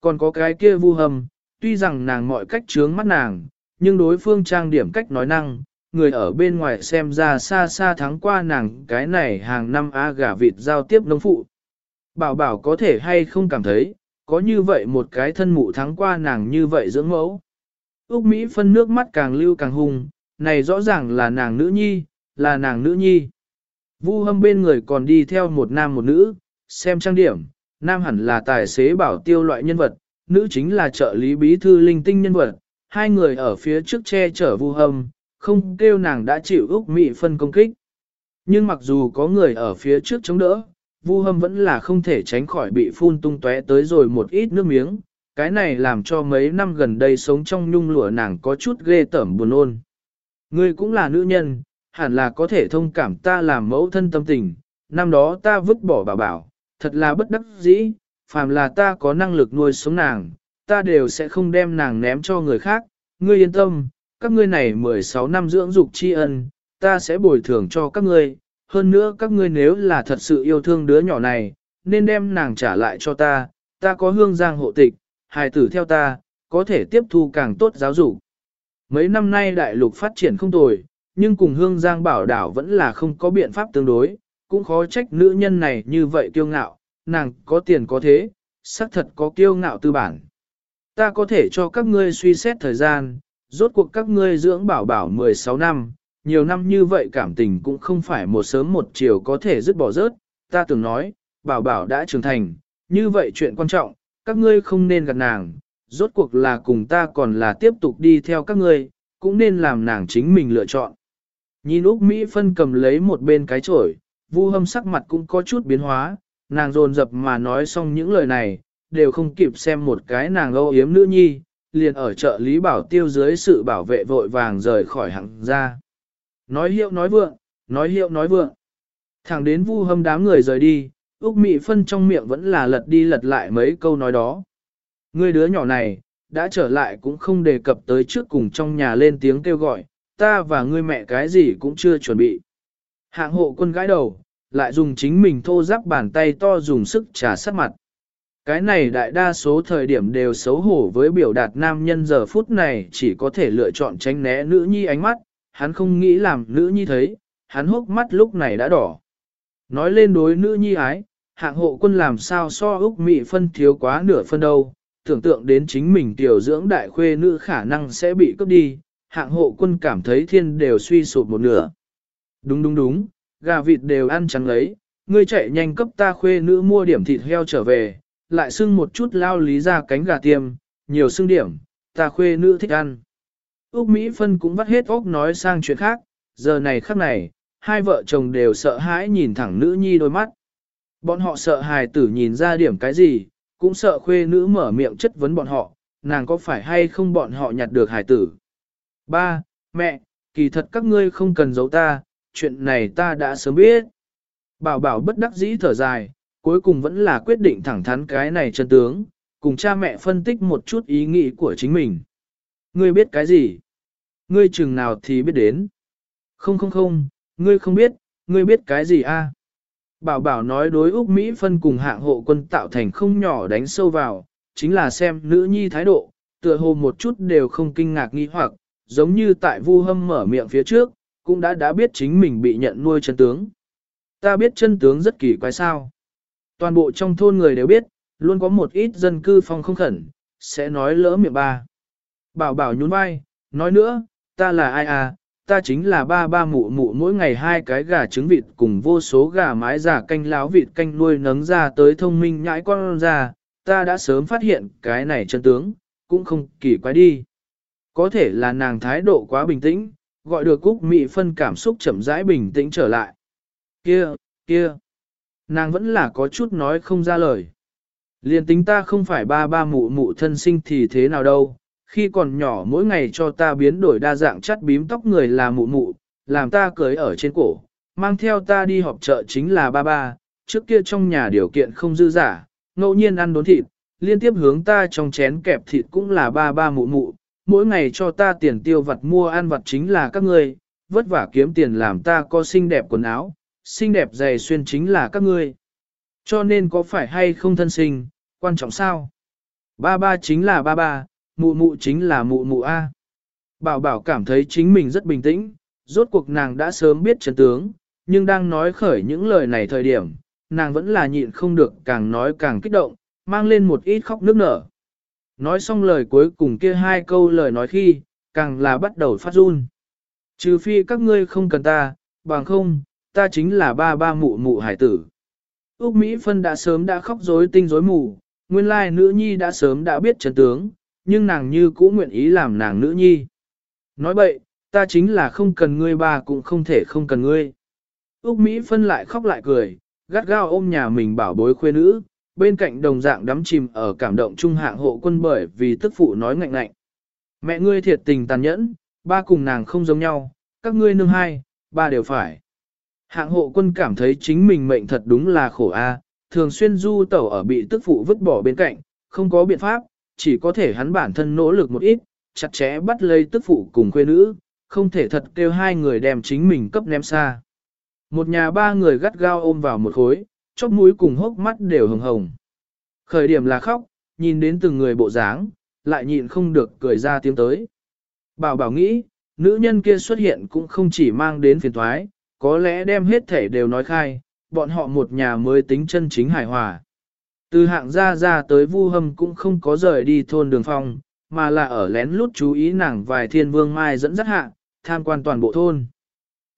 còn có cái kia vu hầm, tuy rằng nàng mọi cách trướng mắt nàng, nhưng đối phương trang điểm cách nói năng, người ở bên ngoài xem ra xa xa thắng qua nàng cái này hàng năm a gà vịt giao tiếp nông phụ. Bảo bảo có thể hay không cảm thấy, có như vậy một cái thân mụ thắng qua nàng như vậy dưỡng mẫu. Úc Mỹ phân nước mắt càng lưu càng hung, này rõ ràng là nàng nữ nhi, là nàng nữ nhi. Vu hâm bên người còn đi theo một nam một nữ, xem trang điểm, nam hẳn là tài xế bảo tiêu loại nhân vật, nữ chính là trợ lý bí thư linh tinh nhân vật, hai người ở phía trước che chở vu hâm, không kêu nàng đã chịu Úc Mỹ phân công kích. Nhưng mặc dù có người ở phía trước chống đỡ, Vu Hâm vẫn là không thể tránh khỏi bị phun tung tóe tới rồi một ít nước miếng, cái này làm cho mấy năm gần đây sống trong nhung lụa nàng có chút ghê tởm buồn ôn. Ngươi cũng là nữ nhân, hẳn là có thể thông cảm ta làm mẫu thân tâm tình, năm đó ta vứt bỏ bà bảo, thật là bất đắc dĩ, phàm là ta có năng lực nuôi sống nàng, ta đều sẽ không đem nàng ném cho người khác, ngươi yên tâm, các ngươi này 16 năm dưỡng dục tri ân, ta sẽ bồi thường cho các ngươi, hơn nữa các ngươi nếu là thật sự yêu thương đứa nhỏ này, nên đem nàng trả lại cho ta, ta có hương giang hộ tịch, hài tử theo ta, có thể tiếp thu càng tốt giáo dục. Mấy năm nay đại lục phát triển không tồi, nhưng cùng hương giang bảo đảo vẫn là không có biện pháp tương đối, cũng khó trách nữ nhân này như vậy kiêu ngạo, nàng có tiền có thế, xác thật có kiêu ngạo tư bản. Ta có thể cho các ngươi suy xét thời gian, rốt cuộc các ngươi dưỡng bảo bảo 16 năm, nhiều năm như vậy cảm tình cũng không phải một sớm một chiều có thể dứt bỏ rớt, ta từng nói, bảo bảo đã trưởng thành, như vậy chuyện quan trọng, các ngươi không nên gạt nàng, rốt cuộc là cùng ta còn là tiếp tục đi theo các ngươi, cũng nên làm nàng chính mình lựa chọn. Nhìn Úc Mỹ phân cầm lấy một bên cái chổi, vu hâm sắc mặt cũng có chút biến hóa, nàng dồn dập mà nói xong những lời này, đều không kịp xem một cái nàng âu yếm nữ nhi, liền ở chợ Lý Bảo Tiêu dưới sự bảo vệ vội vàng rời khỏi hạng ra. Nói hiệu nói vượng, nói hiệu nói vượng. Thẳng đến vu hâm đám người rời đi, Úc Mị Phân trong miệng vẫn là lật đi lật lại mấy câu nói đó. Người đứa nhỏ này, đã trở lại cũng không đề cập tới trước cùng trong nhà lên tiếng kêu gọi, ta và ngươi mẹ cái gì cũng chưa chuẩn bị. Hạng hộ quân gái đầu, lại dùng chính mình thô giáp bàn tay to dùng sức trà sát mặt. Cái này đại đa số thời điểm đều xấu hổ với biểu đạt nam nhân giờ phút này chỉ có thể lựa chọn tránh né nữ nhi ánh mắt, hắn không nghĩ làm nữ nhi thấy, hắn hốc mắt lúc này đã đỏ. Nói lên đối nữ nhi ái, hạng hộ quân làm sao so Úc Mị phân thiếu quá nửa phân đâu, tưởng tượng đến chính mình tiểu dưỡng đại khuê nữ khả năng sẽ bị cướp đi, hạng hộ quân cảm thấy thiên đều suy sụp một nửa. Đúng đúng đúng, gà vịt đều ăn trắng lấy, ngươi chạy nhanh cấp ta khuê nữ mua điểm thịt heo trở về, lại xưng một chút lao lý ra cánh gà tiêm, nhiều xưng điểm, ta khuê nữ thích ăn. Úc Mỹ Phân cũng vắt hết óc nói sang chuyện khác, giờ này khắc này, hai vợ chồng đều sợ hãi nhìn thẳng nữ nhi đôi mắt. Bọn họ sợ hài tử nhìn ra điểm cái gì, cũng sợ khuê nữ mở miệng chất vấn bọn họ, nàng có phải hay không bọn họ nhặt được hài tử. Ba, mẹ, kỳ thật các ngươi không cần giấu ta, chuyện này ta đã sớm biết. Bảo bảo bất đắc dĩ thở dài, cuối cùng vẫn là quyết định thẳng thắn cái này chân tướng, cùng cha mẹ phân tích một chút ý nghĩ của chính mình. Ngươi biết cái gì? Ngươi chừng nào thì biết đến? Không không không, ngươi không biết, ngươi biết cái gì a? Bảo bảo nói đối Úc Mỹ phân cùng hạng hộ quân tạo thành không nhỏ đánh sâu vào, chính là xem nữ nhi thái độ, tựa hồ một chút đều không kinh ngạc nghi hoặc, giống như tại vu hâm mở miệng phía trước, cũng đã đã biết chính mình bị nhận nuôi chân tướng. Ta biết chân tướng rất kỳ quái sao. Toàn bộ trong thôn người đều biết, luôn có một ít dân cư phong không khẩn, sẽ nói lỡ miệng ba. Bảo bảo nhún vai, nói nữa, ta là ai à, ta chính là ba ba mụ mụ mỗi ngày hai cái gà trứng vịt cùng vô số gà mái giả canh láo vịt canh nuôi nấng ra tới thông minh nhãi con ra, ta đã sớm phát hiện cái này chân tướng, cũng không kỳ quái đi. Có thể là nàng thái độ quá bình tĩnh, gọi được Cúc Mị phân cảm xúc chậm rãi bình tĩnh trở lại. Kia, kia, nàng vẫn là có chút nói không ra lời. Liên tính ta không phải ba ba mụ mụ thân sinh thì thế nào đâu, khi còn nhỏ mỗi ngày cho ta biến đổi đa dạng chắt bím tóc người là mụ mụ, làm ta cưới ở trên cổ, mang theo ta đi họp chợ chính là ba ba, trước kia trong nhà điều kiện không dư giả, ngẫu nhiên ăn đốn thịt, liên tiếp hướng ta trong chén kẹp thịt cũng là ba ba mụ mụ, mỗi ngày cho ta tiền tiêu vặt mua ăn vặt chính là các ngươi, vất vả kiếm tiền làm ta có xinh đẹp quần áo, xinh đẹp giày xuyên chính là các ngươi. Cho nên có phải hay không thân sinh, quan trọng sao? Ba ba chính là ba ba, mụ mụ chính là mụ mụ A. Bảo bảo cảm thấy chính mình rất bình tĩnh, rốt cuộc nàng đã sớm biết chấn tướng, nhưng đang nói khởi những lời này thời điểm, nàng vẫn là nhịn không được càng nói càng kích động, mang lên một ít khóc nước nở. Nói xong lời cuối cùng kia hai câu lời nói khi, càng là bắt đầu phát run. Trừ phi các ngươi không cần ta, bằng không, ta chính là ba ba mụ mụ hải tử. Úc Mỹ Phân đã sớm đã khóc rối tinh rối mù, nguyên lai nữ nhi đã sớm đã biết chân tướng, nhưng nàng như cũ nguyện ý làm nàng nữ nhi. Nói bậy, ta chính là không cần ngươi ba cũng không thể không cần ngươi. Úc Mỹ phân lại khóc lại cười, gắt gao ôm nhà mình bảo bối khuê nữ, bên cạnh đồng dạng đắm chìm ở cảm động trung hạng hộ quân bởi vì tức phụ nói ngạnh ngạnh. Mẹ ngươi thiệt tình tàn nhẫn, ba cùng nàng không giống nhau, các ngươi nương hai, ba đều phải. Hạng hộ quân cảm thấy chính mình mệnh thật đúng là khổ a, thường xuyên du tẩu ở bị tức phụ vứt bỏ bên cạnh, không có biện pháp, chỉ có thể hắn bản thân nỗ lực một ít, chặt chẽ bắt lấy tức phụ cùng quê nữ, không thể thật kêu hai người đem chính mình cấp ném xa. Một nhà ba người gắt gao ôm vào một khối, chóp mũi cùng hốc mắt đều hồng hồng. Khởi điểm là khóc, nhìn đến từng người bộ dáng, lại nhịn không được cười ra tiếng tới. Bảo bảo nghĩ, nữ nhân kia xuất hiện cũng không chỉ mang đến phiền thoái, có lẽ đem hết thể đều nói khai, bọn họ một nhà mới tính chân chính hài hòa. Từ hạng ra ra tới vu hâm cũng không có rời đi thôn đường phong, mà là ở lén lút chú ý nàng vài thiên vương mai dẫn dắt hạ, tham quan toàn bộ thôn.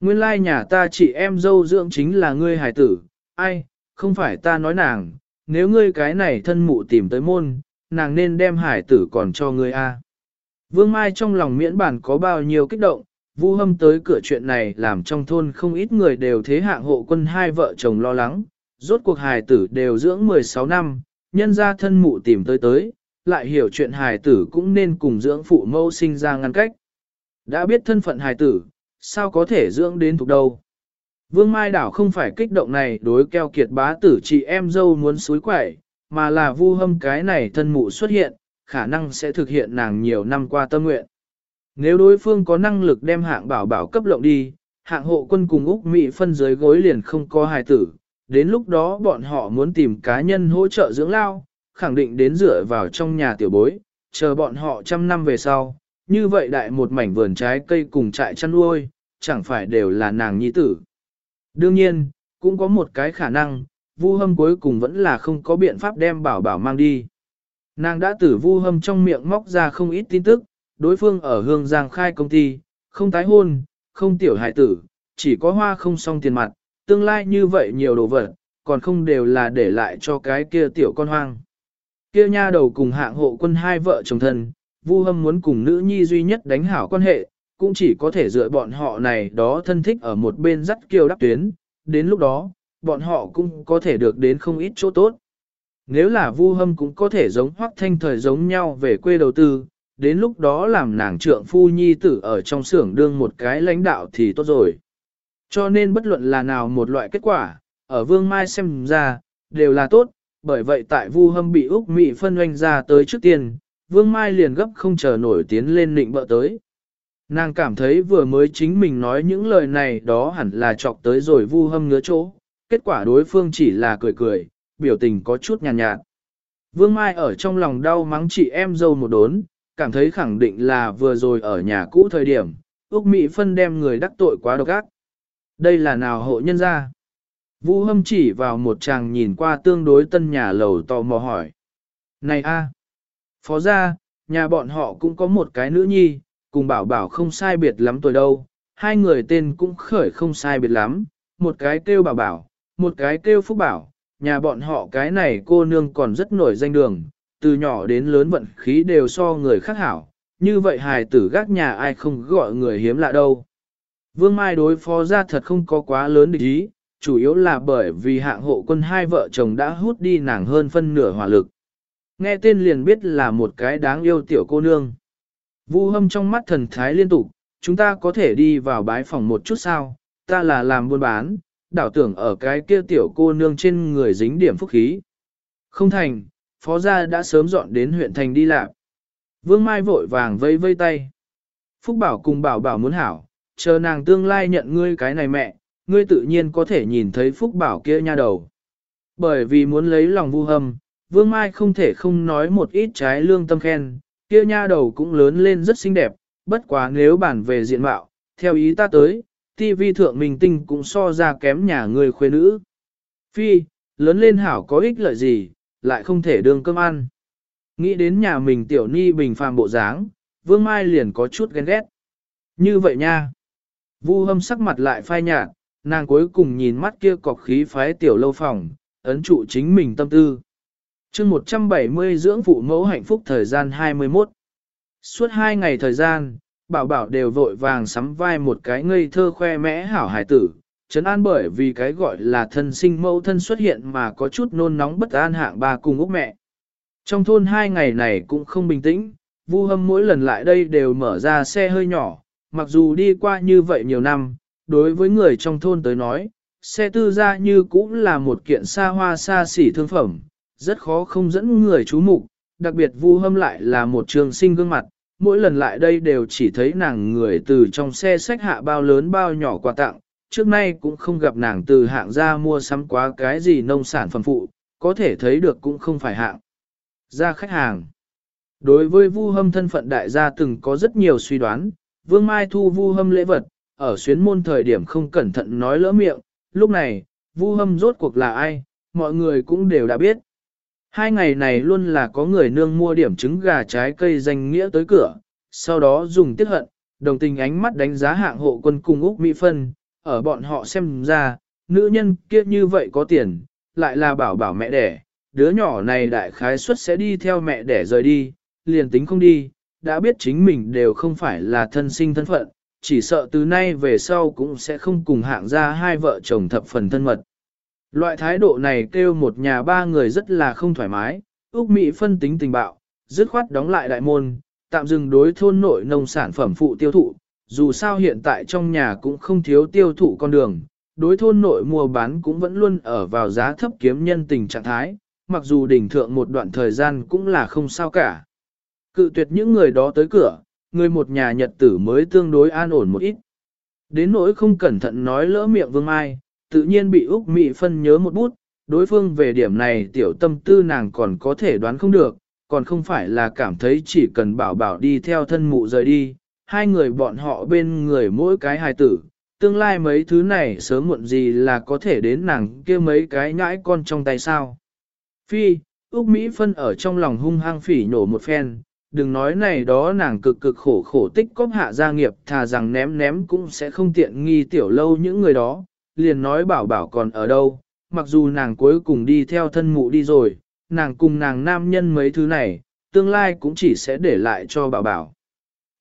Nguyên lai nhà ta chị em dâu dưỡng chính là ngươi hải tử, ai, không phải ta nói nàng, nếu ngươi cái này thân mụ tìm tới môn, nàng nên đem hải tử còn cho ngươi a. Vương Mai trong lòng miễn bản có bao nhiêu kích động, Vu Hâm tới cửa chuyện này làm trong thôn không ít người đều thế hạng hộ quân hai vợ chồng lo lắng, rốt cuộc hài tử đều dưỡng 16 năm, nhân ra thân mụ tìm tới tới, lại hiểu chuyện hài tử cũng nên cùng dưỡng phụ mâu sinh ra ngăn cách. Đã biết thân phận hài tử, sao có thể dưỡng đến thuộc đâu. Vương Mai Đảo không phải kích động này đối keo kiệt bá tử chị em dâu muốn suối quẩy, mà là vu hâm cái này thân mụ xuất hiện, khả năng sẽ thực hiện nàng nhiều năm qua tâm nguyện. Nếu đối phương có năng lực đem hạng bảo bảo cấp lộng đi, hạng hộ quân cùng Úc Mỹ phân dưới gối liền không có hài tử, đến lúc đó bọn họ muốn tìm cá nhân hỗ trợ dưỡng lao, khẳng định đến dựa vào trong nhà tiểu bối, chờ bọn họ trăm năm về sau, như vậy đại một mảnh vườn trái cây cùng trại chăn nuôi, chẳng phải đều là nàng nhi tử. Đương nhiên, cũng có một cái khả năng, Vu Hâm cuối cùng vẫn là không có biện pháp đem bảo bảo mang đi. Nàng đã tử Vu Hâm trong miệng móc ra không ít tin tức, đối phương ở Hương Giang khai công ty, không tái hôn, không tiểu hại tử, chỉ có hoa không xong tiền mặt, tương lai như vậy nhiều đồ vật, còn không đều là để lại cho cái kia tiểu con hoang. Kia nha đầu cùng hạng hộ quân hai vợ chồng thân, Vu Hâm muốn cùng nữ nhi duy nhất đánh hảo quan hệ, cũng chỉ có thể dựa bọn họ này đó thân thích ở một bên dắt kiều đắp tuyến, đến lúc đó, bọn họ cũng có thể được đến không ít chỗ tốt. Nếu là Vu Hâm cũng có thể giống Hoắc Thanh thời giống nhau về quê đầu tư, đến lúc đó làm nàng trượng phu nhi tử ở trong xưởng đương một cái lãnh đạo thì tốt rồi. Cho nên bất luận là nào một loại kết quả, ở Vương Mai xem ra, đều là tốt, bởi vậy tại Vu Hâm bị Úc Mị phân oanh ra tới trước tiên, Vương Mai liền gấp không chờ nổi tiến lên định bợ tới. Nàng cảm thấy vừa mới chính mình nói những lời này đó hẳn là chọc tới rồi Vu Hâm ngứa chỗ, kết quả đối phương chỉ là cười cười, biểu tình có chút nhàn nhạt, nhạt. Vương Mai ở trong lòng đau mắng chị em dâu một đốn, cảm thấy khẳng định là vừa rồi ở nhà cũ thời điểm, Úc Mỹ phân đem người đắc tội quá độc ác. Đây là nào hộ nhân gia? Vu hâm chỉ vào một chàng nhìn qua tương đối tân nhà lầu tò mò hỏi. Này a, Phó gia, nhà bọn họ cũng có một cái nữ nhi, cùng bảo bảo không sai biệt lắm tuổi đâu. Hai người tên cũng khởi không sai biệt lắm, một cái kêu bảo bảo, một cái kêu phúc bảo. Nhà bọn họ cái này cô nương còn rất nổi danh đường, từ nhỏ đến lớn vận khí đều so người khác hảo. Như vậy hài tử gác nhà ai không gọi người hiếm lạ đâu. Vương Mai đối phó ra thật không có quá lớn địch ý, chủ yếu là bởi vì hạng hộ quân hai vợ chồng đã hút đi nàng hơn phân nửa hỏa lực. Nghe tên liền biết là một cái đáng yêu tiểu cô nương. Vu hâm trong mắt thần thái liên tục, chúng ta có thể đi vào bái phòng một chút sao, ta là làm buôn bán, đảo tưởng ở cái kia tiểu cô nương trên người dính điểm phúc khí. Không thành, phó gia đã sớm dọn đến huyện thành đi làm. Vương Mai vội vàng vây vây tay. Phúc bảo cùng bảo bảo muốn hảo, chờ nàng tương lai nhận ngươi cái này mẹ, ngươi tự nhiên có thể nhìn thấy phúc bảo kia nha đầu. Bởi vì muốn lấy lòng vu hâm, Vương Mai không thể không nói một ít trái lương tâm khen, kia nha đầu cũng lớn lên rất xinh đẹp, bất quá nếu bản về diện mạo, theo ý ta tới, TV thượng mình tinh cũng so ra kém nhà người khuê nữ. Phi, lớn lên hảo có ích lợi gì, lại không thể đương cơm ăn. Nghĩ đến nhà mình tiểu ni bình phàm bộ dáng, Vương Mai liền có chút ghen ghét. Như vậy nha. Vu hâm sắc mặt lại phai nhạt, nàng cuối cùng nhìn mắt kia cọc khí phái tiểu lâu phòng, ấn trụ chính mình tâm tư chương 170 dưỡng phụ mẫu hạnh phúc thời gian 21. Suốt hai ngày thời gian, bảo bảo đều vội vàng sắm vai một cái ngây thơ khoe mẽ hảo hải tử, chấn an bởi vì cái gọi là thân sinh mẫu thân xuất hiện mà có chút nôn nóng bất an hạng ba cùng úc mẹ. Trong thôn hai ngày này cũng không bình tĩnh, Vu Hâm mỗi lần lại đây đều mở ra xe hơi nhỏ, mặc dù đi qua như vậy nhiều năm, đối với người trong thôn tới nói, xe tư gia như cũng là một kiện xa hoa xa xỉ thương phẩm, rất khó không dẫn người chú mục, đặc biệt Vu Hâm lại là một trường sinh gương mặt, mỗi lần lại đây đều chỉ thấy nàng người từ trong xe sách hạ bao lớn bao nhỏ quà tặng, trước nay cũng không gặp nàng từ hạng ra mua sắm quá cái gì nông sản phẩm phụ, có thể thấy được cũng không phải hạng ra khách hàng. Đối với Vu Hâm thân phận đại gia từng có rất nhiều suy đoán, Vương Mai thu Vu Hâm lễ vật, ở xuyến môn thời điểm không cẩn thận nói lỡ miệng, lúc này, Vu Hâm rốt cuộc là ai, mọi người cũng đều đã biết. Hai ngày này luôn là có người nương mua điểm trứng gà trái cây danh nghĩa tới cửa, sau đó dùng tiết hận, đồng tình ánh mắt đánh giá hạng hộ quân cùng Úc Mỹ Phân, ở bọn họ xem ra, nữ nhân kia như vậy có tiền, lại là bảo bảo mẹ đẻ, đứa nhỏ này đại khái suất sẽ đi theo mẹ đẻ rời đi, liền tính không đi, đã biết chính mình đều không phải là thân sinh thân phận, chỉ sợ từ nay về sau cũng sẽ không cùng hạng ra hai vợ chồng thập phần thân mật. Loại thái độ này kêu một nhà ba người rất là không thoải mái, Úc Mỹ phân tính tình bạo, dứt khoát đóng lại đại môn, tạm dừng đối thôn nội nông sản phẩm phụ tiêu thụ, dù sao hiện tại trong nhà cũng không thiếu tiêu thụ con đường, đối thôn nội mua bán cũng vẫn luôn ở vào giá thấp kiếm nhân tình trạng thái, mặc dù đỉnh thượng một đoạn thời gian cũng là không sao cả. Cự tuyệt những người đó tới cửa, người một nhà nhật tử mới tương đối an ổn một ít. Đến nỗi không cẩn thận nói lỡ miệng vương ai, tự nhiên bị Úc Mỹ phân nhớ một bút, đối phương về điểm này tiểu tâm tư nàng còn có thể đoán không được, còn không phải là cảm thấy chỉ cần bảo bảo đi theo thân mụ rời đi, hai người bọn họ bên người mỗi cái hài tử, tương lai mấy thứ này sớm muộn gì là có thể đến nàng kia mấy cái nhãi con trong tay sao. Phi, Úc Mỹ phân ở trong lòng hung hăng phỉ nổ một phen, đừng nói này đó nàng cực cực khổ khổ tích cóp hạ gia nghiệp thà rằng ném ném cũng sẽ không tiện nghi tiểu lâu những người đó, liền nói bảo bảo còn ở đâu, mặc dù nàng cuối cùng đi theo thân mụ đi rồi, nàng cùng nàng nam nhân mấy thứ này, tương lai cũng chỉ sẽ để lại cho bảo bảo.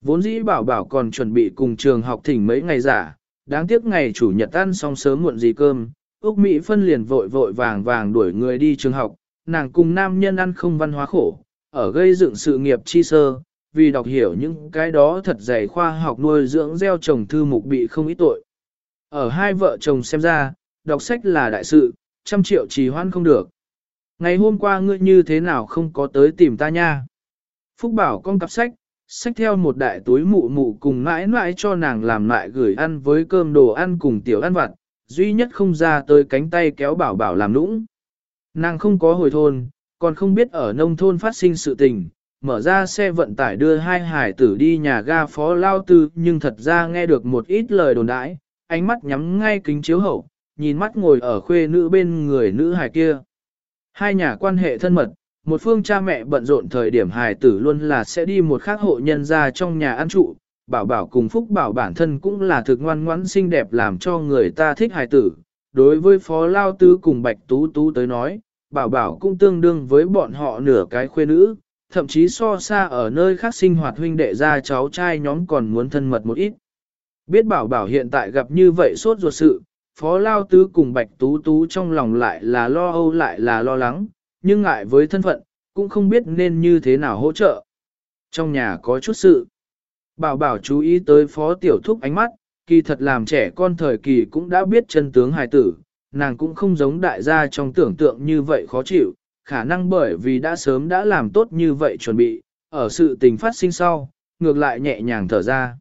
Vốn dĩ bảo bảo còn chuẩn bị cùng trường học thỉnh mấy ngày giả, đáng tiếc ngày chủ nhật ăn xong sớm muộn gì cơm, Úc Mỹ phân liền vội vội vàng vàng đuổi người đi trường học, nàng cùng nam nhân ăn không văn hóa khổ, ở gây dựng sự nghiệp chi sơ, vì đọc hiểu những cái đó thật dày khoa học nuôi dưỡng gieo trồng thư mục bị không ít tội. Ở hai vợ chồng xem ra, đọc sách là đại sự, trăm triệu trì hoan không được. Ngày hôm qua ngươi như thế nào không có tới tìm ta nha? Phúc bảo con cặp sách, sách theo một đại túi mụ mụ cùng mãi mãi cho nàng làm lại gửi ăn với cơm đồ ăn cùng tiểu ăn vặt, duy nhất không ra tới cánh tay kéo bảo bảo làm nũng. Nàng không có hồi thôn, còn không biết ở nông thôn phát sinh sự tình, mở ra xe vận tải đưa hai hải tử đi nhà ga phó lao tư nhưng thật ra nghe được một ít lời đồn đãi, ánh mắt nhắm ngay kính chiếu hậu, nhìn mắt ngồi ở khuê nữ bên người nữ hài kia. Hai nhà quan hệ thân mật, một phương cha mẹ bận rộn thời điểm hài tử luôn là sẽ đi một khác hộ nhân ra trong nhà ăn trụ, bảo bảo cùng phúc bảo bản thân cũng là thực ngoan ngoãn xinh đẹp làm cho người ta thích hài tử. Đối với phó lao tứ cùng bạch tú tú tới nói, bảo bảo cũng tương đương với bọn họ nửa cái khuê nữ, thậm chí so xa ở nơi khác sinh hoạt huynh đệ ra cháu trai nhóm còn muốn thân mật một ít. Biết bảo bảo hiện tại gặp như vậy sốt ruột sự, phó lao tứ cùng bạch tú tú trong lòng lại là lo âu lại là lo lắng, nhưng ngại với thân phận, cũng không biết nên như thế nào hỗ trợ. Trong nhà có chút sự. Bảo bảo chú ý tới phó tiểu thúc ánh mắt, kỳ thật làm trẻ con thời kỳ cũng đã biết chân tướng hài tử, nàng cũng không giống đại gia trong tưởng tượng như vậy khó chịu, khả năng bởi vì đã sớm đã làm tốt như vậy chuẩn bị, ở sự tình phát sinh sau, ngược lại nhẹ nhàng thở ra.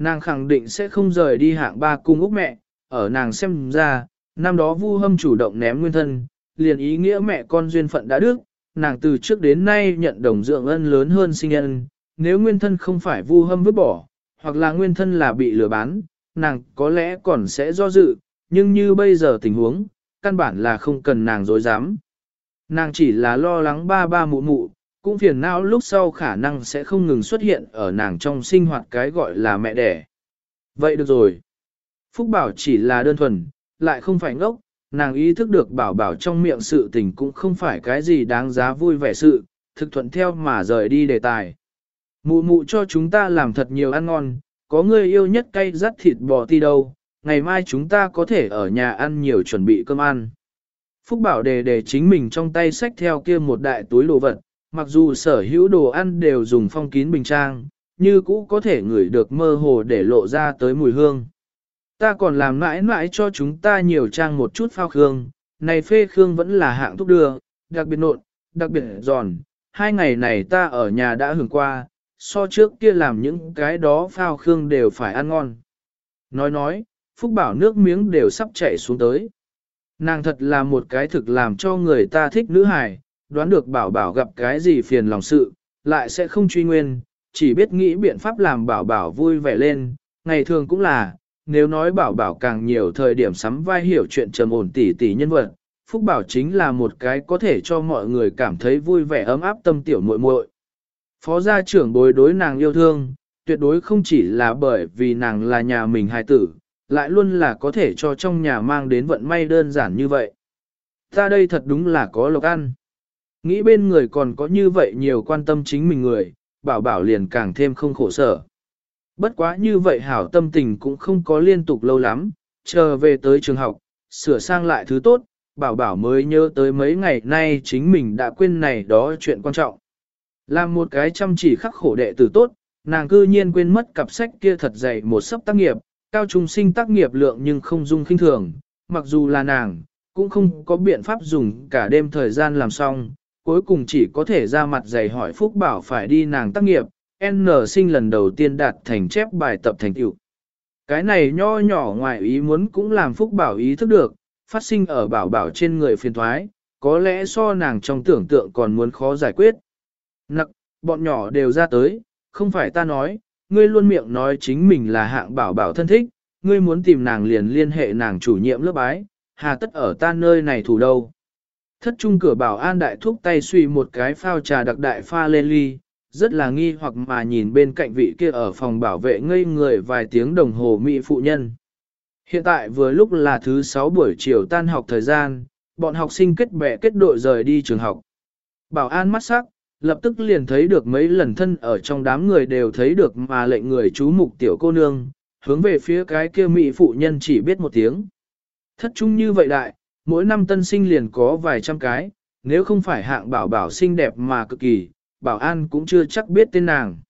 Nàng khẳng định sẽ không rời đi hạng ba cung úc mẹ, ở nàng xem ra, năm đó vu hâm chủ động ném nguyên thân, liền ý nghĩa mẹ con duyên phận đã đức, nàng từ trước đến nay nhận đồng dưỡng ân lớn hơn sinh ân, nếu nguyên thân không phải vu hâm vứt bỏ, hoặc là nguyên thân là bị lừa bán, nàng có lẽ còn sẽ do dự, nhưng như bây giờ tình huống, căn bản là không cần nàng dối dám. Nàng chỉ là lo lắng ba ba mụ mụ, cũng phiền não lúc sau khả năng sẽ không ngừng xuất hiện ở nàng trong sinh hoạt cái gọi là mẹ đẻ. Vậy được rồi. Phúc Bảo chỉ là đơn thuần, lại không phải ngốc, nàng ý thức được bảo bảo trong miệng sự tình cũng không phải cái gì đáng giá vui vẻ sự, thực thuận theo mà rời đi đề tài. Mụ mụ cho chúng ta làm thật nhiều ăn ngon, có người yêu nhất cay rắt thịt bò ti đâu, ngày mai chúng ta có thể ở nhà ăn nhiều chuẩn bị cơm ăn. Phúc bảo đề đề chính mình trong tay xách theo kia một đại túi đồ vật, mặc dù sở hữu đồ ăn đều dùng phong kín bình trang, như cũ có thể ngửi được mơ hồ để lộ ra tới mùi hương. Ta còn làm mãi mãi cho chúng ta nhiều trang một chút phao khương, này phê khương vẫn là hạng thuốc đưa, đặc biệt nộn, đặc biệt giòn, hai ngày này ta ở nhà đã hưởng qua, so trước kia làm những cái đó phao khương đều phải ăn ngon. Nói nói, Phúc Bảo nước miếng đều sắp chảy xuống tới. Nàng thật là một cái thực làm cho người ta thích nữ hài, đoán được Bảo Bảo gặp cái gì phiền lòng sự, lại sẽ không truy nguyên, chỉ biết nghĩ biện pháp làm Bảo Bảo vui vẻ lên, ngày thường cũng là, nếu nói Bảo Bảo càng nhiều thời điểm sắm vai hiểu chuyện trầm ổn tỉ tỉ nhân vật, Phúc Bảo chính là một cái có thể cho mọi người cảm thấy vui vẻ ấm áp tâm tiểu muội muội. Phó gia trưởng bối đối nàng yêu thương, tuyệt đối không chỉ là bởi vì nàng là nhà mình hài tử, lại luôn là có thể cho trong nhà mang đến vận may đơn giản như vậy. Ta đây thật đúng là có lộc ăn. Nghĩ bên người còn có như vậy nhiều quan tâm chính mình người, bảo bảo liền càng thêm không khổ sở. Bất quá như vậy hảo tâm tình cũng không có liên tục lâu lắm, chờ về tới trường học, sửa sang lại thứ tốt, bảo bảo mới nhớ tới mấy ngày nay chính mình đã quên này đó chuyện quan trọng. Làm một cái chăm chỉ khắc khổ đệ tử tốt, nàng cư nhiên quên mất cặp sách kia thật dày một sấp tác nghiệp, cao trung sinh tác nghiệp lượng nhưng không dung khinh thường, mặc dù là nàng, cũng không có biện pháp dùng cả đêm thời gian làm xong, cuối cùng chỉ có thể ra mặt dày hỏi Phúc Bảo phải đi nàng tác nghiệp, N sinh lần đầu tiên đạt thành chép bài tập thành tựu. Cái này nho nhỏ ngoài ý muốn cũng làm Phúc Bảo ý thức được, phát sinh ở bảo bảo trên người phiền thoái, có lẽ so nàng trong tưởng tượng còn muốn khó giải quyết. Nặc, bọn nhỏ đều ra tới, không phải ta nói, ngươi luôn miệng nói chính mình là hạng bảo bảo thân thích, ngươi muốn tìm nàng liền liên hệ nàng chủ nhiệm lớp bái, hà tất ở ta nơi này thủ đâu. Thất trung cửa bảo an đại thúc tay suy một cái phao trà đặc đại pha lên ly, rất là nghi hoặc mà nhìn bên cạnh vị kia ở phòng bảo vệ ngây người vài tiếng đồng hồ mỹ phụ nhân. Hiện tại vừa lúc là thứ 6 buổi chiều tan học thời gian, bọn học sinh kết bè kết đội rời đi trường học. Bảo an mắt sắc, lập tức liền thấy được mấy lần thân ở trong đám người đều thấy được mà lệnh người chú mục tiểu cô nương, hướng về phía cái kia mỹ phụ nhân chỉ biết một tiếng. Thất trung như vậy đại, mỗi năm tân sinh liền có vài trăm cái, nếu không phải hạng bảo bảo xinh đẹp mà cực kỳ, bảo an cũng chưa chắc biết tên nàng.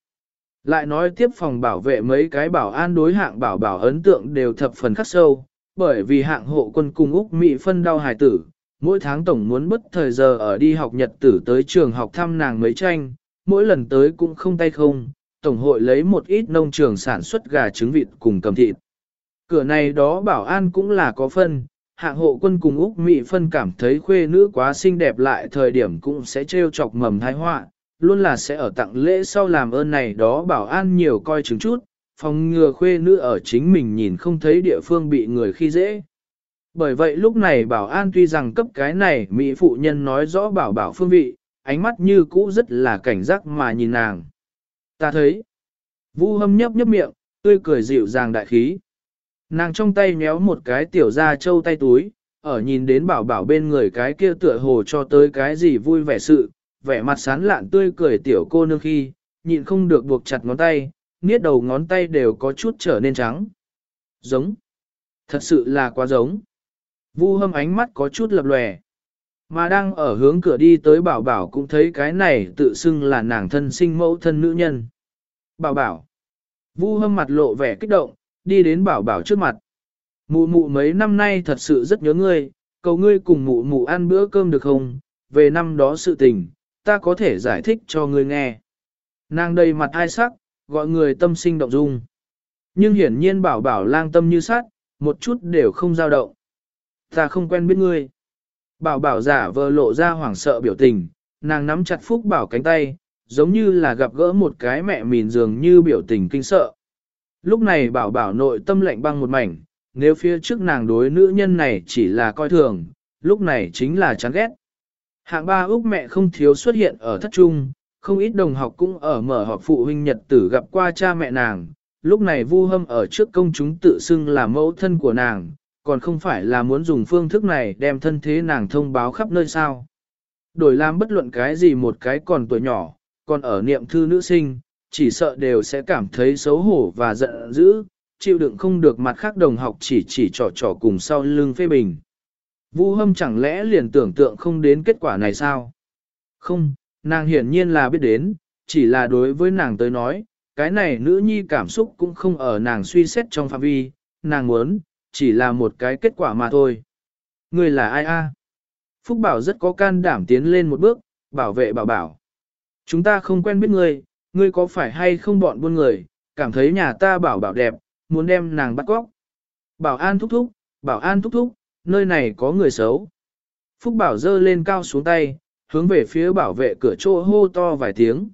Lại nói tiếp phòng bảo vệ mấy cái bảo an đối hạng bảo bảo ấn tượng đều thập phần khắc sâu, bởi vì hạng hộ quân cùng Úc Mỹ phân đau hài tử, mỗi tháng tổng muốn bất thời giờ ở đi học nhật tử tới trường học thăm nàng mấy tranh, mỗi lần tới cũng không tay không, tổng hội lấy một ít nông trường sản xuất gà trứng vịt cùng cầm thịt. Cửa này đó bảo an cũng là có phân, hạng hộ quân cùng Úc Mỹ phân cảm thấy khuê nữ quá xinh đẹp lại thời điểm cũng sẽ trêu chọc mầm thái họa luôn là sẽ ở tặng lễ sau làm ơn này đó bảo an nhiều coi chứng chút, phòng ngừa khuê nữ ở chính mình nhìn không thấy địa phương bị người khi dễ. Bởi vậy lúc này bảo an tuy rằng cấp cái này Mỹ phụ nhân nói rõ bảo bảo phương vị, ánh mắt như cũ rất là cảnh giác mà nhìn nàng. Ta thấy, vu hâm nhấp nhấp miệng, tươi cười dịu dàng đại khí. Nàng trong tay méo một cái tiểu da châu tay túi, ở nhìn đến bảo bảo bên người cái kia tựa hồ cho tới cái gì vui vẻ sự, vẻ mặt sán lạn tươi cười tiểu cô nương khi, nhịn không được buộc chặt ngón tay, niết đầu ngón tay đều có chút trở nên trắng. Giống. Thật sự là quá giống. Vu hâm ánh mắt có chút lập lòe. Mà đang ở hướng cửa đi tới bảo bảo cũng thấy cái này tự xưng là nàng thân sinh mẫu thân nữ nhân. Bảo bảo. Vu hâm mặt lộ vẻ kích động, đi đến bảo bảo trước mặt. Mụ mụ mấy năm nay thật sự rất nhớ ngươi, cầu ngươi cùng mụ mụ ăn bữa cơm được không? Về năm đó sự tình, ta có thể giải thích cho ngươi nghe. Nàng đầy mặt ai sắc, gọi người tâm sinh động dung. Nhưng hiển nhiên bảo bảo lang tâm như sát, một chút đều không dao động. Ta không quen biết ngươi. Bảo bảo giả vờ lộ ra hoảng sợ biểu tình, nàng nắm chặt Phúc Bảo cánh tay, giống như là gặp gỡ một cái mẹ mìn dường như biểu tình kinh sợ. Lúc này bảo bảo nội tâm lạnh băng một mảnh, nếu phía trước nàng đối nữ nhân này chỉ là coi thường, lúc này chính là chán ghét. Hạng ba Úc mẹ không thiếu xuất hiện ở thất trung, không ít đồng học cũng ở mở họp phụ huynh nhật tử gặp qua cha mẹ nàng, lúc này vu hâm ở trước công chúng tự xưng là mẫu thân của nàng, còn không phải là muốn dùng phương thức này đem thân thế nàng thông báo khắp nơi sao. Đổi làm bất luận cái gì một cái còn tuổi nhỏ, còn ở niệm thư nữ sinh, chỉ sợ đều sẽ cảm thấy xấu hổ và giận dữ, chịu đựng không được mặt khác đồng học chỉ chỉ trò trò cùng sau lưng phê bình. Vu hâm chẳng lẽ liền tưởng tượng không đến kết quả này sao? Không, nàng hiển nhiên là biết đến, chỉ là đối với nàng tới nói, cái này nữ nhi cảm xúc cũng không ở nàng suy xét trong phạm vi, nàng muốn, chỉ là một cái kết quả mà thôi. Người là ai a? Phúc Bảo rất có can đảm tiến lên một bước, bảo vệ bảo bảo. Chúng ta không quen biết ngươi, ngươi có phải hay không bọn buôn người, cảm thấy nhà ta bảo bảo đẹp, muốn đem nàng bắt cóc. Bảo an thúc thúc, bảo an thúc thúc, nơi này có người xấu. Phúc Bảo dơ lên cao xuống tay, hướng về phía bảo vệ cửa chỗ hô to vài tiếng.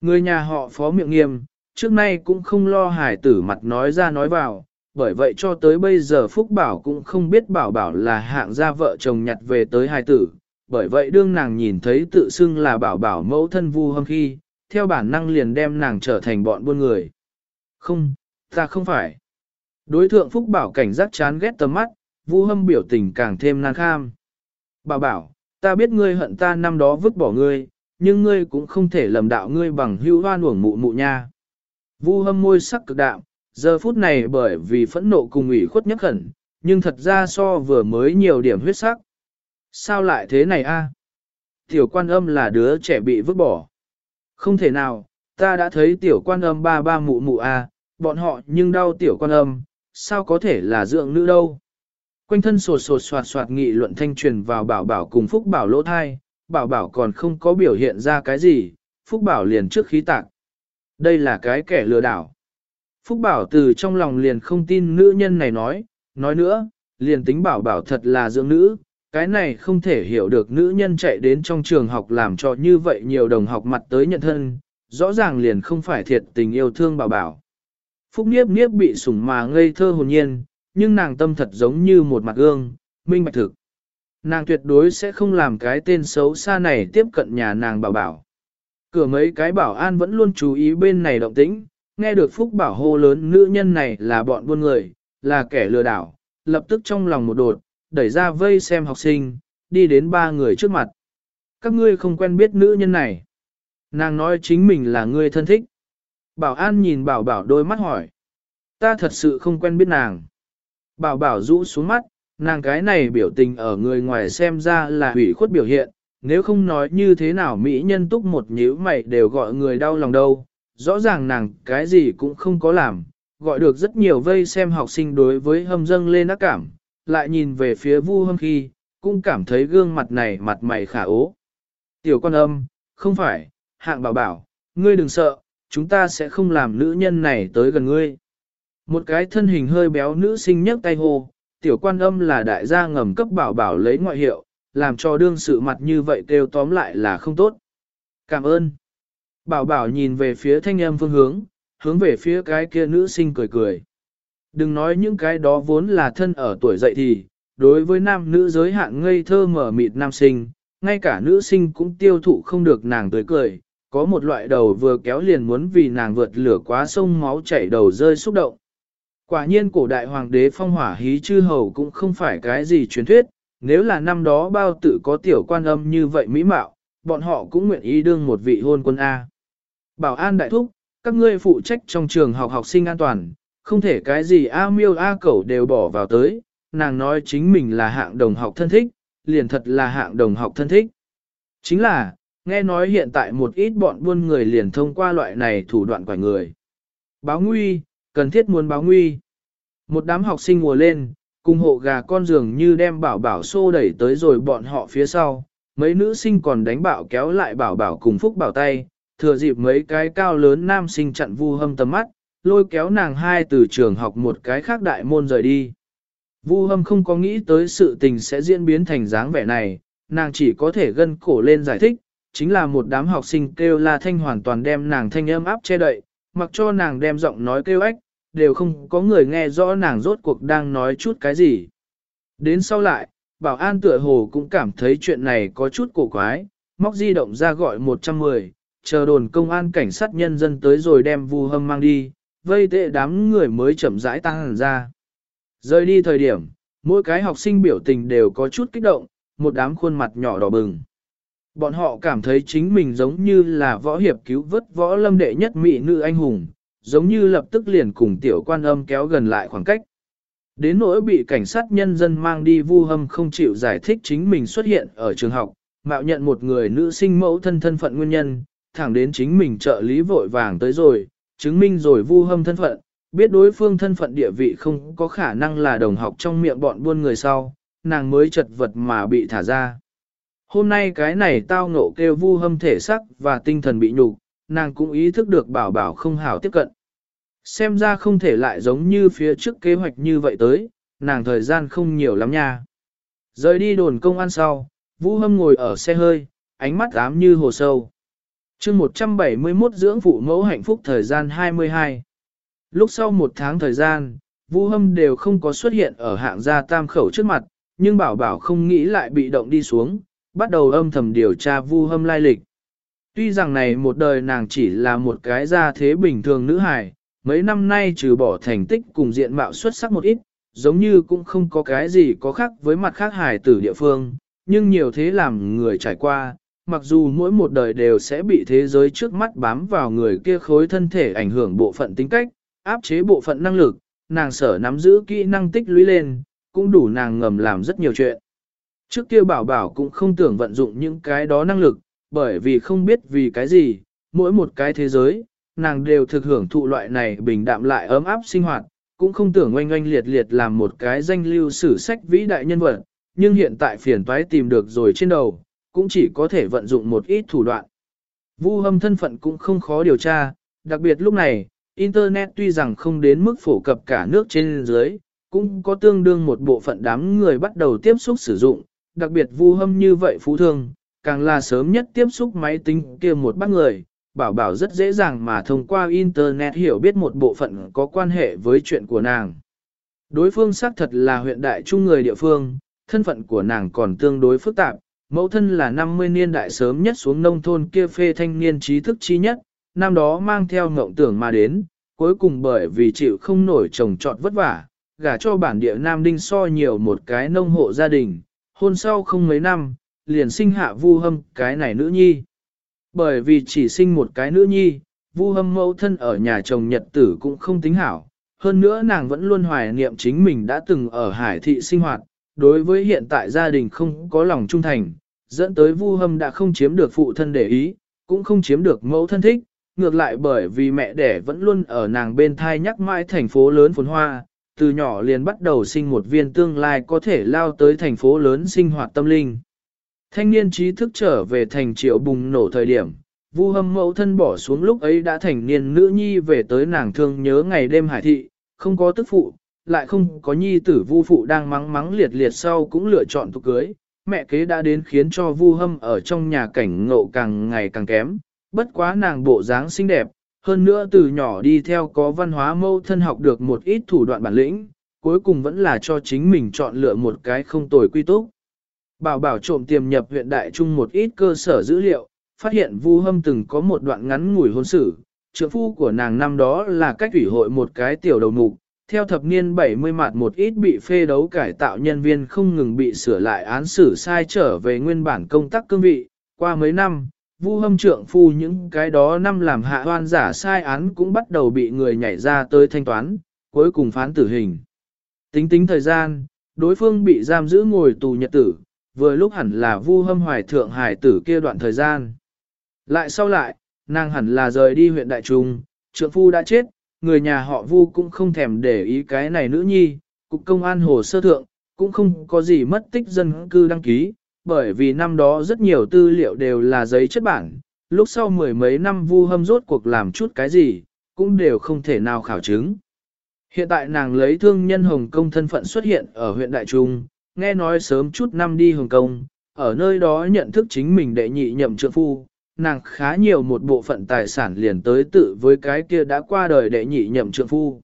Người nhà họ phó miệng nghiêm, trước nay cũng không lo hải tử mặt nói ra nói vào, bởi vậy cho tới bây giờ Phúc Bảo cũng không biết bảo bảo là hạng gia vợ chồng nhặt về tới hải tử, bởi vậy đương nàng nhìn thấy tự xưng là bảo bảo mẫu thân vu hâm khi, theo bản năng liền đem nàng trở thành bọn buôn người. Không, ta không phải. Đối thượng Phúc Bảo cảnh giác chán ghét tầm mắt, vu hâm biểu tình càng thêm nan kham. bà bảo, ta biết ngươi hận ta năm đó vứt bỏ ngươi, nhưng ngươi cũng không thể lầm đạo ngươi bằng hữu hoan uổng mụ mụ nha. Vu hâm môi sắc cực đạm, giờ phút này bởi vì phẫn nộ cùng ủy khuất nhất khẩn, nhưng thật ra so vừa mới nhiều điểm huyết sắc. Sao lại thế này a? Tiểu quan âm là đứa trẻ bị vứt bỏ. Không thể nào, ta đã thấy tiểu quan âm ba ba mụ mụ à, bọn họ nhưng đau tiểu quan âm, sao có thể là dưỡng nữ đâu. Quanh thân sột sột soạt soạt nghị luận thanh truyền vào bảo bảo cùng phúc bảo lỗ thai, bảo bảo còn không có biểu hiện ra cái gì, phúc bảo liền trước khí tạc. Đây là cái kẻ lừa đảo. Phúc bảo từ trong lòng liền không tin nữ nhân này nói, nói nữa, liền tính bảo bảo thật là dưỡng nữ, cái này không thể hiểu được nữ nhân chạy đến trong trường học làm cho như vậy nhiều đồng học mặt tới nhận thân, rõ ràng liền không phải thiệt tình yêu thương bảo bảo. Phúc Niếp Niếp bị sủng mà ngây thơ hồn nhiên, nhưng nàng tâm thật giống như một mặt gương, minh bạch thực. Nàng tuyệt đối sẽ không làm cái tên xấu xa này tiếp cận nhà nàng bảo bảo. Cửa mấy cái bảo an vẫn luôn chú ý bên này động tĩnh, nghe được Phúc bảo hô lớn nữ nhân này là bọn buôn người, là kẻ lừa đảo, lập tức trong lòng một đột, đẩy ra vây xem học sinh, đi đến ba người trước mặt. Các ngươi không quen biết nữ nhân này. Nàng nói chính mình là người thân thích. Bảo an nhìn bảo bảo đôi mắt hỏi. Ta thật sự không quen biết nàng. Bảo bảo rũ xuống mắt, nàng cái này biểu tình ở người ngoài xem ra là hủy khuất biểu hiện, nếu không nói như thế nào Mỹ nhân túc một nhíu mày đều gọi người đau lòng đâu, rõ ràng nàng cái gì cũng không có làm, gọi được rất nhiều vây xem học sinh đối với hâm dâng lên ác cảm, lại nhìn về phía vu hâm khi, cũng cảm thấy gương mặt này mặt mày khả ố. Tiểu quan âm, không phải, hạng bảo bảo, ngươi đừng sợ, chúng ta sẽ không làm nữ nhân này tới gần ngươi. Một cái thân hình hơi béo nữ sinh nhấc tay hô, tiểu quan âm là đại gia ngầm cấp bảo bảo lấy ngoại hiệu, làm cho đương sự mặt như vậy kêu tóm lại là không tốt. Cảm ơn. Bảo bảo nhìn về phía thanh âm phương hướng, hướng về phía cái kia nữ sinh cười cười. Đừng nói những cái đó vốn là thân ở tuổi dậy thì, đối với nam nữ giới hạn ngây thơ mở mịt nam sinh, ngay cả nữ sinh cũng tiêu thụ không được nàng tươi cười, có một loại đầu vừa kéo liền muốn vì nàng vượt lửa quá sông máu chảy đầu rơi xúc động. Quả nhiên cổ đại hoàng đế phong hỏa hí chư hầu cũng không phải cái gì truyền thuyết, nếu là năm đó bao tự có tiểu quan âm như vậy mỹ mạo, bọn họ cũng nguyện ý đương một vị hôn quân A. Bảo an đại thúc, các ngươi phụ trách trong trường học học sinh an toàn, không thể cái gì A miêu A cẩu đều bỏ vào tới, nàng nói chính mình là hạng đồng học thân thích, liền thật là hạng đồng học thân thích. Chính là, nghe nói hiện tại một ít bọn buôn người liền thông qua loại này thủ đoạn quả người. Báo nguy, cần thiết muốn báo nguy. Một đám học sinh mùa lên, cùng hộ gà con giường như đem bảo bảo xô đẩy tới rồi bọn họ phía sau, mấy nữ sinh còn đánh bảo kéo lại bảo bảo cùng phúc bảo tay, thừa dịp mấy cái cao lớn nam sinh chặn vu hâm tầm mắt, lôi kéo nàng hai từ trường học một cái khác đại môn rời đi. Vu hâm không có nghĩ tới sự tình sẽ diễn biến thành dáng vẻ này, nàng chỉ có thể gân cổ lên giải thích, chính là một đám học sinh kêu la thanh hoàn toàn đem nàng thanh âm áp che đậy, mặc cho nàng đem giọng nói kêu ếch, đều không có người nghe rõ nàng rốt cuộc đang nói chút cái gì. Đến sau lại, bảo an tựa hồ cũng cảm thấy chuyện này có chút cổ quái, móc di động ra gọi 110, chờ đồn công an cảnh sát nhân dân tới rồi đem vu hâm mang đi, vây tệ đám người mới chậm rãi tăng hẳn ra. Rời đi thời điểm, mỗi cái học sinh biểu tình đều có chút kích động, một đám khuôn mặt nhỏ đỏ bừng. Bọn họ cảm thấy chính mình giống như là võ hiệp cứu vớt võ lâm đệ nhất mỹ nữ anh hùng, giống như lập tức liền cùng tiểu quan âm kéo gần lại khoảng cách. Đến nỗi bị cảnh sát nhân dân mang đi vu hâm không chịu giải thích chính mình xuất hiện ở trường học, mạo nhận một người nữ sinh mẫu thân thân phận nguyên nhân, thẳng đến chính mình trợ lý vội vàng tới rồi, chứng minh rồi vu hâm thân phận, biết đối phương thân phận địa vị không có khả năng là đồng học trong miệng bọn buôn người sau, nàng mới chật vật mà bị thả ra. Hôm nay cái này tao ngộ kêu vu hâm thể sắc và tinh thần bị nhục, nàng cũng ý thức được bảo bảo không hảo tiếp cận. Xem ra không thể lại giống như phía trước kế hoạch như vậy tới, nàng thời gian không nhiều lắm nha. Rời đi đồn công an sau, Vũ Hâm ngồi ở xe hơi, ánh mắt ám như hồ sâu chương 171 dưỡng phụ mẫu hạnh phúc thời gian 22. Lúc sau một tháng thời gian, Vu Hâm đều không có xuất hiện ở hạng gia tam khẩu trước mặt, nhưng bảo bảo không nghĩ lại bị động đi xuống, bắt đầu âm thầm điều tra Vu Hâm lai lịch. Tuy rằng này một đời nàng chỉ là một cái gia thế bình thường nữ hài, mấy năm nay trừ bỏ thành tích cùng diện mạo xuất sắc một ít, giống như cũng không có cái gì có khác với mặt khác hài tử địa phương, nhưng nhiều thế làm người trải qua, mặc dù mỗi một đời đều sẽ bị thế giới trước mắt bám vào người kia khối thân thể ảnh hưởng bộ phận tính cách, áp chế bộ phận năng lực, nàng sở nắm giữ kỹ năng tích lũy lên, cũng đủ nàng ngầm làm rất nhiều chuyện. Trước kia bảo bảo cũng không tưởng vận dụng những cái đó năng lực, bởi vì không biết vì cái gì, mỗi một cái thế giới, nàng đều thực hưởng thụ loại này bình đạm lại ấm áp sinh hoạt, cũng không tưởng oanh oanh liệt liệt làm một cái danh lưu sử sách vĩ đại nhân vật, nhưng hiện tại phiền toái tìm được rồi trên đầu, cũng chỉ có thể vận dụng một ít thủ đoạn. Vu hâm thân phận cũng không khó điều tra, đặc biệt lúc này, Internet tuy rằng không đến mức phổ cập cả nước trên dưới, cũng có tương đương một bộ phận đám người bắt đầu tiếp xúc sử dụng, đặc biệt vu hâm như vậy phú thương, càng là sớm nhất tiếp xúc máy tính kia một bác người, bảo bảo rất dễ dàng mà thông qua Internet hiểu biết một bộ phận có quan hệ với chuyện của nàng. Đối phương xác thật là huyện đại trung người địa phương, thân phận của nàng còn tương đối phức tạp, mẫu thân là 50 niên đại sớm nhất xuống nông thôn kia phê thanh niên trí thức chi nhất, năm đó mang theo ngộng tưởng mà đến, cuối cùng bởi vì chịu không nổi chồng trọt vất vả, gả cho bản địa Nam Đinh so nhiều một cái nông hộ gia đình, hôn sau không mấy năm, liền sinh hạ vu hâm cái này nữ nhi. Bởi vì chỉ sinh một cái nữ nhi, vu hâm mẫu thân ở nhà chồng nhật tử cũng không tính hảo, hơn nữa nàng vẫn luôn hoài niệm chính mình đã từng ở hải thị sinh hoạt, đối với hiện tại gia đình không có lòng trung thành, dẫn tới vu hâm đã không chiếm được phụ thân để ý, cũng không chiếm được mẫu thân thích, ngược lại bởi vì mẹ đẻ vẫn luôn ở nàng bên thai nhắc mãi thành phố lớn phồn hoa, từ nhỏ liền bắt đầu sinh một viên tương lai có thể lao tới thành phố lớn sinh hoạt tâm linh. Thanh niên trí thức trở về thành triệu bùng nổ thời điểm, vu hâm mẫu thân bỏ xuống lúc ấy đã thành niên nữ nhi về tới nàng thương nhớ ngày đêm hải thị, không có tức phụ, lại không có nhi tử vu phụ đang mắng mắng liệt liệt sau cũng lựa chọn tục cưới. Mẹ kế đã đến khiến cho vu hâm ở trong nhà cảnh ngộ càng ngày càng kém, bất quá nàng bộ dáng xinh đẹp, hơn nữa từ nhỏ đi theo có văn hóa mâu thân học được một ít thủ đoạn bản lĩnh, cuối cùng vẫn là cho chính mình chọn lựa một cái không tồi quy túc. Bảo bảo trộm tiềm nhập huyện đại trung một ít cơ sở dữ liệu, phát hiện Vu Hâm từng có một đoạn ngắn ngủi hôn sự, trưởng phu của nàng năm đó là cách ủy hội một cái tiểu đầu mục, theo thập niên 70 mặt một ít bị phê đấu cải tạo nhân viên không ngừng bị sửa lại án xử sai trở về nguyên bản công tác cương vị, qua mấy năm, Vu hâm trượng phu những cái đó năm làm hạ hoan giả sai án cũng bắt đầu bị người nhảy ra tới thanh toán, cuối cùng phán tử hình. Tính tính thời gian, đối phương bị giam giữ ngồi tù nhật tử, vừa lúc hẳn là vu hâm hoài thượng hải tử kia đoạn thời gian. Lại sau lại, nàng hẳn là rời đi huyện Đại Trung, trượng phu đã chết, người nhà họ vu cũng không thèm để ý cái này nữ nhi, cục công an hồ sơ thượng, cũng không có gì mất tích dân cư đăng ký, bởi vì năm đó rất nhiều tư liệu đều là giấy chất bản, lúc sau mười mấy năm vu hâm rốt cuộc làm chút cái gì, cũng đều không thể nào khảo chứng. Hiện tại nàng lấy thương nhân Hồng Kông thân phận xuất hiện ở huyện Đại Trung, nghe nói sớm chút năm đi Hồng Kông, ở nơi đó nhận thức chính mình đệ nhị nhậm trượng phu, nàng khá nhiều một bộ phận tài sản liền tới tự với cái kia đã qua đời đệ nhị nhậm trượng phu.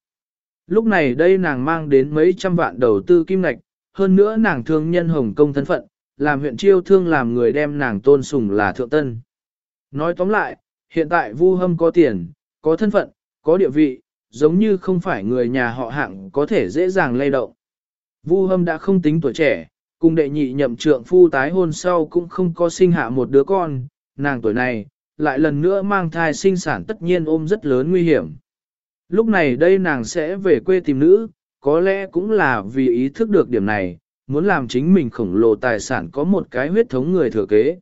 Lúc này đây nàng mang đến mấy trăm vạn đầu tư kim ngạch, hơn nữa nàng thương nhân Hồng Kông thân phận, làm huyện chiêu thương làm người đem nàng tôn sùng là thượng tân. Nói tóm lại, hiện tại Vu Hâm có tiền, có thân phận, có địa vị, giống như không phải người nhà họ hạng có thể dễ dàng lay động. Vu Hâm đã không tính tuổi trẻ, cùng đệ nhị nhậm trượng phu tái hôn sau cũng không có sinh hạ một đứa con, nàng tuổi này, lại lần nữa mang thai sinh sản tất nhiên ôm rất lớn nguy hiểm. Lúc này đây nàng sẽ về quê tìm nữ, có lẽ cũng là vì ý thức được điểm này, muốn làm chính mình khổng lồ tài sản có một cái huyết thống người thừa kế.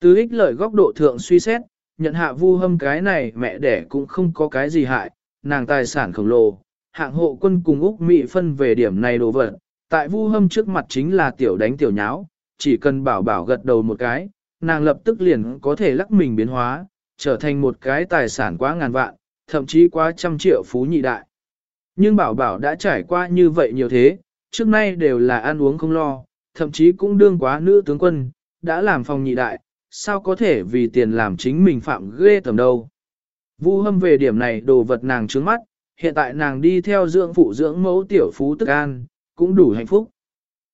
Từ ích lợi góc độ thượng suy xét, nhận hạ vu hâm cái này mẹ đẻ cũng không có cái gì hại, nàng tài sản khổng lồ, hạng hộ quân cùng Úc Mỹ phân về điểm này đồ vật, tại vu hâm trước mặt chính là tiểu đánh tiểu nháo, chỉ cần bảo bảo gật đầu một cái, nàng lập tức liền có thể lắc mình biến hóa, trở thành một cái tài sản quá ngàn vạn, thậm chí quá trăm triệu phú nhị đại. Nhưng bảo bảo đã trải qua như vậy nhiều thế, trước nay đều là ăn uống không lo, thậm chí cũng đương quá nữ tướng quân, đã làm phòng nhị đại, sao có thể vì tiền làm chính mình phạm ghê tầm đâu. Vu hâm về điểm này đồ vật nàng trướng mắt, hiện tại nàng đi theo dưỡng phụ dưỡng mẫu tiểu phú tức an, cũng đủ hạnh phúc.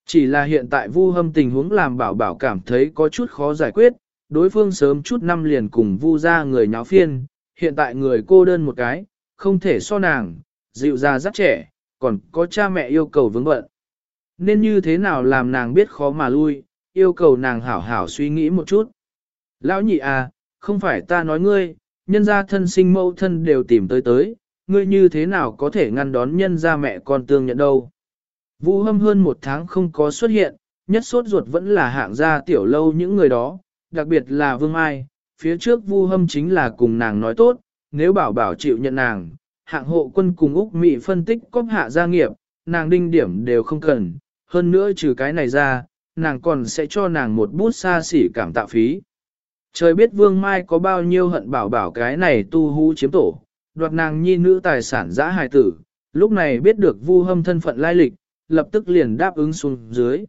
Chỉ là hiện tại vu hâm tình huống làm bảo bảo cảm thấy có chút khó giải quyết, đối phương sớm chút năm liền cùng vu ra người nháo phiên, hiện tại người cô đơn một cái, không thể so nàng, dịu ra rất trẻ, còn có cha mẹ yêu cầu vững bận. Nên như thế nào làm nàng biết khó mà lui, yêu cầu nàng hảo hảo suy nghĩ một chút. Lão nhị à, không phải ta nói ngươi, nhân gia thân sinh mẫu thân đều tìm tới tới, ngươi như thế nào có thể ngăn đón nhân gia mẹ con tương nhận đâu. Vũ hâm hơn một tháng không có xuất hiện, nhất sốt ruột vẫn là hạng gia tiểu lâu những người đó, đặc biệt là Vương Mai. phía trước Vu hâm chính là cùng nàng nói tốt, nếu bảo bảo chịu nhận nàng, hạng hộ quân cùng Úc Mỹ phân tích cóp hạ gia nghiệp, nàng đinh điểm đều không cần, hơn nữa trừ cái này ra, nàng còn sẽ cho nàng một bút xa xỉ cảm tạ phí. Trời biết Vương Mai có bao nhiêu hận bảo bảo cái này tu hú chiếm tổ, đoạt nàng nhi nữ tài sản giã hài tử, lúc này biết được Vu Hâm thân phận lai lịch, lập tức liền đáp ứng xuống dưới.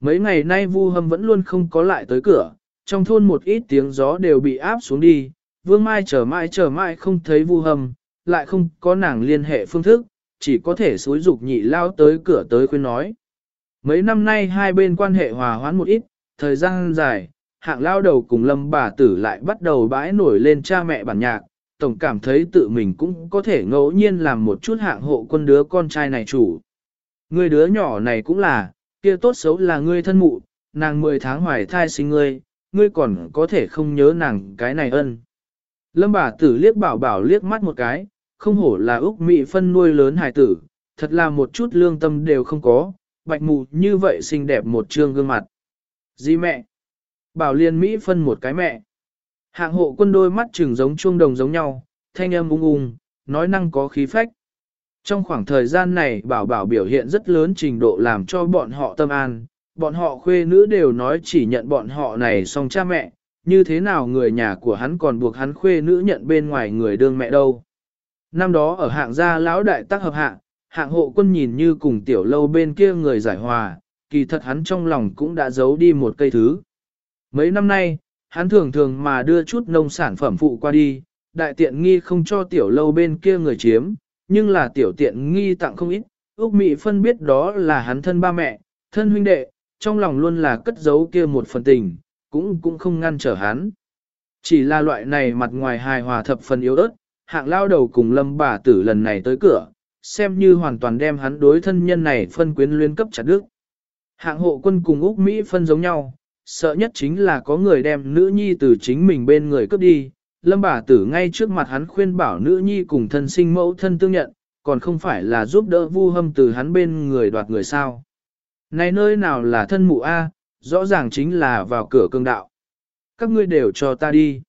Mấy ngày nay Vu Hâm vẫn luôn không có lại tới cửa, trong thôn một ít tiếng gió đều bị áp xuống đi, Vương Mai chờ mãi chờ mãi không thấy Vu Hâm, lại không có nàng liên hệ phương thức, chỉ có thể xúi dục nhị lao tới cửa tới khuyên nói. Mấy năm nay hai bên quan hệ hòa hoãn một ít, thời gian dài, hạng lao đầu cùng lâm bà tử lại bắt đầu bãi nổi lên cha mẹ bản nhạc, tổng cảm thấy tự mình cũng có thể ngẫu nhiên làm một chút hạng hộ quân đứa con trai này chủ. Người đứa nhỏ này cũng là, kia tốt xấu là ngươi thân mụ, nàng 10 tháng hoài thai sinh ngươi, ngươi còn có thể không nhớ nàng cái này ân. Lâm bà tử liếc bảo bảo liếc mắt một cái, không hổ là Úc Mỹ phân nuôi lớn hài tử, thật là một chút lương tâm đều không có, bạch mù như vậy xinh đẹp một trương gương mặt. Gì mẹ? Bảo liên Mỹ phân một cái mẹ. Hạng hộ quân đôi mắt trừng giống chuông đồng giống nhau, thanh âm ung ung, nói năng có khí phách. Trong khoảng thời gian này bảo bảo biểu hiện rất lớn trình độ làm cho bọn họ tâm an, bọn họ khuê nữ đều nói chỉ nhận bọn họ này song cha mẹ, như thế nào người nhà của hắn còn buộc hắn khuê nữ nhận bên ngoài người đương mẹ đâu. Năm đó ở hạng gia lão đại tác hợp hạng, hạng hộ quân nhìn như cùng tiểu lâu bên kia người giải hòa, kỳ thật hắn trong lòng cũng đã giấu đi một cây thứ. Mấy năm nay, hắn thường thường mà đưa chút nông sản phẩm phụ qua đi, đại tiện nghi không cho tiểu lâu bên kia người chiếm, nhưng là tiểu tiện nghi tặng không ít, Úc mỹ phân biết đó là hắn thân ba mẹ, thân huynh đệ, trong lòng luôn là cất giấu kia một phần tình, cũng cũng không ngăn trở hắn. Chỉ là loại này mặt ngoài hài hòa thập phần yếu ớt, hạng lao đầu cùng lâm bà tử lần này tới cửa, xem như hoàn toàn đem hắn đối thân nhân này phân quyến luyến cấp chặt đức. Hạng hộ quân cùng Úc Mỹ phân giống nhau, sợ nhất chính là có người đem nữ nhi từ chính mình bên người cướp đi. Lâm bà tử ngay trước mặt hắn khuyên bảo nữ nhi cùng thân sinh mẫu thân tương nhận, còn không phải là giúp đỡ vu hâm từ hắn bên người đoạt người sao. Này nơi nào là thân mụ A, rõ ràng chính là vào cửa cương đạo. Các ngươi đều cho ta đi.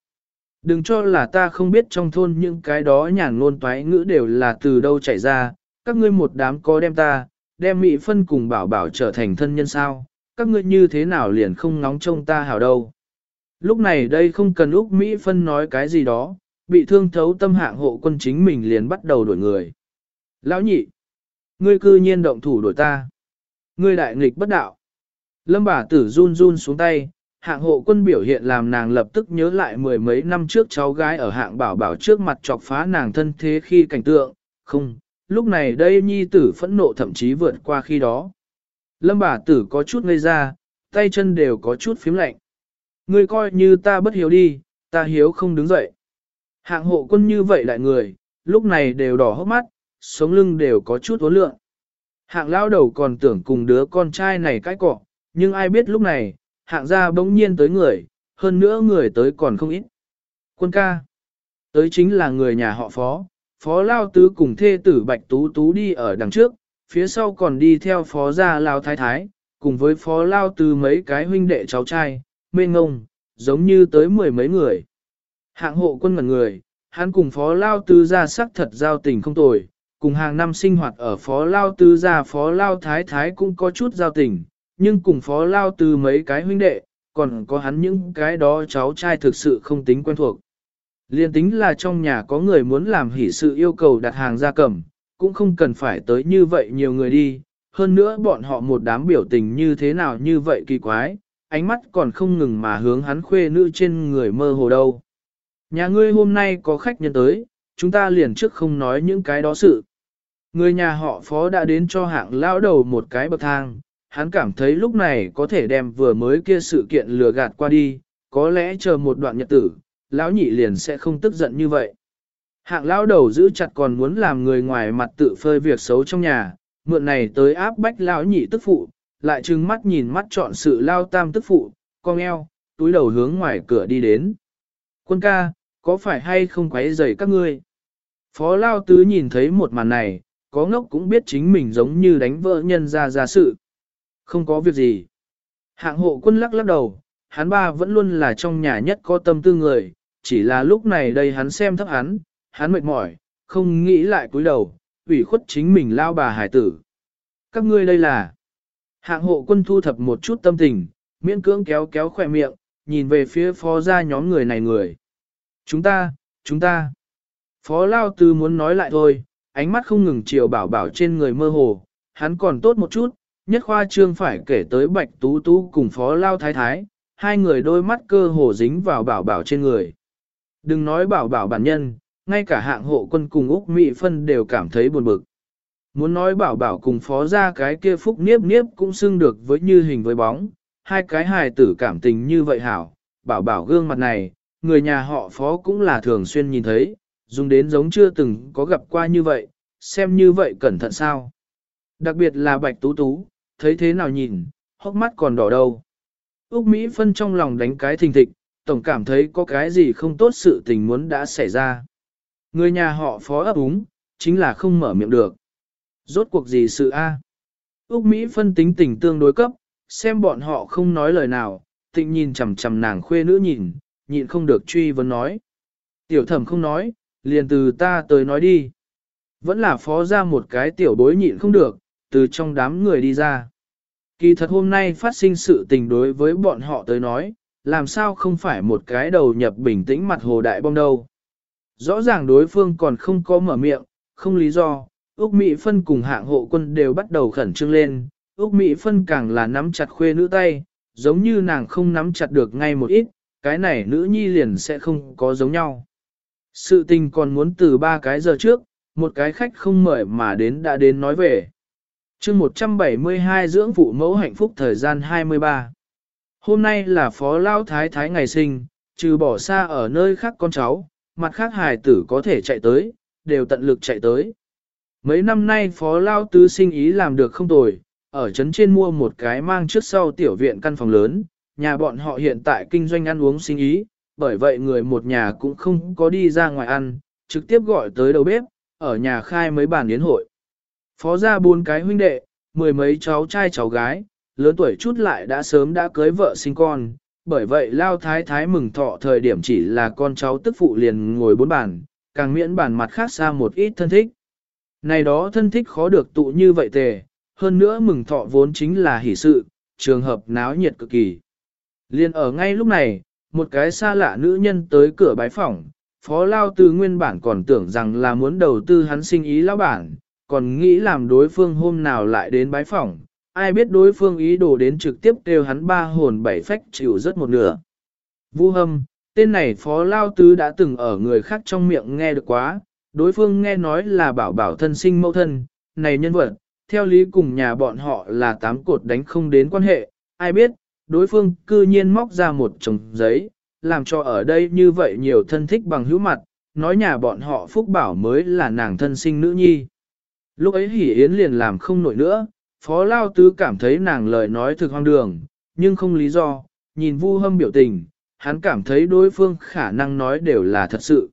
Đừng cho là ta không biết trong thôn những cái đó nhàn ngôn toái ngữ đều là từ đâu chảy ra, các ngươi một đám có đem ta, đem mỹ phân cùng bảo bảo trở thành thân nhân sao, các ngươi như thế nào liền không ngóng trông ta hảo đâu. Lúc này đây không cần Úc Mỹ phân nói cái gì đó, bị thương thấu tâm hạng hộ quân chính mình liền bắt đầu đổi người. Lão nhị, ngươi cư nhiên động thủ đổi ta. Ngươi đại nghịch bất đạo. Lâm bà tử run run xuống tay, hạng hộ quân biểu hiện làm nàng lập tức nhớ lại mười mấy năm trước cháu gái ở hạng bảo bảo trước mặt chọc phá nàng thân thế khi cảnh tượng, không, lúc này đây nhi tử phẫn nộ thậm chí vượt qua khi đó. Lâm bà tử có chút ngây ra, tay chân đều có chút phím lạnh. Ngươi coi như ta bất hiếu đi, ta hiếu không đứng dậy. Hạng hộ quân như vậy lại người, lúc này đều đỏ hốc mắt, sống lưng đều có chút uốn lượng. Hạng lao đầu còn tưởng cùng đứa con trai này cãi cọ, nhưng ai biết lúc này, hạng gia bỗng nhiên tới người, hơn nữa người tới còn không ít. Quân ca, tới chính là người nhà họ phó, phó lao tứ cùng thê tử bạch tú tú đi ở đằng trước, phía sau còn đi theo phó gia lao thái thái, cùng với phó lao tứ mấy cái huynh đệ cháu trai, mê ngông, giống như tới mười mấy người. Hạng hộ quân ngần người, hắn cùng phó lao tứ gia sắc thật giao tình không tồi, cùng hàng năm sinh hoạt ở phó lao tứ gia phó lao thái thái cũng có chút giao tình, nhưng cùng phó lao tứ mấy cái huynh đệ, còn có hắn những cái đó cháu trai thực sự không tính quen thuộc. Liên tính là trong nhà có người muốn làm hỷ sự yêu cầu đặt hàng gia cầm, cũng không cần phải tới như vậy nhiều người đi, hơn nữa bọn họ một đám biểu tình như thế nào như vậy kỳ quái, ánh mắt còn không ngừng mà hướng hắn khuê nữ trên người mơ hồ đâu. Nhà ngươi hôm nay có khách nhân tới, chúng ta liền trước không nói những cái đó sự. Người nhà họ phó đã đến cho hạng lão đầu một cái bậc thang, hắn cảm thấy lúc này có thể đem vừa mới kia sự kiện lừa gạt qua đi, có lẽ chờ một đoạn nhật tử, lão nhị liền sẽ không tức giận như vậy. Hạng lão đầu giữ chặt còn muốn làm người ngoài mặt tự phơi việc xấu trong nhà, mượn này tới áp bách lão nhị tức phụ, lại trừng mắt nhìn mắt chọn sự lao tam tức phụ, con eo, túi đầu hướng ngoài cửa đi đến. Quân ca, có phải hay không quấy rầy các ngươi? Phó lao tứ nhìn thấy một màn này, có ngốc cũng biết chính mình giống như đánh vỡ nhân ra ra sự. Không có việc gì. Hạng hộ quân lắc lắc đầu, hắn ba vẫn luôn là trong nhà nhất có tâm tư người, chỉ là lúc này đây hắn xem thấp hắn, hắn mệt mỏi, không nghĩ lại cúi đầu, ủy khuất chính mình lao bà hải tử. Các ngươi đây là... Hạng hộ quân thu thập một chút tâm tình, miễn cưỡng kéo kéo khỏe miệng, nhìn về phía phó gia nhóm người này người. Chúng ta, chúng ta. Phó Lao Tư muốn nói lại thôi, ánh mắt không ngừng chiều bảo bảo trên người mơ hồ, hắn còn tốt một chút, nhất khoa trương phải kể tới Bạch Tú Tú cùng Phó Lao Thái Thái, hai người đôi mắt cơ hồ dính vào bảo bảo trên người. Đừng nói bảo bảo bản nhân, ngay cả hạng hộ quân cùng Úc Mỹ Phân đều cảm thấy buồn bực. Muốn nói bảo bảo cùng phó ra cái kia phúc niếp niếp cũng xưng được với như hình với bóng, hai cái hài tử cảm tình như vậy hảo, bảo bảo gương mặt này, người nhà họ phó cũng là thường xuyên nhìn thấy, dùng đến giống chưa từng có gặp qua như vậy, xem như vậy cẩn thận sao. Đặc biệt là bạch tú tú, thấy thế nào nhìn, hốc mắt còn đỏ đâu. Úc Mỹ phân trong lòng đánh cái thình thịch, tổng cảm thấy có cái gì không tốt sự tình muốn đã xảy ra. Người nhà họ phó ấp úng, chính là không mở miệng được. Rốt cuộc gì sự A? Úc Mỹ phân tính tình tương đối cấp, xem bọn họ không nói lời nào, tịnh nhìn chằm chằm nàng khuê nữ nhìn, nhịn không được truy vấn nói. Tiểu thẩm không nói, liền từ ta tới nói đi. Vẫn là phó ra một cái tiểu bối nhịn không được, từ trong đám người đi ra. Kỳ thật hôm nay phát sinh sự tình đối với bọn họ tới nói, làm sao không phải một cái đầu nhập bình tĩnh mặt hồ đại bom đâu. Rõ ràng đối phương còn không có mở miệng, không lý do, Úc Mỹ Phân cùng hạng hộ quân đều bắt đầu khẩn trương lên, Úc Mỹ Phân càng là nắm chặt khuê nữ tay, giống như nàng không nắm chặt được ngay một ít, cái này nữ nhi liền sẽ không có giống nhau. Sự tình còn muốn từ ba cái giờ trước, một cái khách không mời mà đến đã đến nói về. chương 172 dưỡng phụ mẫu hạnh phúc thời gian 23. Hôm nay là phó lao thái thái ngày sinh, trừ bỏ xa ở nơi khác con cháu, mặt khác hài tử có thể chạy tới, đều tận lực chạy tới. Mấy năm nay phó lao tứ sinh ý làm được không tồi, ở trấn trên mua một cái mang trước sau tiểu viện căn phòng lớn, nhà bọn họ hiện tại kinh doanh ăn uống sinh ý, bởi vậy người một nhà cũng không có đi ra ngoài ăn, trực tiếp gọi tới đầu bếp, ở nhà khai mấy bàn yến hội. Phó ra bốn cái huynh đệ, mười mấy cháu trai cháu gái, lớn tuổi chút lại đã sớm đã cưới vợ sinh con, bởi vậy lao thái thái mừng thọ thời điểm chỉ là con cháu tức phụ liền ngồi bốn bàn, càng miễn bàn mặt khác xa một ít thân thích. Này đó thân thích khó được tụ như vậy tề, hơn nữa mừng thọ vốn chính là hỷ sự, trường hợp náo nhiệt cực kỳ. Liên ở ngay lúc này, một cái xa lạ nữ nhân tới cửa bái phỏng, phó lao tư nguyên bản còn tưởng rằng là muốn đầu tư hắn sinh ý lão bản, còn nghĩ làm đối phương hôm nào lại đến bái phỏng, ai biết đối phương ý đồ đến trực tiếp kêu hắn ba hồn bảy phách chịu rất một nửa. Vu hâm, tên này phó lao tứ đã từng ở người khác trong miệng nghe được quá, đối phương nghe nói là bảo bảo thân sinh mẫu thân, này nhân vật, theo lý cùng nhà bọn họ là tám cột đánh không đến quan hệ, ai biết, đối phương cư nhiên móc ra một chồng giấy, làm cho ở đây như vậy nhiều thân thích bằng hữu mặt, nói nhà bọn họ Phúc Bảo mới là nàng thân sinh nữ nhi. Lúc ấy Hỷ Yến liền làm không nổi nữa, Phó Lao Tứ cảm thấy nàng lời nói thực hoang đường, nhưng không lý do, nhìn Vu Hâm biểu tình, hắn cảm thấy đối phương khả năng nói đều là thật sự.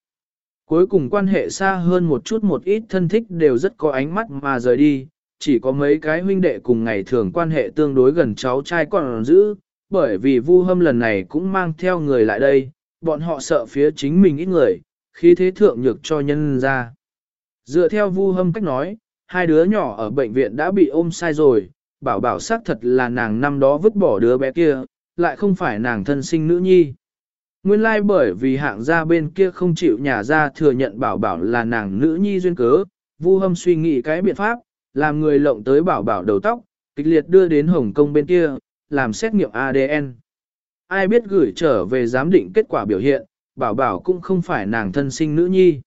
Cuối cùng quan hệ xa hơn một chút một ít thân thích đều rất có ánh mắt mà rời đi, chỉ có mấy cái huynh đệ cùng ngày thường quan hệ tương đối gần cháu trai còn giữ, bởi vì Vu Hâm lần này cũng mang theo người lại đây, bọn họ sợ phía chính mình ít người, khi thế thượng nhược cho nhân ra. Dựa theo Vu Hâm cách nói, hai đứa nhỏ ở bệnh viện đã bị ôm sai rồi, bảo bảo xác thật là nàng năm đó vứt bỏ đứa bé kia, lại không phải nàng thân sinh nữ nhi. Nguyên lai like bởi vì hạng gia bên kia không chịu nhà ra thừa nhận bảo bảo là nàng nữ nhi duyên cớ, Vu Hâm suy nghĩ cái biện pháp, làm người lộng tới bảo bảo đầu tóc, kịch liệt đưa đến Hồng Kông bên kia, làm xét nghiệm ADN. Ai biết gửi trở về giám định kết quả biểu hiện, bảo bảo cũng không phải nàng thân sinh nữ nhi.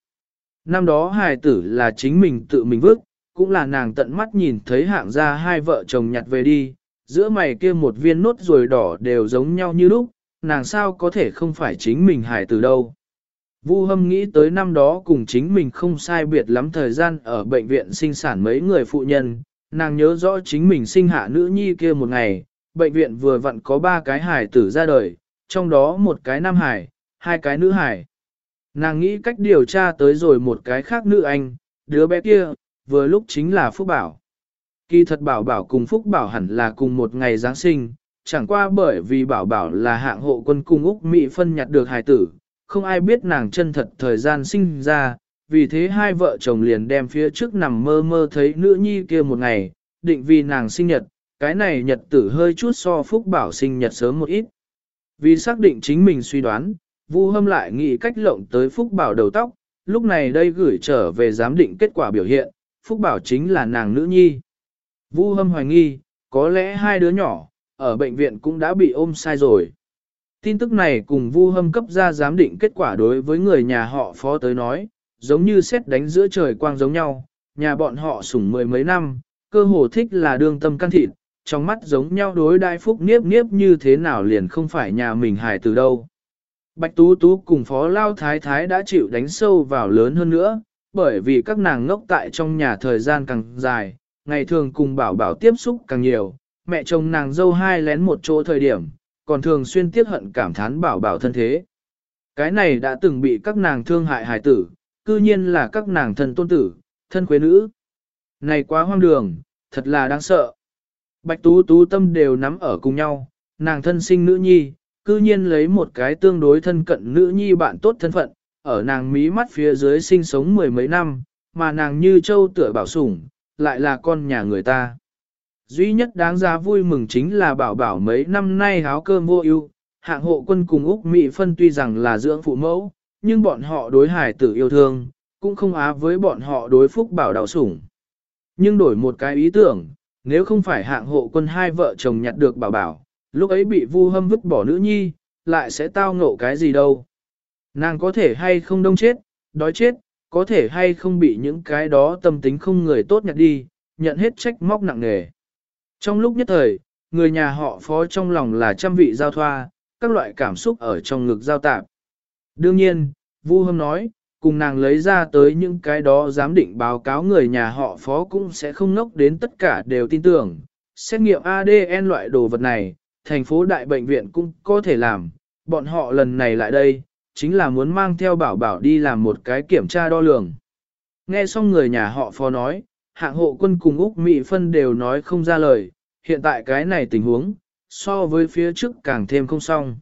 Năm đó hài tử là chính mình tự mình vứt, cũng là nàng tận mắt nhìn thấy hạng ra hai vợ chồng nhặt về đi, giữa mày kia một viên nốt ruồi đỏ đều giống nhau như lúc, nàng sao có thể không phải chính mình hài tử đâu. Vu Hâm nghĩ tới năm đó cùng chính mình không sai biệt lắm thời gian ở bệnh viện sinh sản mấy người phụ nhân, nàng nhớ rõ chính mình sinh hạ nữ nhi kia một ngày, bệnh viện vừa vặn có ba cái hài tử ra đời, trong đó một cái nam hài, hai cái nữ hài. Nàng nghĩ cách điều tra tới rồi một cái khác nữ anh, đứa bé kia, vừa lúc chính là Phúc Bảo. Kỳ thật Bảo Bảo cùng Phúc Bảo hẳn là cùng một ngày Giáng sinh, chẳng qua bởi vì Bảo Bảo là hạng hộ quân cung Úc Mỹ phân nhặt được hài tử, không ai biết nàng chân thật thời gian sinh ra, vì thế hai vợ chồng liền đem phía trước nằm mơ mơ thấy nữ nhi kia một ngày, định vì nàng sinh nhật, cái này nhật tử hơi chút so Phúc Bảo sinh nhật sớm một ít. Vì xác định chính mình suy đoán, Vu Hâm lại nghĩ cách lộng tới Phúc Bảo đầu tóc, lúc này đây gửi trở về giám định kết quả biểu hiện, Phúc Bảo chính là nàng nữ nhi. Vu Hâm hoài nghi, có lẽ hai đứa nhỏ, ở bệnh viện cũng đã bị ôm sai rồi. Tin tức này cùng Vu Hâm cấp ra giám định kết quả đối với người nhà họ phó tới nói, giống như xét đánh giữa trời quang giống nhau, nhà bọn họ sủng mười mấy năm, cơ hồ thích là đương tâm can thịt, trong mắt giống nhau đối đại phúc niếp niếp như thế nào liền không phải nhà mình hài từ đâu. Bạch Tú Tú cùng Phó Lao Thái Thái đã chịu đánh sâu vào lớn hơn nữa, bởi vì các nàng ngốc tại trong nhà thời gian càng dài, ngày thường cùng bảo bảo tiếp xúc càng nhiều, mẹ chồng nàng dâu hai lén một chỗ thời điểm, còn thường xuyên tiếc hận cảm thán bảo bảo thân thế. Cái này đã từng bị các nàng thương hại hài tử, cư nhiên là các nàng thân tôn tử, thân quế nữ. Này quá hoang đường, thật là đáng sợ. Bạch Tú Tú tâm đều nắm ở cùng nhau, nàng thân sinh nữ nhi, cư nhiên lấy một cái tương đối thân cận nữ nhi bạn tốt thân phận, ở nàng mí mắt phía dưới sinh sống mười mấy năm, mà nàng như châu tựa bảo sủng, lại là con nhà người ta. Duy nhất đáng giá vui mừng chính là bảo bảo mấy năm nay háo cơm vô ưu, hạng hộ quân cùng Úc Mỹ phân tuy rằng là dưỡng phụ mẫu, nhưng bọn họ đối hải tử yêu thương, cũng không á với bọn họ đối phúc bảo đạo sủng. Nhưng đổi một cái ý tưởng, nếu không phải hạng hộ quân hai vợ chồng nhặt được bảo bảo, lúc ấy bị vu hâm vứt bỏ nữ nhi, lại sẽ tao ngộ cái gì đâu. Nàng có thể hay không đông chết, đói chết, có thể hay không bị những cái đó tâm tính không người tốt nhặt đi, nhận hết trách móc nặng nề. Trong lúc nhất thời, người nhà họ phó trong lòng là trăm vị giao thoa, các loại cảm xúc ở trong ngực giao tạp. Đương nhiên, Vu Hâm nói, cùng nàng lấy ra tới những cái đó giám định báo cáo người nhà họ phó cũng sẽ không ngốc đến tất cả đều tin tưởng. Xét nghiệm ADN loại đồ vật này, thành phố đại bệnh viện cũng có thể làm, bọn họ lần này lại đây, chính là muốn mang theo bảo bảo đi làm một cái kiểm tra đo lường. Nghe xong người nhà họ phó nói, hạng hộ quân cùng Úc Mỹ Phân đều nói không ra lời, hiện tại cái này tình huống, so với phía trước càng thêm không xong.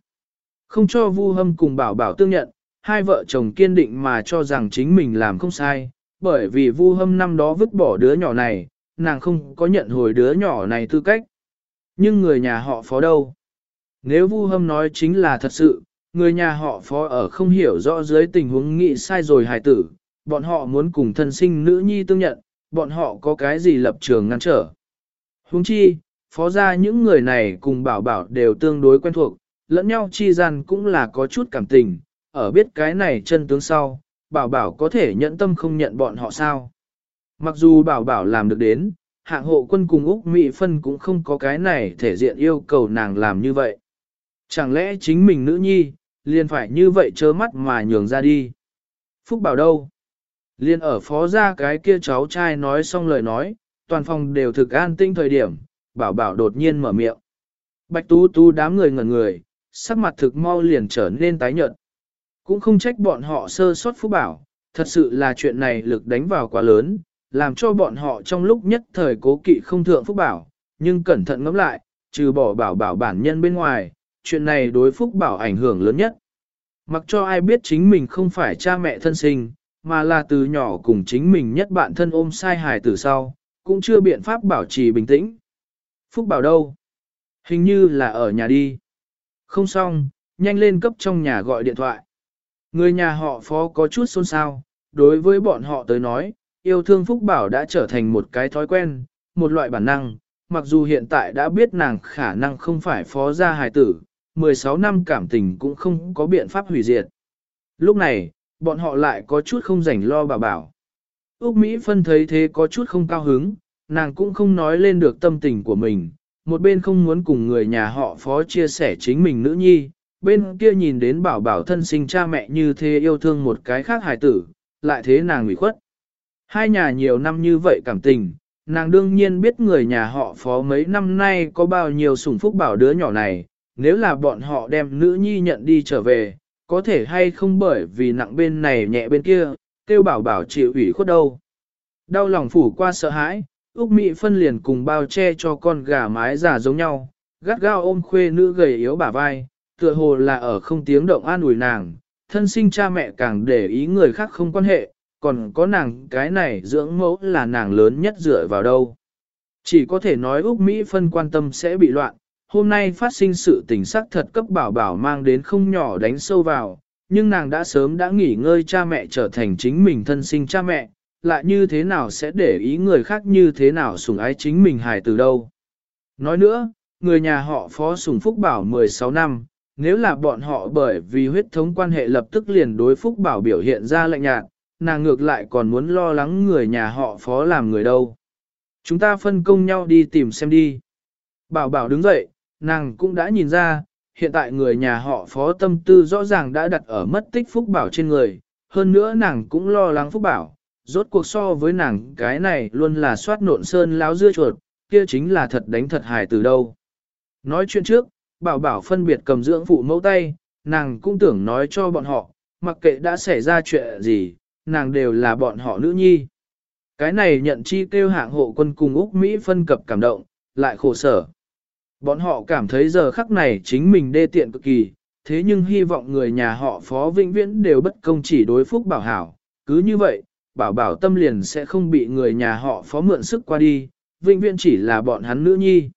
Không cho Vu Hâm cùng bảo bảo tương nhận, hai vợ chồng kiên định mà cho rằng chính mình làm không sai, bởi vì Vu Hâm năm đó vứt bỏ đứa nhỏ này, nàng không có nhận hồi đứa nhỏ này tư cách. Nhưng người nhà họ phó đâu? Nếu Vu Hâm nói chính là thật sự, người nhà họ phó ở không hiểu rõ dưới tình huống nghĩ sai rồi hài tử, bọn họ muốn cùng thân sinh nữ nhi tương nhận, bọn họ có cái gì lập trường ngăn trở. Huống chi, phó ra những người này cùng bảo bảo đều tương đối quen thuộc, lẫn nhau chi gian cũng là có chút cảm tình, ở biết cái này chân tướng sau, bảo bảo có thể nhẫn tâm không nhận bọn họ sao. Mặc dù bảo bảo làm được đến, hạng hộ quân cùng Úc Mỹ Phân cũng không có cái này thể diện yêu cầu nàng làm như vậy. Chẳng lẽ chính mình nữ nhi, liền phải như vậy trơ mắt mà nhường ra đi. Phúc bảo đâu? Liên ở phó ra cái kia cháu trai nói xong lời nói, toàn phòng đều thực an tinh thời điểm, bảo bảo đột nhiên mở miệng. Bạch tú tú đám người ngẩn người, sắc mặt thực mau liền trở nên tái nhợt. Cũng không trách bọn họ sơ sót phúc bảo, thật sự là chuyện này lực đánh vào quá lớn, làm cho bọn họ trong lúc nhất thời cố kỵ không thượng phúc bảo, nhưng cẩn thận ngẫm lại, trừ bỏ bảo bảo bản nhân bên ngoài, chuyện này đối phúc bảo ảnh hưởng lớn nhất. Mặc cho ai biết chính mình không phải cha mẹ thân sinh, mà là từ nhỏ cùng chính mình nhất bạn thân ôm sai hài từ sau, cũng chưa biện pháp bảo trì bình tĩnh. Phúc bảo đâu? Hình như là ở nhà đi. Không xong, nhanh lên cấp trong nhà gọi điện thoại. Người nhà họ phó có chút xôn xao, đối với bọn họ tới nói, yêu thương Phúc Bảo đã trở thành một cái thói quen, một loại bản năng, mặc dù hiện tại đã biết nàng khả năng không phải phó gia hài tử, 16 năm cảm tình cũng không có biện pháp hủy diệt. Lúc này, bọn họ lại có chút không rảnh lo bảo bảo. Úc Mỹ phân thấy thế có chút không cao hứng, nàng cũng không nói lên được tâm tình của mình, một bên không muốn cùng người nhà họ phó chia sẻ chính mình nữ nhi, bên kia nhìn đến bảo bảo thân sinh cha mẹ như thế yêu thương một cái khác hài tử, lại thế nàng ủy khuất. Hai nhà nhiều năm như vậy cảm tình, nàng đương nhiên biết người nhà họ phó mấy năm nay có bao nhiêu sủng phúc bảo đứa nhỏ này, nếu là bọn họ đem nữ nhi nhận đi trở về, có thể hay không bởi vì nặng bên này nhẹ bên kia, kêu bảo bảo chịu ủy khuất đâu. Đau lòng phủ qua sợ hãi, Úc Mỹ phân liền cùng bao che cho con gà mái già giống nhau, gắt gao ôm khuê nữ gầy yếu bả vai, tựa hồ là ở không tiếng động an ủi nàng, thân sinh cha mẹ càng để ý người khác không quan hệ, còn có nàng cái này dưỡng mẫu là nàng lớn nhất dựa vào đâu. Chỉ có thể nói Úc Mỹ phân quan tâm sẽ bị loạn, hôm nay phát sinh sự tình sắc thật cấp bảo bảo mang đến không nhỏ đánh sâu vào, nhưng nàng đã sớm đã nghỉ ngơi cha mẹ trở thành chính mình thân sinh cha mẹ, lại như thế nào sẽ để ý người khác như thế nào sủng ái chính mình hài từ đâu. Nói nữa, người nhà họ phó sủng phúc bảo 16 năm, nếu là bọn họ bởi vì huyết thống quan hệ lập tức liền đối phúc bảo biểu hiện ra lạnh nhạt, nàng ngược lại còn muốn lo lắng người nhà họ phó làm người đâu. Chúng ta phân công nhau đi tìm xem đi. Bảo bảo đứng dậy, nàng cũng đã nhìn ra, hiện tại người nhà họ phó tâm tư rõ ràng đã đặt ở mất tích phúc bảo trên người, hơn nữa nàng cũng lo lắng phúc bảo, rốt cuộc so với nàng cái này luôn là soát nộn sơn láo dưa chuột, kia chính là thật đánh thật hài từ đâu. Nói chuyện trước, bảo bảo phân biệt cầm dưỡng phụ mẫu tay, nàng cũng tưởng nói cho bọn họ, mặc kệ đã xảy ra chuyện gì, nàng đều là bọn họ nữ nhi. Cái này nhận chi kêu hạng hộ quân cùng Úc Mỹ phân cập cảm động, lại khổ sở. Bọn họ cảm thấy giờ khắc này chính mình đê tiện cực kỳ, thế nhưng hy vọng người nhà họ phó vĩnh viễn đều bất công chỉ đối phúc bảo hảo. Cứ như vậy, bảo bảo tâm liền sẽ không bị người nhà họ phó mượn sức qua đi, vĩnh viễn chỉ là bọn hắn nữ nhi.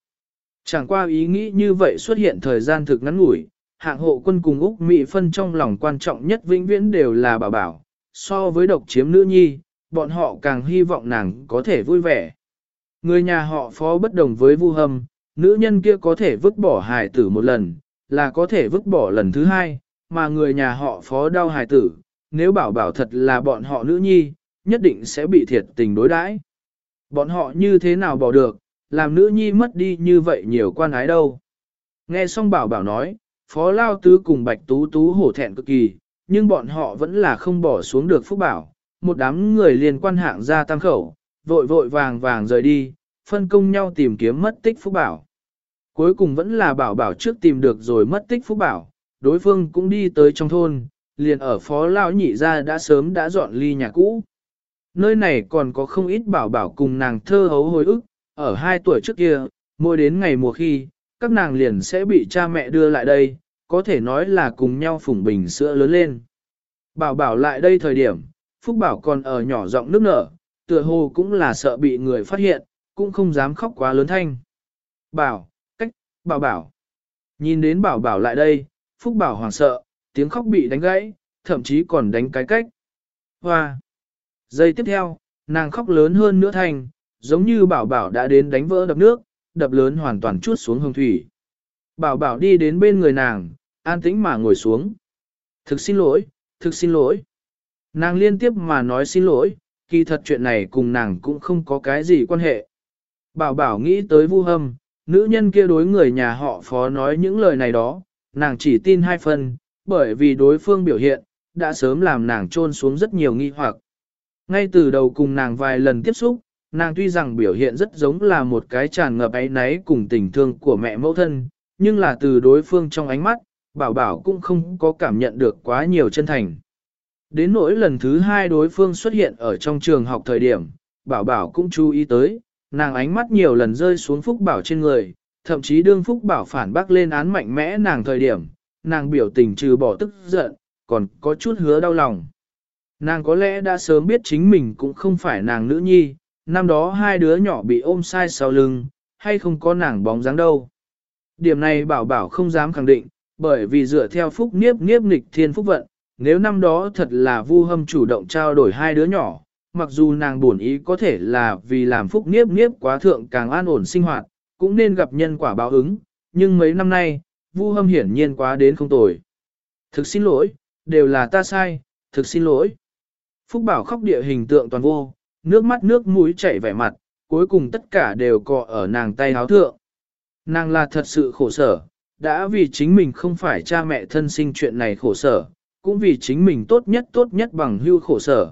Chẳng qua ý nghĩ như vậy xuất hiện thời gian thực ngắn ngủi, hạng hộ quân cùng Úc Mỹ phân trong lòng quan trọng nhất vĩnh viễn đều là bảo bảo, so với độc chiếm nữ nhi, bọn họ càng hy vọng nàng có thể vui vẻ. Người nhà họ phó bất đồng với vu hâm, nữ nhân kia có thể vứt bỏ hài tử một lần, là có thể vứt bỏ lần thứ hai, mà người nhà họ phó đau hài tử, nếu bảo bảo thật là bọn họ nữ nhi, nhất định sẽ bị thiệt tình đối đãi. Bọn họ như thế nào bỏ được, làm nữ nhi mất đi như vậy nhiều quan ái đâu. Nghe xong bảo bảo nói, phó lao tứ cùng bạch tú tú hổ thẹn cực kỳ, nhưng bọn họ vẫn là không bỏ xuống được phúc bảo. Một đám người liên quan hạng ra tăng khẩu, vội vội vàng vàng rời đi, phân công nhau tìm kiếm mất tích phúc bảo. Cuối cùng vẫn là bảo bảo trước tìm được rồi mất tích phúc bảo, đối phương cũng đi tới trong thôn, liền ở phó lao nhị ra đã sớm đã dọn ly nhà cũ. Nơi này còn có không ít bảo bảo cùng nàng thơ hấu hồi ức, ở hai tuổi trước kia, mỗi đến ngày mùa khi, các nàng liền sẽ bị cha mẹ đưa lại đây, có thể nói là cùng nhau phủng bình sữa lớn lên. Bảo bảo lại đây thời điểm, Phúc Bảo còn ở nhỏ giọng nước nở, tựa hồ cũng là sợ bị người phát hiện, cũng không dám khóc quá lớn thanh. Bảo, cách, bảo bảo. Nhìn đến bảo bảo lại đây, Phúc Bảo hoảng sợ, tiếng khóc bị đánh gãy, thậm chí còn đánh cái cách. Hoa! Giây tiếp theo, nàng khóc lớn hơn nữa thành, giống như bảo bảo đã đến đánh vỡ đập nước, đập lớn hoàn toàn chút xuống hồng thủy. Bảo bảo đi đến bên người nàng, an tĩnh mà ngồi xuống. Thực xin lỗi, thực xin lỗi. Nàng liên tiếp mà nói xin lỗi, kỳ thật chuyện này cùng nàng cũng không có cái gì quan hệ. Bảo bảo nghĩ tới vu hâm, nữ nhân kia đối người nhà họ phó nói những lời này đó, nàng chỉ tin hai phần, bởi vì đối phương biểu hiện, đã sớm làm nàng trôn xuống rất nhiều nghi hoặc. Ngay từ đầu cùng nàng vài lần tiếp xúc, nàng tuy rằng biểu hiện rất giống là một cái tràn ngập ấy náy cùng tình thương của mẹ mẫu thân, nhưng là từ đối phương trong ánh mắt, bảo bảo cũng không có cảm nhận được quá nhiều chân thành. Đến nỗi lần thứ hai đối phương xuất hiện ở trong trường học thời điểm, bảo bảo cũng chú ý tới, nàng ánh mắt nhiều lần rơi xuống Phúc Bảo trên người, thậm chí đương Phúc Bảo phản bác lên án mạnh mẽ nàng thời điểm, nàng biểu tình trừ bỏ tức giận, còn có chút hứa đau lòng. Nàng có lẽ đã sớm biết chính mình cũng không phải nàng nữ nhi, năm đó hai đứa nhỏ bị ôm sai sau lưng, hay không có nàng bóng dáng đâu. Điểm này bảo bảo không dám khẳng định, bởi vì dựa theo phúc niếp niếp nghịch thiên phúc vận, nếu năm đó thật là vu hâm chủ động trao đổi hai đứa nhỏ, mặc dù nàng buồn ý có thể là vì làm phúc niếp niếp quá thượng càng an ổn sinh hoạt, cũng nên gặp nhân quả báo ứng, nhưng mấy năm nay, vu hâm hiển nhiên quá đến không tồi. Thực xin lỗi, đều là ta sai, thực xin lỗi. Phúc bảo khóc địa hình tượng toàn vô, nước mắt nước mũi chảy vẻ mặt, cuối cùng tất cả đều cọ ở nàng tay háo thượng. Nàng là thật sự khổ sở, đã vì chính mình không phải cha mẹ thân sinh chuyện này khổ sở, cũng vì chính mình tốt nhất tốt nhất bằng hưu khổ sở.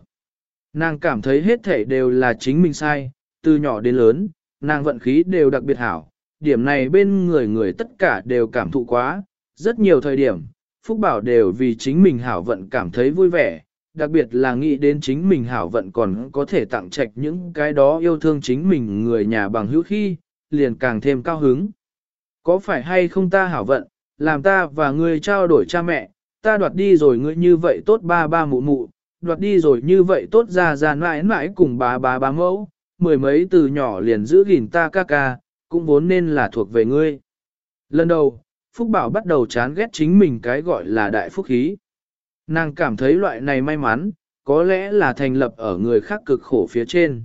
Nàng cảm thấy hết thể đều là chính mình sai, từ nhỏ đến lớn, nàng vận khí đều đặc biệt hảo, điểm này bên người người tất cả đều cảm thụ quá, rất nhiều thời điểm, Phúc Bảo đều vì chính mình hảo vận cảm thấy vui vẻ, đặc biệt là nghĩ đến chính mình hảo vận còn có thể tặng trạch những cái đó yêu thương chính mình người nhà bằng hữu khi, liền càng thêm cao hứng. Có phải hay không ta hảo vận, làm ta và ngươi trao đổi cha mẹ, ta đoạt đi rồi ngươi như vậy tốt ba ba mụ mụ, đoạt đi rồi như vậy tốt ra ra mãi mãi cùng bà bà bà mẫu, mười mấy từ nhỏ liền giữ gìn ta ca ca, cũng vốn nên là thuộc về ngươi. Lần đầu, Phúc Bảo bắt đầu chán ghét chính mình cái gọi là đại phúc khí. Nàng cảm thấy loại này may mắn, có lẽ là thành lập ở người khác cực khổ phía trên.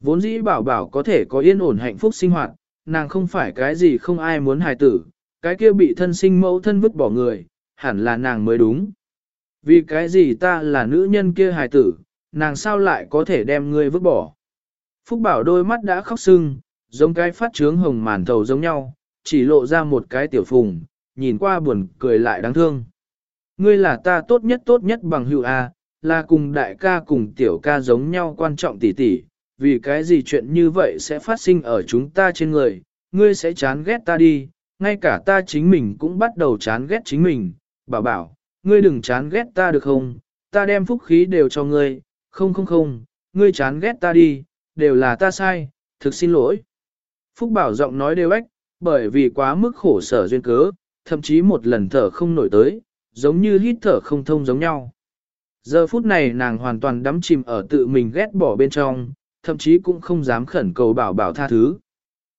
Vốn dĩ bảo bảo có thể có yên ổn hạnh phúc sinh hoạt, nàng không phải cái gì không ai muốn hài tử, cái kia bị thân sinh mẫu thân vứt bỏ người, hẳn là nàng mới đúng. Vì cái gì ta là nữ nhân kia hài tử, nàng sao lại có thể đem ngươi vứt bỏ. Phúc bảo đôi mắt đã khóc sưng, giống cái phát trướng hồng màn thầu giống nhau, chỉ lộ ra một cái tiểu phùng, nhìn qua buồn cười lại đáng thương. Ngươi là ta tốt nhất tốt nhất bằng hữu A, là cùng đại ca cùng tiểu ca giống nhau quan trọng tỉ tỉ, vì cái gì chuyện như vậy sẽ phát sinh ở chúng ta trên người, ngươi sẽ chán ghét ta đi, ngay cả ta chính mình cũng bắt đầu chán ghét chính mình, bảo bảo, ngươi đừng chán ghét ta được không, ta đem phúc khí đều cho ngươi, không không không, ngươi chán ghét ta đi, đều là ta sai, thực xin lỗi. Phúc bảo giọng nói đều ếch, bởi vì quá mức khổ sở duyên cớ, thậm chí một lần thở không nổi tới, giống như hít thở không thông giống nhau. Giờ phút này nàng hoàn toàn đắm chìm ở tự mình ghét bỏ bên trong, thậm chí cũng không dám khẩn cầu bảo bảo tha thứ.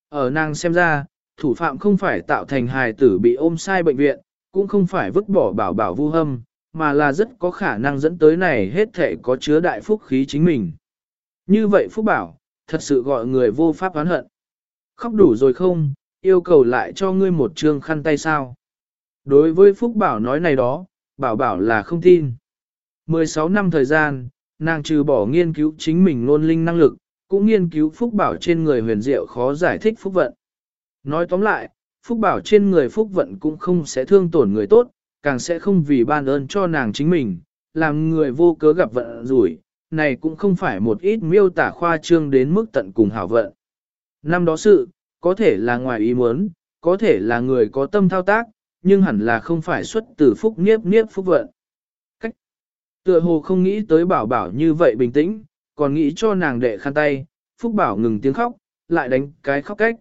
Ở nàng xem ra, thủ phạm không phải tạo thành hài tử bị ôm sai bệnh viện, cũng không phải vứt bỏ bảo bảo vu hâm, mà là rất có khả năng dẫn tới này hết thể có chứa đại phúc khí chính mình. Như vậy phúc bảo, thật sự gọi người vô pháp oán hận. Khóc đủ rồi không, yêu cầu lại cho ngươi một trương khăn tay sao. Đối với Phúc Bảo nói này đó, Bảo Bảo là không tin. 16 năm thời gian, nàng trừ bỏ nghiên cứu chính mình ngôn linh năng lực, cũng nghiên cứu Phúc Bảo trên người huyền diệu khó giải thích Phúc Vận. Nói tóm lại, Phúc Bảo trên người Phúc Vận cũng không sẽ thương tổn người tốt, càng sẽ không vì ban ơn cho nàng chính mình, làm người vô cớ gặp vận rủi, này cũng không phải một ít miêu tả khoa trương đến mức tận cùng hảo vận. Năm đó sự, có thể là ngoài ý muốn, có thể là người có tâm thao tác, nhưng hẳn là không phải xuất từ phúc niếp niếp phúc vận. Cách tựa hồ không nghĩ tới bảo bảo như vậy bình tĩnh, còn nghĩ cho nàng đệ khăn tay, phúc bảo ngừng tiếng khóc, lại đánh cái khóc cách.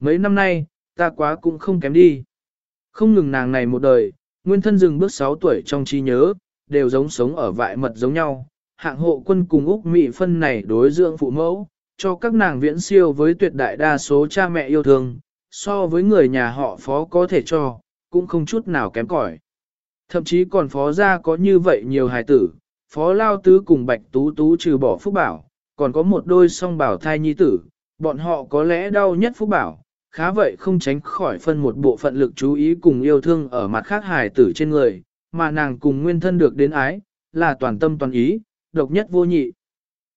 Mấy năm nay, ta quá cũng không kém đi. Không ngừng nàng này một đời, nguyên thân dừng bước 6 tuổi trong trí nhớ, đều giống sống ở vại mật giống nhau. Hạng hộ quân cùng Úc Mỹ phân này đối dưỡng phụ mẫu, cho các nàng viễn siêu với tuyệt đại đa số cha mẹ yêu thương, so với người nhà họ phó có thể cho, cũng không chút nào kém cỏi. Thậm chí còn phó gia có như vậy nhiều hài tử, phó lao tứ cùng bạch tú tú trừ bỏ phúc bảo, còn có một đôi song bảo thai nhi tử, bọn họ có lẽ đau nhất phúc bảo, khá vậy không tránh khỏi phân một bộ phận lực chú ý cùng yêu thương ở mặt khác hài tử trên người, mà nàng cùng nguyên thân được đến ái, là toàn tâm toàn ý, độc nhất vô nhị.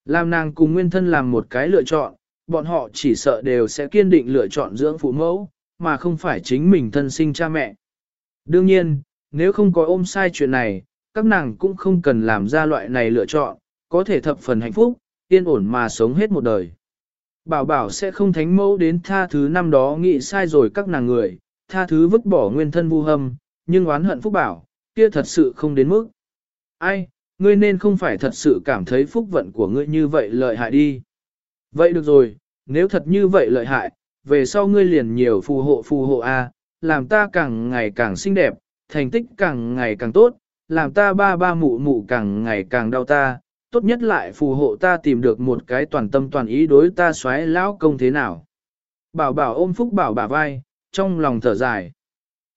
Làm nàng cùng nguyên thân làm một cái lựa chọn, bọn họ chỉ sợ đều sẽ kiên định lựa chọn dưỡng phụ mẫu, mà không phải chính mình thân sinh cha mẹ. Đương nhiên, nếu không có ôm sai chuyện này, các nàng cũng không cần làm ra loại này lựa chọn, có thể thập phần hạnh phúc, yên ổn mà sống hết một đời. Bảo bảo sẽ không thánh mẫu đến tha thứ năm đó nghĩ sai rồi các nàng người, tha thứ vứt bỏ nguyên thân vu hâm, nhưng oán hận phúc bảo, kia thật sự không đến mức. Ai, ngươi nên không phải thật sự cảm thấy phúc vận của ngươi như vậy lợi hại đi. Vậy được rồi, nếu thật như vậy lợi hại, về sau ngươi liền nhiều phù hộ phù hộ A, làm ta càng ngày càng xinh đẹp, thành tích càng ngày càng tốt, làm ta ba ba mụ mụ càng ngày càng đau ta, tốt nhất lại phù hộ ta tìm được một cái toàn tâm toàn ý đối ta xoáy lão công thế nào. Bảo bảo ôm phúc bảo bả vai, trong lòng thở dài.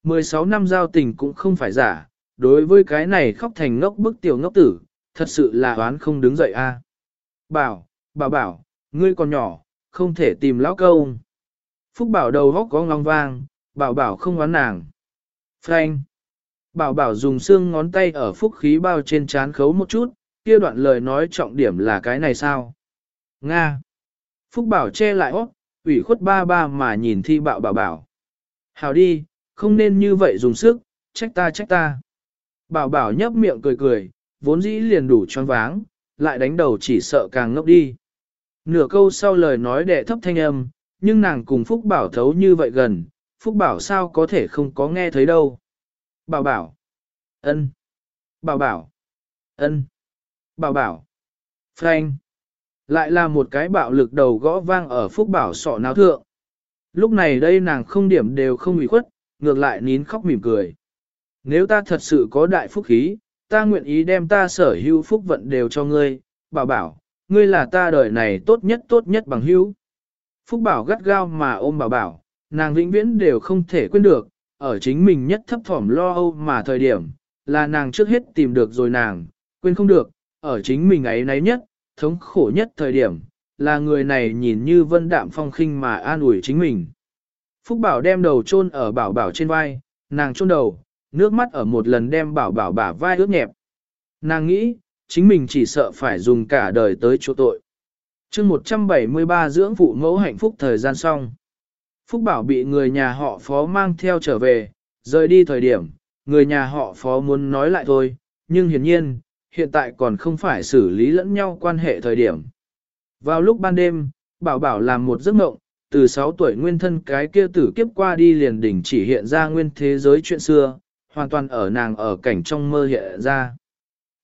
16 năm giao tình cũng không phải giả, đối với cái này khóc thành ngốc bức tiểu ngốc tử, thật sự là oán không đứng dậy a. Bảo, bảo bảo, ngươi còn nhỏ, không thể tìm lão công. Phúc bảo đầu góc có ngong vang, bảo bảo không oán nàng. Frank. Bảo bảo dùng xương ngón tay ở phúc khí bao trên chán khấu một chút, kia đoạn lời nói trọng điểm là cái này sao? Nga. Phúc bảo che lại óc, ủy khuất ba ba mà nhìn thi bạo bảo bảo. Hào đi, không nên như vậy dùng sức, trách ta trách ta. Bảo bảo nhấp miệng cười cười, vốn dĩ liền đủ choáng váng, lại đánh đầu chỉ sợ càng ngốc đi. Nửa câu sau lời nói đệ thấp thanh âm, nhưng nàng cùng Phúc Bảo thấu như vậy gần, Phúc Bảo sao có thể không có nghe thấy đâu. Bảo bảo. ân, Bảo bảo. ân, Bảo bảo. Frank. Lại là một cái bạo lực đầu gõ vang ở Phúc Bảo sọ náo thượng. Lúc này đây nàng không điểm đều không ủy khuất, ngược lại nín khóc mỉm cười. Nếu ta thật sự có đại phúc khí, ta nguyện ý đem ta sở hữu phúc vận đều cho ngươi, bảo bảo, ngươi là ta đời này tốt nhất tốt nhất bằng hữu. Phúc bảo gắt gao mà ôm bảo bảo, nàng vĩnh viễn đều không thể quên được, ở chính mình nhất thấp thỏm lo âu mà thời điểm, là nàng trước hết tìm được rồi nàng, quên không được, ở chính mình ấy nấy nhất, thống khổ nhất thời điểm, là người này nhìn như vân đạm phong khinh mà an ủi chính mình. Phúc Bảo đem đầu chôn ở bảo bảo trên vai, nàng chôn đầu, nước mắt ở một lần đem bảo bảo bả vai ướt nhẹp. Nàng nghĩ, chính mình chỉ sợ phải dùng cả đời tới chỗ tội. chương 173 dưỡng phụ mẫu hạnh phúc thời gian xong. Phúc Bảo bị người nhà họ phó mang theo trở về, rời đi thời điểm, người nhà họ phó muốn nói lại thôi, nhưng hiển nhiên, hiện tại còn không phải xử lý lẫn nhau quan hệ thời điểm. Vào lúc ban đêm, Bảo Bảo làm một giấc mộng, từ 6 tuổi nguyên thân cái kia tử kiếp qua đi liền đỉnh chỉ hiện ra nguyên thế giới chuyện xưa, hoàn toàn ở nàng ở cảnh trong mơ hiện ra.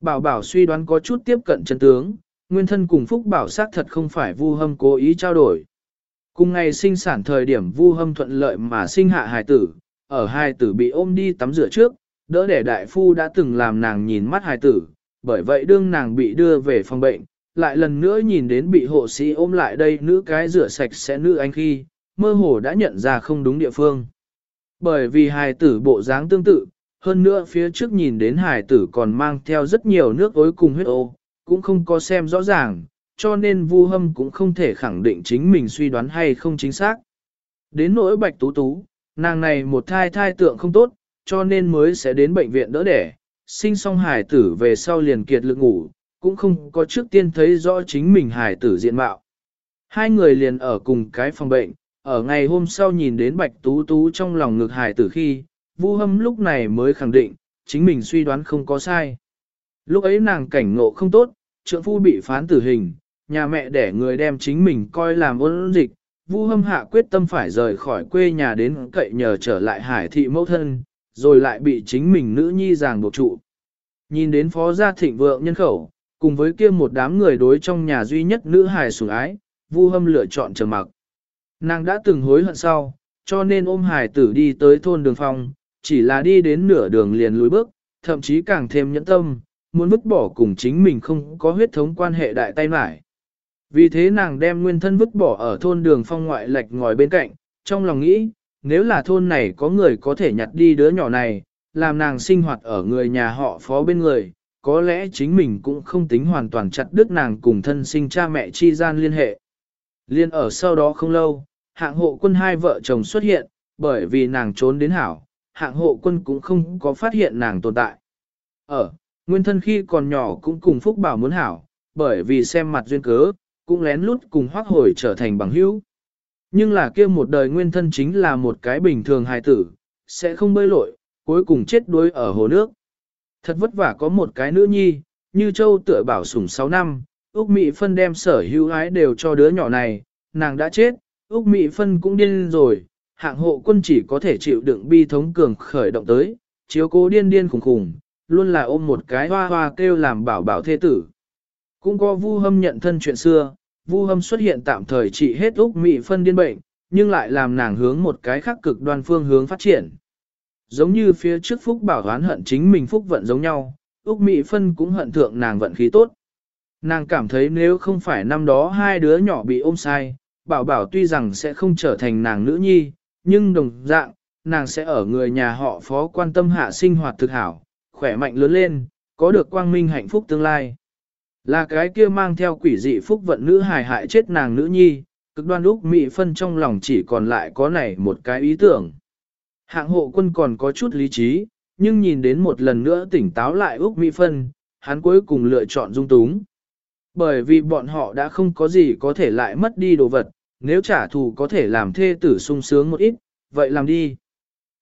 Bảo Bảo suy đoán có chút tiếp cận chân tướng, nguyên thân cùng Phúc Bảo xác thật không phải vu hâm cố ý trao đổi. Cùng ngày sinh sản thời điểm vu hâm thuận lợi mà sinh hạ hài tử, ở hài tử bị ôm đi tắm rửa trước, đỡ để đại phu đã từng làm nàng nhìn mắt hài tử, bởi vậy đương nàng bị đưa về phòng bệnh, lại lần nữa nhìn đến bị hộ sĩ ôm lại đây nữ cái rửa sạch sẽ nữ anh khi, mơ hồ đã nhận ra không đúng địa phương. Bởi vì hài tử bộ dáng tương tự, hơn nữa phía trước nhìn đến hài tử còn mang theo rất nhiều nước ối cùng huyết ô, cũng không có xem rõ ràng, cho nên Vu Hâm cũng không thể khẳng định chính mình suy đoán hay không chính xác. Đến nỗi bạch tú tú, nàng này một thai thai tượng không tốt, cho nên mới sẽ đến bệnh viện đỡ đẻ, sinh xong hài tử về sau liền kiệt lực ngủ, cũng không có trước tiên thấy rõ chính mình hài tử diện mạo. Hai người liền ở cùng cái phòng bệnh, ở ngày hôm sau nhìn đến bạch tú tú trong lòng ngực hài tử khi, Vu Hâm lúc này mới khẳng định, chính mình suy đoán không có sai. Lúc ấy nàng cảnh ngộ không tốt, trượng phu bị phán tử hình, nhà mẹ để người đem chính mình coi làm ôn dịch, Vu Hâm hạ quyết tâm phải rời khỏi quê nhà đến cậy nhờ trở lại hải thị mẫu thân, rồi lại bị chính mình nữ nhi ràng buộc trụ. Nhìn đến phó gia thịnh vượng nhân khẩu, cùng với kia một đám người đối trong nhà duy nhất nữ hài sủng ái, Vu Hâm lựa chọn trầm mặc. Nàng đã từng hối hận sau, cho nên ôm hài tử đi tới thôn đường phong, chỉ là đi đến nửa đường liền lùi bước, thậm chí càng thêm nhẫn tâm, muốn vứt bỏ cùng chính mình không có huyết thống quan hệ đại tay mải. Vì thế nàng đem nguyên thân vứt bỏ ở thôn đường phong ngoại lệch ngồi bên cạnh, trong lòng nghĩ, nếu là thôn này có người có thể nhặt đi đứa nhỏ này, làm nàng sinh hoạt ở người nhà họ phó bên người, có lẽ chính mình cũng không tính hoàn toàn chặt đứt nàng cùng thân sinh cha mẹ chi gian liên hệ. Liên ở sau đó không lâu, hạng hộ quân hai vợ chồng xuất hiện, bởi vì nàng trốn đến hảo, hạng hộ quân cũng không có phát hiện nàng tồn tại. Ở, nguyên thân khi còn nhỏ cũng cùng Phúc Bảo muốn hảo, bởi vì xem mặt duyên cớ, cũng lén lút cùng hoác hồi trở thành bằng hữu. Nhưng là kia một đời nguyên thân chính là một cái bình thường hài tử, sẽ không bơi lội, cuối cùng chết đuối ở hồ nước. Thật vất vả có một cái nữ nhi, như châu tựa bảo sủng 6 năm, Úc Mỹ Phân đem sở hữu ái đều cho đứa nhỏ này, nàng đã chết, Úc Mỹ Phân cũng điên rồi, hạng hộ quân chỉ có thể chịu đựng bi thống cường khởi động tới, chiếu cố điên điên khủng khủng, luôn là ôm một cái hoa hoa kêu làm bảo bảo thê tử. Cũng có Vu Hâm nhận thân chuyện xưa, Vu Hâm xuất hiện tạm thời trị hết Úc mị Phân điên bệnh, nhưng lại làm nàng hướng một cái khác cực đoan phương hướng phát triển. Giống như phía trước Phúc bảo đoán hận chính mình Phúc vận giống nhau, Úc mị Phân cũng hận thượng nàng vận khí tốt. Nàng cảm thấy nếu không phải năm đó hai đứa nhỏ bị ôm sai, bảo bảo tuy rằng sẽ không trở thành nàng nữ nhi, nhưng đồng dạng, nàng sẽ ở người nhà họ phó quan tâm hạ sinh hoạt thực hảo, khỏe mạnh lớn lên, có được quang minh hạnh phúc tương lai. Là cái kia mang theo quỷ dị phúc vận nữ hài hại chết nàng nữ nhi, cực đoan Úc Mỹ Phân trong lòng chỉ còn lại có này một cái ý tưởng. Hạng hộ quân còn có chút lý trí, nhưng nhìn đến một lần nữa tỉnh táo lại Úc Mỹ Phân, hắn cuối cùng lựa chọn dung túng. Bởi vì bọn họ đã không có gì có thể lại mất đi đồ vật, nếu trả thù có thể làm thê tử sung sướng một ít, vậy làm đi.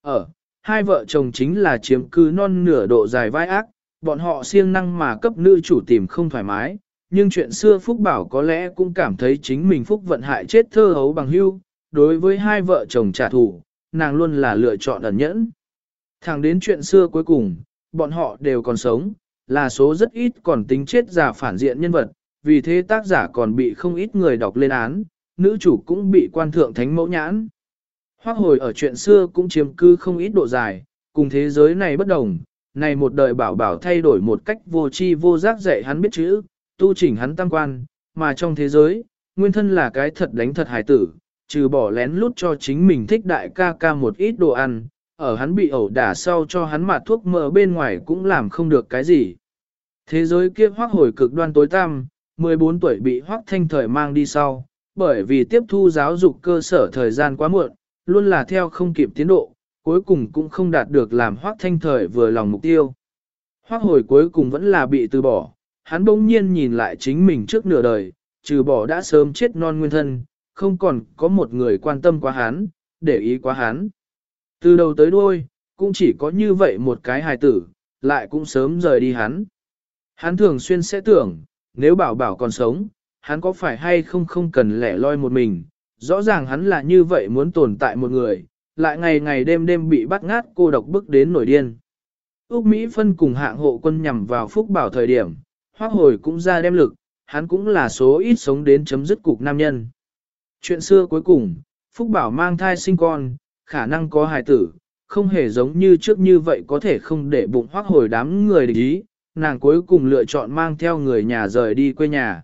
Ở, hai vợ chồng chính là chiếm cư non nửa độ dài vai ác, bọn họ siêng năng mà cấp nữ chủ tìm không thoải mái, nhưng chuyện xưa Phúc Bảo có lẽ cũng cảm thấy chính mình Phúc vận hại chết thơ hấu bằng hưu, đối với hai vợ chồng trả thù, nàng luôn là lựa chọn ẩn nhẫn. Thẳng đến chuyện xưa cuối cùng, bọn họ đều còn sống, là số rất ít còn tính chết giả phản diện nhân vật, vì thế tác giả còn bị không ít người đọc lên án, nữ chủ cũng bị quan thượng thánh mẫu nhãn. Hoác hồi ở chuyện xưa cũng chiếm cư không ít độ dài, cùng thế giới này bất đồng, này một đời bảo bảo thay đổi một cách vô tri vô giác dạy hắn biết chữ, tu chỉnh hắn tăng quan, mà trong thế giới, nguyên thân là cái thật đánh thật hài tử, trừ bỏ lén lút cho chính mình thích đại ca ca một ít đồ ăn, ở hắn bị ẩu đả sau cho hắn mạt thuốc mỡ bên ngoài cũng làm không được cái gì. Thế giới kia hoác hồi cực đoan tối tăm, 14 tuổi bị hoác thanh thời mang đi sau, bởi vì tiếp thu giáo dục cơ sở thời gian quá muộn, luôn là theo không kịp tiến độ, cuối cùng cũng không đạt được làm hoác thanh thời vừa lòng mục tiêu. Hoác hồi cuối cùng vẫn là bị từ bỏ, hắn bỗng nhiên nhìn lại chính mình trước nửa đời, trừ bỏ đã sớm chết non nguyên thân, không còn có một người quan tâm quá hắn, để ý quá hắn. Từ đầu tới đuôi, cũng chỉ có như vậy một cái hài tử, lại cũng sớm rời đi hắn. Hắn thường xuyên sẽ tưởng, nếu bảo bảo còn sống, hắn có phải hay không không cần lẻ loi một mình, rõ ràng hắn là như vậy muốn tồn tại một người, lại ngày ngày đêm đêm bị bắt ngát cô độc bức đến nổi điên. Úc Mỹ phân cùng hạng hộ quân nhằm vào phúc bảo thời điểm, hoác hồi cũng ra đem lực, hắn cũng là số ít sống đến chấm dứt cục nam nhân. Chuyện xưa cuối cùng, Phúc Bảo mang thai sinh con, khả năng có hài tử, không hề giống như trước như vậy có thể không để bụng hoác hồi đám người để ý, nàng cuối cùng lựa chọn mang theo người nhà rời đi quê nhà.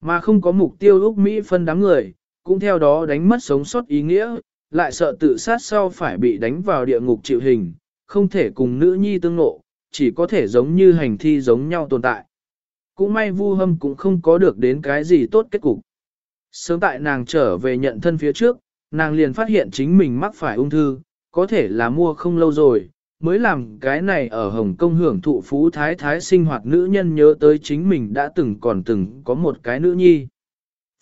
Mà không có mục tiêu Úc Mỹ phân đám người, cũng theo đó đánh mất sống sót ý nghĩa, lại sợ tự sát sau phải bị đánh vào địa ngục chịu hình, không thể cùng nữ nhi tương nộ, chỉ có thể giống như hành thi giống nhau tồn tại. Cũng may Vu Hâm cũng không có được đến cái gì tốt kết cục. Sớm tại nàng trở về nhận thân phía trước, nàng liền phát hiện chính mình mắc phải ung thư, có thể là mua không lâu rồi, mới làm cái này ở Hồng Kông hưởng thụ phú thái thái sinh hoạt nữ nhân nhớ tới chính mình đã từng còn từng có một cái nữ nhi.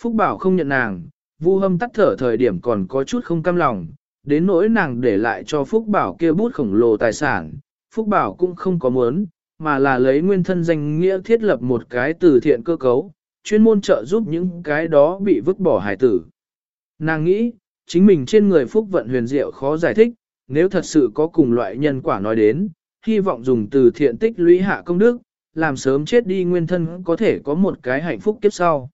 Phúc Bảo không nhận nàng, Vu Hâm tắt thở thời điểm còn có chút không cam lòng, đến nỗi nàng để lại cho Phúc Bảo kia bút khổng lồ tài sản, Phúc Bảo cũng không có muốn, mà là lấy nguyên thân danh nghĩa thiết lập một cái từ thiện cơ cấu, chuyên môn trợ giúp những cái đó bị vứt bỏ hải tử. Nàng nghĩ, chính mình trên người Phúc vận huyền diệu khó giải thích, nếu thật sự có cùng loại nhân quả nói đến, hy vọng dùng từ thiện tích lũy hạ công đức, làm sớm chết đi nguyên thân có thể có một cái hạnh phúc kiếp sau.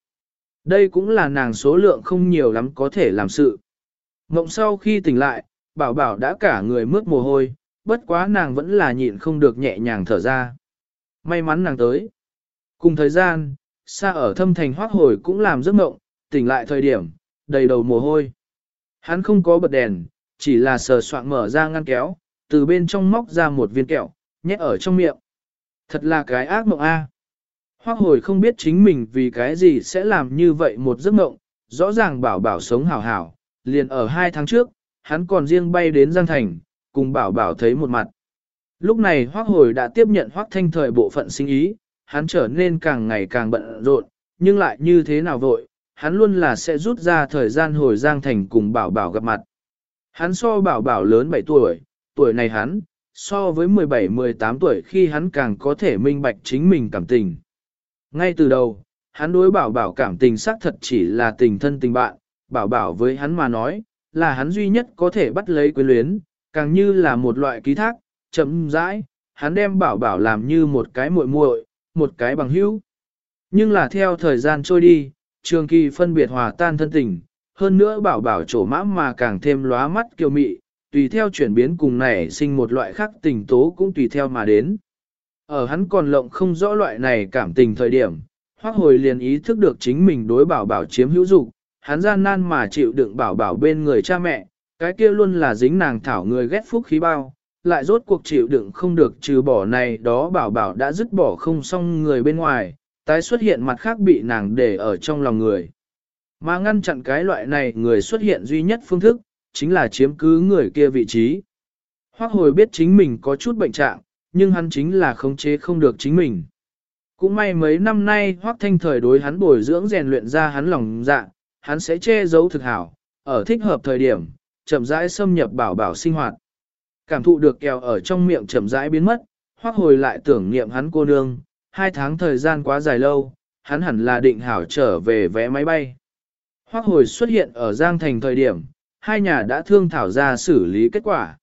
Đây cũng là nàng số lượng không nhiều lắm có thể làm sự. Ngộng sau khi tỉnh lại, bảo bảo đã cả người mướt mồ hôi, bất quá nàng vẫn là nhịn không được nhẹ nhàng thở ra. May mắn nàng tới. Cùng thời gian, xa ở thâm thành hoác hồi cũng làm giấc mộng, tỉnh lại thời điểm, đầy đầu mồ hôi. Hắn không có bật đèn, chỉ là sờ soạn mở ra ngăn kéo, từ bên trong móc ra một viên kẹo, nhét ở trong miệng. Thật là cái ác mộng a. Hoác hồi không biết chính mình vì cái gì sẽ làm như vậy một giấc mộng, rõ ràng bảo bảo sống hảo hảo, liền ở hai tháng trước, hắn còn riêng bay đến Giang Thành, cùng bảo bảo thấy một mặt. Lúc này Hoác Hồi đã tiếp nhận Hoác Thanh thời bộ phận sinh ý, hắn trở nên càng ngày càng bận rộn, nhưng lại như thế nào vội, hắn luôn là sẽ rút ra thời gian hồi Giang Thành cùng bảo bảo gặp mặt. Hắn so bảo bảo lớn 7 tuổi, tuổi này hắn, so với 17-18 tuổi khi hắn càng có thể minh bạch chính mình cảm tình. Ngay từ đầu, hắn đối bảo bảo cảm tình xác thật chỉ là tình thân tình bạn, bảo bảo với hắn mà nói, là hắn duy nhất có thể bắt lấy quyến luyến, càng như là một loại ký thác, chậm rãi, hắn đem bảo bảo làm như một cái muội muội, một cái bằng hữu. Nhưng là theo thời gian trôi đi, trường kỳ phân biệt hòa tan thân tình, hơn nữa bảo bảo trổ mã mà càng thêm lóa mắt kiều mị, tùy theo chuyển biến cùng này sinh một loại khác tình tố cũng tùy theo mà đến. Ở hắn còn lộng không rõ loại này cảm tình thời điểm, hoác hồi liền ý thức được chính mình đối bảo bảo chiếm hữu dục hắn gian nan mà chịu đựng bảo bảo bên người cha mẹ, cái kia luôn là dính nàng thảo người ghét phúc khí bao, lại rốt cuộc chịu đựng không được trừ bỏ này đó bảo bảo đã dứt bỏ không xong người bên ngoài, tái xuất hiện mặt khác bị nàng để ở trong lòng người. Mà ngăn chặn cái loại này người xuất hiện duy nhất phương thức, chính là chiếm cứ người kia vị trí. Hoác hồi biết chính mình có chút bệnh trạng, nhưng hắn chính là khống chế không được chính mình. Cũng may mấy năm nay Hoác Thanh thời đối hắn bồi dưỡng rèn luyện ra hắn lòng dạ, hắn sẽ che giấu thực hảo, ở thích hợp thời điểm, chậm rãi xâm nhập bảo bảo sinh hoạt. Cảm thụ được kèo ở trong miệng chậm rãi biến mất, Hoác hồi lại tưởng niệm hắn cô nương, hai tháng thời gian quá dài lâu, hắn hẳn là định hảo trở về vé máy bay. Hoác hồi xuất hiện ở Giang Thành thời điểm, hai nhà đã thương thảo ra xử lý kết quả.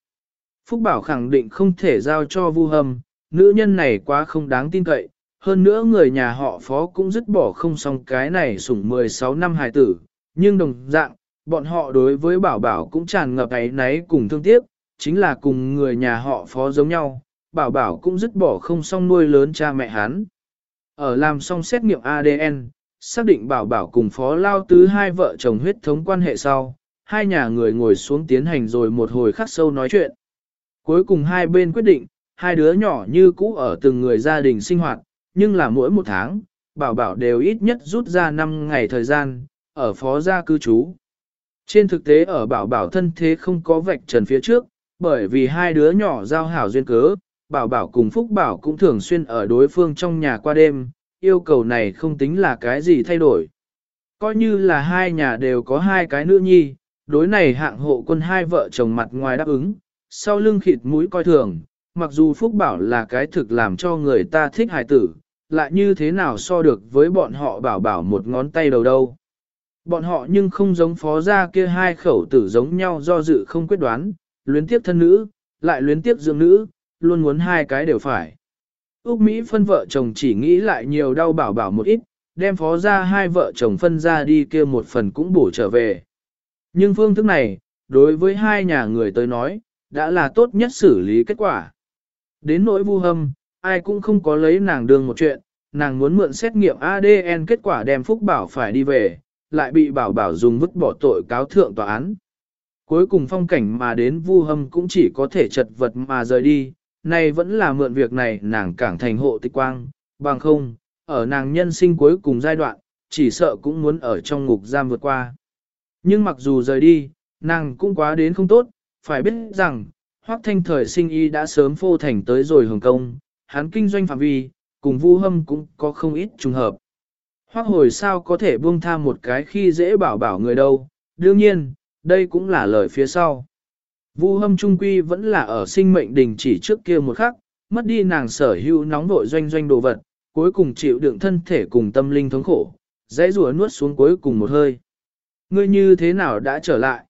Phúc Bảo khẳng định không thể giao cho Vu Hâm, nữ nhân này quá không đáng tin cậy, hơn nữa người nhà họ phó cũng dứt bỏ không xong cái này sủng 16 năm hài tử, nhưng đồng dạng, bọn họ đối với bảo bảo cũng tràn ngập ấy náy cùng thương tiếc, chính là cùng người nhà họ phó giống nhau, bảo bảo cũng dứt bỏ không xong nuôi lớn cha mẹ hắn. Ở làm xong xét nghiệm ADN, xác định bảo bảo cùng phó lao tứ hai vợ chồng huyết thống quan hệ sau, hai nhà người ngồi xuống tiến hành rồi một hồi khắc sâu nói chuyện. Cuối cùng hai bên quyết định, hai đứa nhỏ như cũ ở từng người gia đình sinh hoạt, nhưng là mỗi một tháng, bảo bảo đều ít nhất rút ra 5 ngày thời gian, ở phó gia cư trú. Trên thực tế ở bảo bảo thân thế không có vạch trần phía trước, bởi vì hai đứa nhỏ giao hảo duyên cớ, bảo bảo cùng phúc bảo cũng thường xuyên ở đối phương trong nhà qua đêm, yêu cầu này không tính là cái gì thay đổi. Coi như là hai nhà đều có hai cái nữ nhi, đối này hạng hộ quân hai vợ chồng mặt ngoài đáp ứng, sau lưng khịt mũi coi thường, mặc dù Phúc Bảo là cái thực làm cho người ta thích hài tử, lại như thế nào so được với bọn họ bảo bảo một ngón tay đầu đâu. Bọn họ nhưng không giống phó gia kia hai khẩu tử giống nhau do dự không quyết đoán, luyến tiếp thân nữ, lại luyến tiếp dưỡng nữ, luôn muốn hai cái đều phải. Úc Mỹ phân vợ chồng chỉ nghĩ lại nhiều đau bảo bảo một ít, đem phó ra hai vợ chồng phân ra đi kia một phần cũng bổ trở về. Nhưng phương thức này, đối với hai nhà người tới nói, đã là tốt nhất xử lý kết quả. Đến nỗi vu hâm, ai cũng không có lấy nàng đường một chuyện, nàng muốn mượn xét nghiệm ADN kết quả đem Phúc Bảo phải đi về, lại bị bảo bảo dùng vứt bỏ tội cáo thượng tòa án. Cuối cùng phong cảnh mà đến vu hâm cũng chỉ có thể chật vật mà rời đi, nay vẫn là mượn việc này nàng cảng thành hộ tịch quang, bằng không, ở nàng nhân sinh cuối cùng giai đoạn, chỉ sợ cũng muốn ở trong ngục giam vượt qua. Nhưng mặc dù rời đi, nàng cũng quá đến không tốt, phải biết rằng, Hoắc Thanh thời sinh y đã sớm phô thành tới rồi Hồng Kông, hắn kinh doanh phạm vi, cùng Vu Hâm cũng có không ít trùng hợp. Hoắc hồi sao có thể buông tha một cái khi dễ bảo bảo người đâu, đương nhiên, đây cũng là lời phía sau. Vu hâm trung quy vẫn là ở sinh mệnh đình chỉ trước kia một khắc, mất đi nàng sở hữu nóng vội doanh doanh đồ vật, cuối cùng chịu đựng thân thể cùng tâm linh thống khổ, dãy rủa nuốt xuống cuối cùng một hơi. Ngươi như thế nào đã trở lại?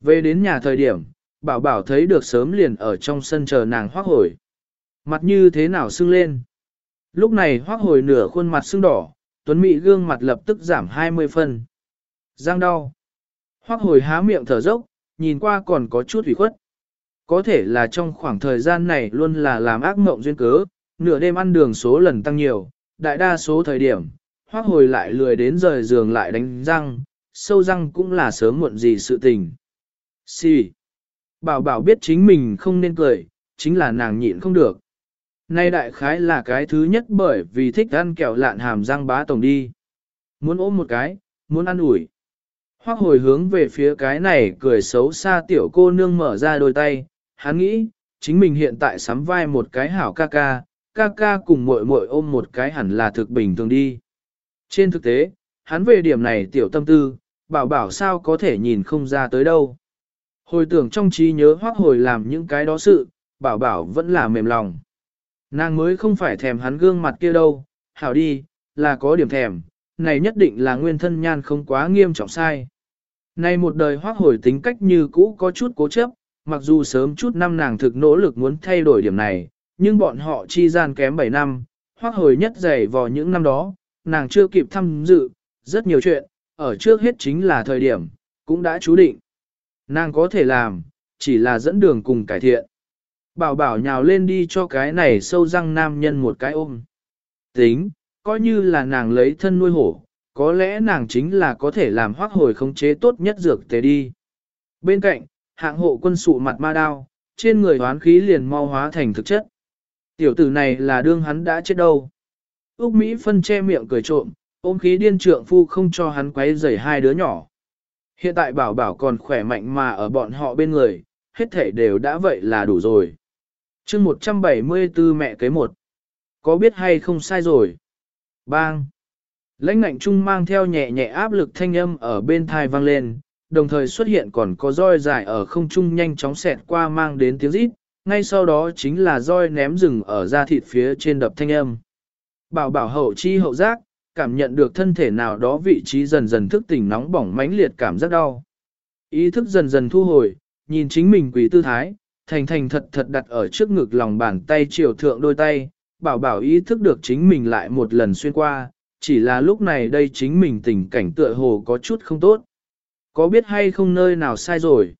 Về đến nhà thời điểm, bảo bảo thấy được sớm liền ở trong sân chờ nàng hoác hồi. Mặt như thế nào sưng lên? Lúc này hoác hồi nửa khuôn mặt sưng đỏ, tuấn mị gương mặt lập tức giảm 20 phân. Giang đau. Hoác hồi há miệng thở dốc, nhìn qua còn có chút ủy khuất. Có thể là trong khoảng thời gian này luôn là làm ác mộng duyên cớ, nửa đêm ăn đường số lần tăng nhiều, đại đa số thời điểm, hoác hồi lại lười đến rời giường lại đánh răng, sâu răng cũng là sớm muộn gì sự tình. Si. Bảo bảo biết chính mình không nên cười, chính là nàng nhịn không được. Nay đại khái là cái thứ nhất bởi vì thích ăn kẹo lạn hàm răng bá tổng đi. Muốn ôm một cái, muốn ăn ủi. Hoác hồi hướng về phía cái này cười xấu xa tiểu cô nương mở ra đôi tay, hắn nghĩ, chính mình hiện tại sắm vai một cái hảo ca ca, ca ca cùng muội muội ôm một cái hẳn là thực bình thường đi. Trên thực tế, hắn về điểm này tiểu tâm tư, bảo bảo sao có thể nhìn không ra tới đâu. Hồi tưởng trong trí nhớ hoác hồi làm những cái đó sự, bảo bảo vẫn là mềm lòng. Nàng mới không phải thèm hắn gương mặt kia đâu, hảo đi, là có điểm thèm, này nhất định là nguyên thân nhan không quá nghiêm trọng sai. Này một đời hoác hồi tính cách như cũ có chút cố chấp, mặc dù sớm chút năm nàng thực nỗ lực muốn thay đổi điểm này, nhưng bọn họ chi gian kém 7 năm, hoác hồi nhất dày vào những năm đó, nàng chưa kịp tham dự, rất nhiều chuyện, ở trước hết chính là thời điểm, cũng đã chú định. Nàng có thể làm, chỉ là dẫn đường cùng cải thiện. Bảo bảo nhào lên đi cho cái này sâu răng nam nhân một cái ôm. Tính, coi như là nàng lấy thân nuôi hổ, có lẽ nàng chính là có thể làm hoác hồi khống chế tốt nhất dược tế đi. Bên cạnh, hạng hộ quân sụ mặt ma đao, trên người hoán khí liền mau hóa thành thực chất. Tiểu tử này là đương hắn đã chết đâu. Úc Mỹ phân che miệng cười trộm, ôm khí điên trượng phu không cho hắn quấy rầy hai đứa nhỏ. Hiện tại bảo bảo còn khỏe mạnh mà ở bọn họ bên người, hết thể đều đã vậy là đủ rồi. chương 174 mẹ kế một. Có biết hay không sai rồi? Bang! Lãnh ngạnh trung mang theo nhẹ nhẹ áp lực thanh âm ở bên thai vang lên, đồng thời xuất hiện còn có roi dài ở không trung nhanh chóng xẹt qua mang đến tiếng rít, ngay sau đó chính là roi ném rừng ở da thịt phía trên đập thanh âm. Bảo bảo hậu chi hậu giác, cảm nhận được thân thể nào đó vị trí dần dần thức tỉnh nóng bỏng mãnh liệt cảm giác đau. Ý thức dần dần thu hồi, nhìn chính mình quỷ tư thái, thành thành thật thật đặt ở trước ngực lòng bàn tay chiều thượng đôi tay, bảo bảo ý thức được chính mình lại một lần xuyên qua, chỉ là lúc này đây chính mình tình cảnh tựa hồ có chút không tốt. Có biết hay không nơi nào sai rồi?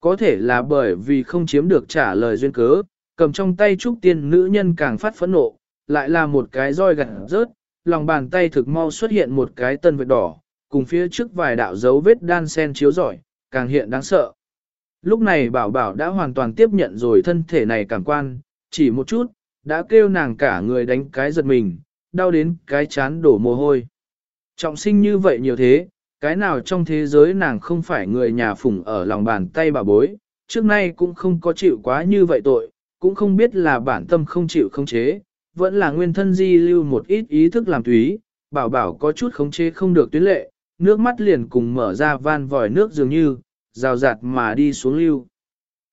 Có thể là bởi vì không chiếm được trả lời duyên cớ, cầm trong tay trúc tiên nữ nhân càng phát phẫn nộ, lại là một cái roi gặt rớt, lòng bàn tay thực mau xuất hiện một cái tân vệt đỏ, cùng phía trước vài đạo dấu vết đan sen chiếu rọi, càng hiện đáng sợ. Lúc này bảo bảo đã hoàn toàn tiếp nhận rồi thân thể này cảm quan, chỉ một chút, đã kêu nàng cả người đánh cái giật mình, đau đến cái chán đổ mồ hôi. Trọng sinh như vậy nhiều thế, cái nào trong thế giới nàng không phải người nhà phủng ở lòng bàn tay bà bối, trước nay cũng không có chịu quá như vậy tội, cũng không biết là bản tâm không chịu không chế, vẫn là nguyên thân di lưu một ít ý thức làm túy, bảo bảo có chút khống chế không được tuyến lệ, nước mắt liền cùng mở ra van vòi nước dường như, rào rạt mà đi xuống lưu.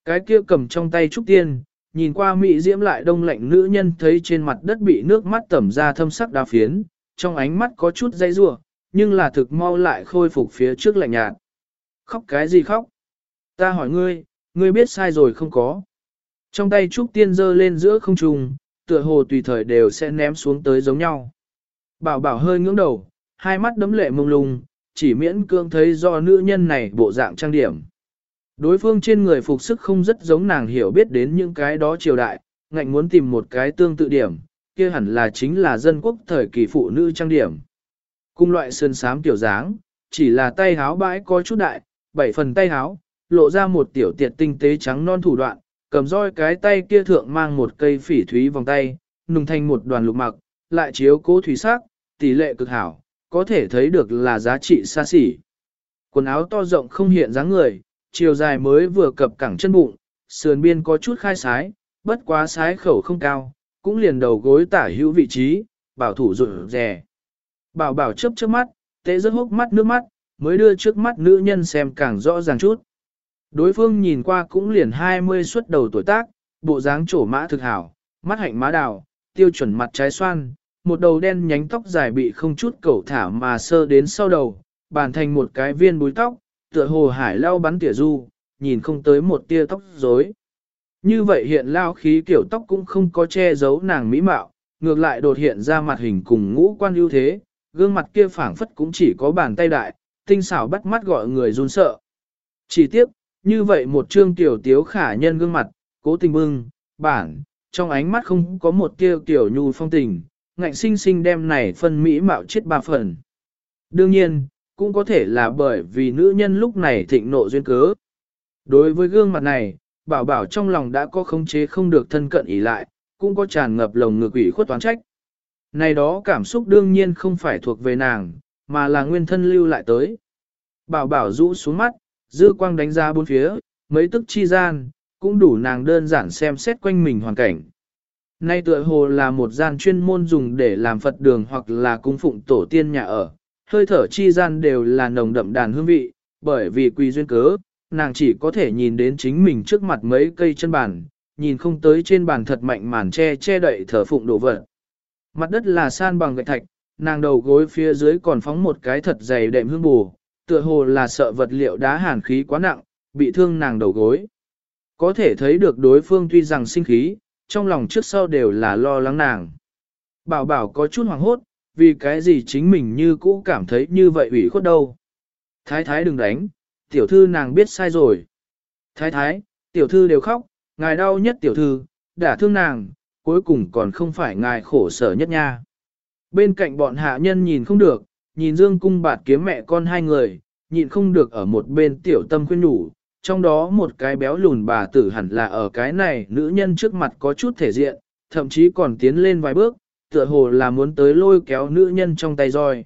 Cái kia cầm trong tay trúc tiên, nhìn qua mị diễm lại đông lạnh nữ nhân thấy trên mặt đất bị nước mắt tẩm ra thâm sắc đa phiến, trong ánh mắt có chút dây rủa nhưng là thực mau lại khôi phục phía trước lạnh nhạt. Khóc cái gì khóc? Ta hỏi ngươi, ngươi biết sai rồi không có? Trong tay trúc tiên giơ lên giữa không trung, tựa hồ tùy thời đều sẽ ném xuống tới giống nhau. Bảo bảo hơi ngưỡng đầu, hai mắt đấm lệ mông lung, chỉ miễn cương thấy do nữ nhân này bộ dạng trang điểm. Đối phương trên người phục sức không rất giống nàng hiểu biết đến những cái đó triều đại, ngạnh muốn tìm một cái tương tự điểm, kia hẳn là chính là dân quốc thời kỳ phụ nữ trang điểm. Cung loại sơn sám tiểu dáng, chỉ là tay háo bãi có chút đại, bảy phần tay háo, lộ ra một tiểu tiệt tinh tế trắng non thủ đoạn, cầm roi cái tay kia thượng mang một cây phỉ thúy vòng tay, nùng thành một đoàn lục mặc, lại chiếu cố thủy sắc, tỷ lệ cực hảo, có thể thấy được là giá trị xa xỉ. Quần áo to rộng không hiện dáng người, chiều dài mới vừa cập cẳng chân bụng, sườn biên có chút khai sái, bất quá sái khẩu không cao, cũng liền đầu gối tả hữu vị trí, bảo thủ rụt rè. Bảo bảo chớp chớp mắt, tế rất hốc mắt nước mắt, mới đưa trước mắt nữ nhân xem càng rõ ràng chút. Đối phương nhìn qua cũng liền 20 xuất đầu tuổi tác, bộ dáng trổ mã thực hảo, mắt hạnh má đào, tiêu chuẩn mặt trái xoan, một đầu đen nhánh tóc dài bị không chút cẩu thả mà sơ đến sau đầu, bàn thành một cái viên búi tóc, tựa hồ hải lao bắn tỉa du, nhìn không tới một tia tóc rối. Như vậy hiện lao khí kiểu tóc cũng không có che giấu nàng mỹ mạo, ngược lại đột hiện ra mặt hình cùng ngũ quan ưu thế, gương mặt kia phảng phất cũng chỉ có bàn tay đại, tinh xảo bắt mắt gọi người run sợ. Chỉ tiếc, như vậy một trương tiểu tiếu khả nhân gương mặt, cố tình bưng, bản, trong ánh mắt không có một tia tiểu nhu phong tình, ngạnh sinh sinh đem này phân mỹ mạo chết ba phần. Đương nhiên, cũng có thể là bởi vì nữ nhân lúc này thịnh nộ duyên cớ. Đối với gương mặt này, bảo bảo trong lòng đã có khống chế không được thân cận ý lại, cũng có tràn ngập lồng ngược ủy khuất toán trách. Này đó cảm xúc đương nhiên không phải thuộc về nàng, mà là nguyên thân lưu lại tới. Bảo bảo rũ xuống mắt, dư quang đánh ra bốn phía, mấy tức chi gian, cũng đủ nàng đơn giản xem xét quanh mình hoàn cảnh. Nay tựa hồ là một gian chuyên môn dùng để làm Phật đường hoặc là cung phụng tổ tiên nhà ở, hơi thở chi gian đều là nồng đậm đàn hương vị, bởi vì quy duyên cớ, nàng chỉ có thể nhìn đến chính mình trước mặt mấy cây chân bàn, nhìn không tới trên bàn thật mạnh màn che che đậy thở phụng đổ vật. Mặt đất là san bằng gạch thạch, nàng đầu gối phía dưới còn phóng một cái thật dày đệm hương bù, tựa hồ là sợ vật liệu đá hàn khí quá nặng, bị thương nàng đầu gối. Có thể thấy được đối phương tuy rằng sinh khí, trong lòng trước sau đều là lo lắng nàng. Bảo bảo có chút hoảng hốt, vì cái gì chính mình như cũ cảm thấy như vậy ủy khuất đâu. Thái thái đừng đánh, tiểu thư nàng biết sai rồi. Thái thái, tiểu thư đều khóc, ngài đau nhất tiểu thư, đã thương nàng, cuối cùng còn không phải ngài khổ sở nhất nha. Bên cạnh bọn hạ nhân nhìn không được, nhìn dương cung bạt kiếm mẹ con hai người, nhìn không được ở một bên tiểu tâm khuyên nhủ, trong đó một cái béo lùn bà tử hẳn là ở cái này nữ nhân trước mặt có chút thể diện, thậm chí còn tiến lên vài bước, tựa hồ là muốn tới lôi kéo nữ nhân trong tay roi.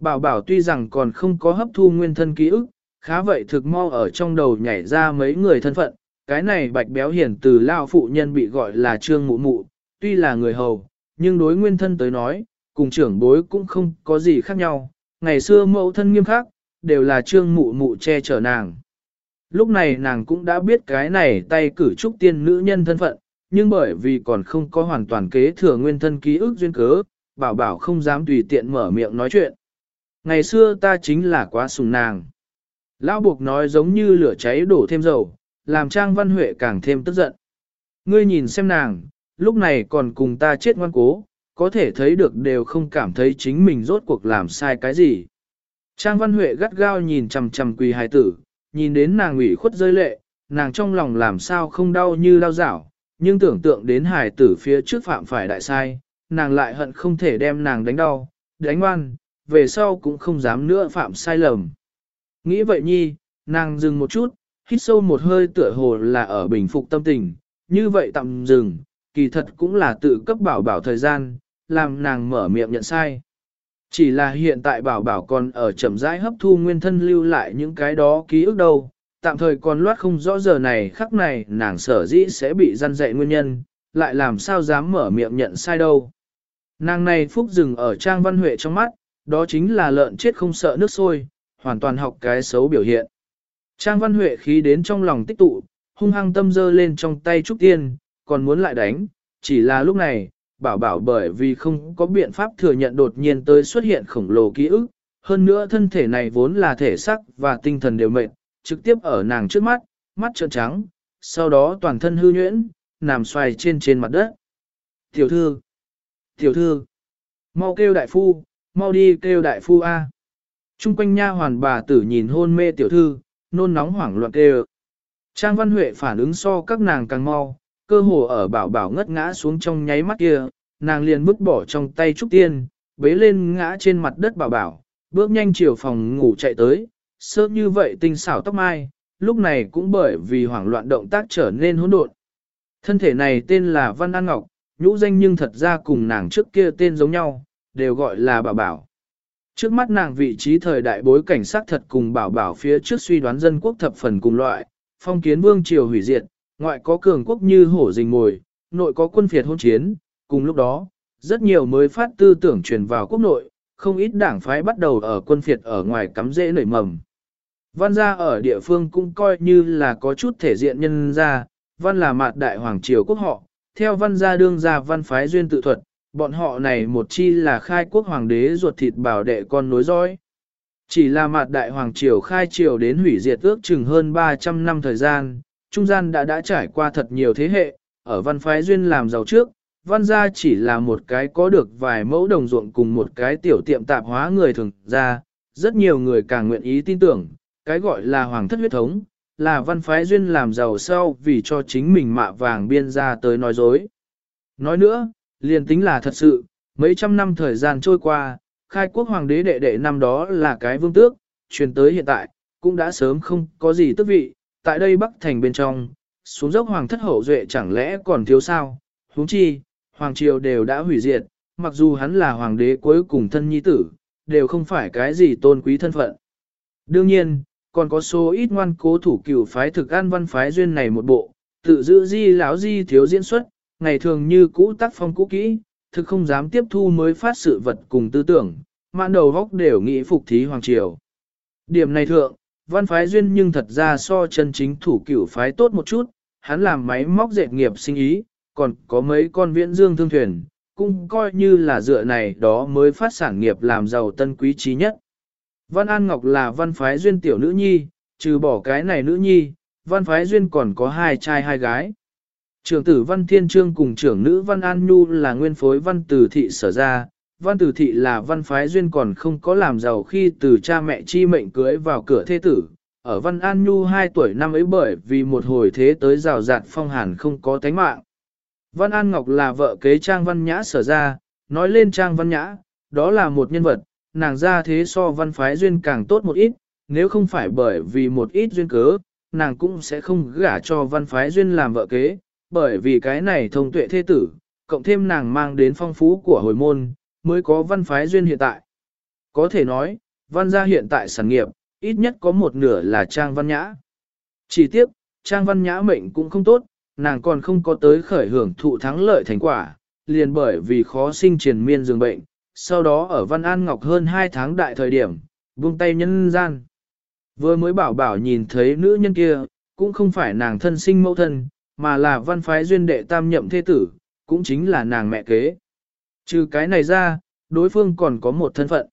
Bảo bảo tuy rằng còn không có hấp thu nguyên thân ký ức, khá vậy thực mau ở trong đầu nhảy ra mấy người thân phận, cái này bạch béo hiển từ lao phụ nhân bị gọi là trương mụ mụ, tuy là người hầu, nhưng đối nguyên thân tới nói, cùng trưởng bối cũng không có gì khác nhau, ngày xưa mẫu thân nghiêm khắc, đều là trương mụ mụ che chở nàng. Lúc này nàng cũng đã biết cái này tay cử trúc tiên nữ nhân thân phận, nhưng bởi vì còn không có hoàn toàn kế thừa nguyên thân ký ức duyên cớ, bảo bảo không dám tùy tiện mở miệng nói chuyện. Ngày xưa ta chính là quá sùng nàng. Lão buộc nói giống như lửa cháy đổ thêm dầu, làm Trang Văn Huệ càng thêm tức giận. Ngươi nhìn xem nàng, lúc này còn cùng ta chết ngoan cố, có thể thấy được đều không cảm thấy chính mình rốt cuộc làm sai cái gì. Trang Văn Huệ gắt gao nhìn chằm chằm quỳ hài tử, nhìn đến nàng ủy khuất rơi lệ, nàng trong lòng làm sao không đau như lao dảo, nhưng tưởng tượng đến hài tử phía trước phạm phải đại sai, nàng lại hận không thể đem nàng đánh đau, đánh oan, về sau cũng không dám nữa phạm sai lầm. Nghĩ vậy nhi, nàng dừng một chút, hít sâu một hơi tựa hồ là ở bình phục tâm tình, như vậy tạm dừng, kỳ thật cũng là tự cấp bảo bảo thời gian, làm nàng mở miệng nhận sai. Chỉ là hiện tại bảo bảo còn ở chậm rãi hấp thu nguyên thân lưu lại những cái đó ký ức đâu, tạm thời còn loát không rõ giờ này khắc này nàng sở dĩ sẽ bị răn dạy nguyên nhân, lại làm sao dám mở miệng nhận sai đâu. Nàng này phúc dừng ở trang văn huệ trong mắt, đó chính là lợn chết không sợ nước sôi, hoàn toàn học cái xấu biểu hiện. Trang văn huệ khí đến trong lòng tích tụ, hung hăng tâm dơ lên trong tay trúc tiên, còn muốn lại đánh, chỉ là lúc này, bảo bảo bởi vì không có biện pháp thừa nhận đột nhiên tới xuất hiện khổng lồ ký ức, hơn nữa thân thể này vốn là thể sắc và tinh thần đều mệt, trực tiếp ở nàng trước mắt, mắt trợn trắng, sau đó toàn thân hư nhuyễn, nằm xoay trên trên mặt đất. Tiểu thư, tiểu thư, mau kêu đại phu, mau đi kêu đại phu A. Trung quanh nha hoàn bà tử nhìn hôn mê tiểu thư, nôn nóng hoảng loạn kêu. Trang Văn Huệ phản ứng so các nàng càng mau, cơ hồ ở bảo bảo ngất ngã xuống trong nháy mắt kia, nàng liền vứt bỏ trong tay Trúc Tiên, bế lên ngã trên mặt đất bảo bảo, bước nhanh chiều phòng ngủ chạy tới, sớm như vậy tinh xảo tóc mai, lúc này cũng bởi vì hoảng loạn động tác trở nên hỗn độn. Thân thể này tên là Văn An Ngọc, nhũ danh nhưng thật ra cùng nàng trước kia tên giống nhau, đều gọi là bảo bảo. Trước mắt nàng vị trí thời đại bối cảnh sát thật cùng bảo bảo phía trước suy đoán dân quốc thập phần cùng loại, phong kiến vương triều hủy diệt, ngoại có cường quốc như hổ rình mồi, nội có quân phiệt hôn chiến, cùng lúc đó, rất nhiều mới phát tư tưởng truyền vào quốc nội, không ít đảng phái bắt đầu ở quân phiệt ở ngoài cắm rễ nảy mầm. Văn gia ở địa phương cũng coi như là có chút thể diện nhân gia, văn là mạt đại hoàng triều quốc họ, theo văn gia đương gia văn phái duyên tự thuật, bọn họ này một chi là khai quốc hoàng đế ruột thịt bảo đệ con nối dõi. Chỉ là mạt đại hoàng triều khai triều đến hủy diệt ước chừng hơn 300 năm thời gian, trung gian đã đã trải qua thật nhiều thế hệ, ở văn phái duyên làm giàu trước, văn gia chỉ là một cái có được vài mẫu đồng ruộng cùng một cái tiểu tiệm tạp hóa người thường ra, rất nhiều người càng nguyện ý tin tưởng, cái gọi là hoàng thất huyết thống, là văn phái duyên làm giàu sau vì cho chính mình mạ vàng biên ra tới nói dối. Nói nữa, liền tính là thật sự, mấy trăm năm thời gian trôi qua, khai quốc hoàng đế đệ đệ năm đó là cái vương tước, truyền tới hiện tại, cũng đã sớm không có gì tước vị, tại đây Bắc Thành bên trong, xuống dốc hoàng thất hậu duệ chẳng lẽ còn thiếu sao, huống chi, hoàng triều đều đã hủy diệt, mặc dù hắn là hoàng đế cuối cùng thân nhi tử, đều không phải cái gì tôn quý thân phận. Đương nhiên, còn có số ít ngoan cố thủ cửu phái thực an văn phái duyên này một bộ, tự giữ di lão di thiếu diễn xuất, ngày thường như cũ tác phong cũ kỹ, thực không dám tiếp thu mới phát sự vật cùng tư tưởng, mạn đầu góc đều nghĩ phục thí hoàng triều. Điểm này thượng, văn phái duyên nhưng thật ra so chân chính thủ cửu phái tốt một chút, hắn làm máy móc dệt nghiệp sinh ý, còn có mấy con viễn dương thương thuyền, cũng coi như là dựa này đó mới phát sản nghiệp làm giàu tân quý trí nhất. Văn An Ngọc là văn phái duyên tiểu nữ nhi, trừ bỏ cái này nữ nhi, văn phái duyên còn có hai trai hai gái. Trưởng tử văn thiên trương cùng trưởng nữ văn an nhu là nguyên phối văn tử thị sở ra, văn tử thị là văn phái duyên còn không có làm giàu khi từ cha mẹ chi mệnh cưới vào cửa thế tử. Ở văn an nhu 2 tuổi năm ấy bởi vì một hồi thế tới rào rạt phong hàn không có tánh mạng. Văn An Ngọc là vợ kế Trang Văn Nhã sở ra, nói lên Trang Văn Nhã, đó là một nhân vật, nàng ra thế so văn phái duyên càng tốt một ít, nếu không phải bởi vì một ít duyên cớ, nàng cũng sẽ không gả cho văn phái duyên làm vợ kế, bởi vì cái này thông tuệ thế tử, cộng thêm nàng mang đến phong phú của hồi môn, mới có văn phái duyên hiện tại. Có thể nói, văn gia hiện tại sản nghiệp, ít nhất có một nửa là Trang Văn Nhã. Chỉ tiếc, Trang Văn Nhã mệnh cũng không tốt, nàng còn không có tới khởi hưởng thụ thắng lợi thành quả, liền bởi vì khó sinh triền miên dường bệnh, sau đó ở Văn An Ngọc hơn 2 tháng đại thời điểm, buông tay nhân gian. Vừa mới bảo bảo nhìn thấy nữ nhân kia, cũng không phải nàng thân sinh mẫu thân, mà là văn phái duyên đệ tam nhậm thế tử, cũng chính là nàng mẹ kế. Trừ cái này ra, đối phương còn có một thân phận.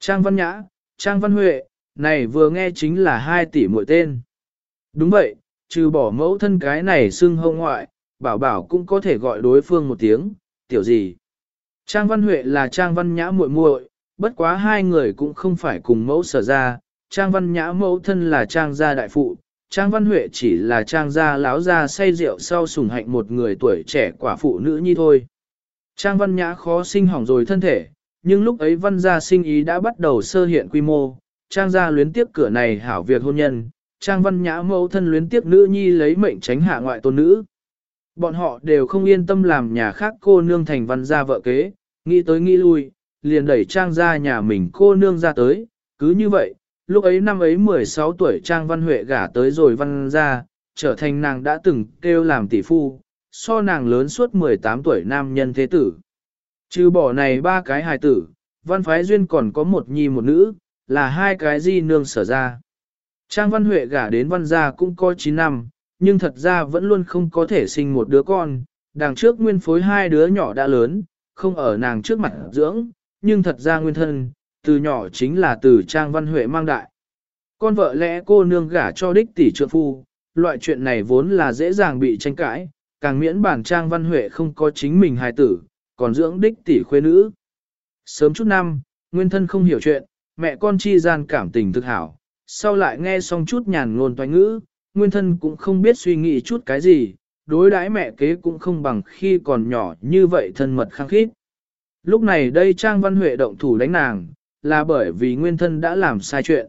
Trang Văn Nhã, Trang Văn Huệ, này vừa nghe chính là hai tỷ mỗi tên. Đúng vậy, trừ bỏ mẫu thân cái này xưng hông ngoại, bảo bảo cũng có thể gọi đối phương một tiếng, tiểu gì. Trang Văn Huệ là Trang Văn Nhã muội muội, bất quá hai người cũng không phải cùng mẫu sở ra, Trang Văn Nhã mẫu thân là Trang gia đại phụ, Trang Văn Huệ chỉ là Trang gia láo gia say rượu sau sùng hạnh một người tuổi trẻ quả phụ nữ nhi thôi. Trang Văn Nhã khó sinh hỏng rồi thân thể, nhưng lúc ấy Văn gia sinh ý đã bắt đầu sơ hiện quy mô, Trang gia luyến tiếp cửa này hảo việc hôn nhân, Trang Văn Nhã mẫu thân luyến tiếp nữ nhi lấy mệnh tránh hạ ngoại tôn nữ. Bọn họ đều không yên tâm làm nhà khác cô nương thành văn gia vợ kế, nghĩ tới nghĩ lui, liền đẩy Trang gia nhà mình cô nương ra tới, cứ như vậy, lúc ấy năm ấy 16 tuổi Trang Văn Huệ gả tới rồi văn gia, trở thành nàng đã từng kêu làm tỷ phu, so nàng lớn suốt 18 tuổi nam nhân thế tử. Trừ bỏ này ba cái hài tử, văn phái duyên còn có một nhi một nữ, là hai cái di nương sở ra. Trang Văn Huệ gả đến văn gia cũng có 9 năm, nhưng thật ra vẫn luôn không có thể sinh một đứa con, đằng trước nguyên phối hai đứa nhỏ đã lớn, không ở nàng trước mặt dưỡng, nhưng thật ra nguyên thân, từ nhỏ chính là từ Trang Văn Huệ mang đại. Con vợ lẽ cô nương gả cho đích tỷ trượng phu, loại chuyện này vốn là dễ dàng bị tranh cãi, càng miễn bản Trang Văn Huệ không có chính mình hài tử, còn dưỡng đích tỷ khuê nữ. Sớm chút năm, nguyên thân không hiểu chuyện, mẹ con chi gian cảm tình thực hảo, sau lại nghe xong chút nhàn ngôn toanh ngữ, nguyên thân cũng không biết suy nghĩ chút cái gì, đối đãi mẹ kế cũng không bằng khi còn nhỏ như vậy thân mật khăng khít. Lúc này đây Trang Văn Huệ động thủ đánh nàng, là bởi vì nguyên thân đã làm sai chuyện.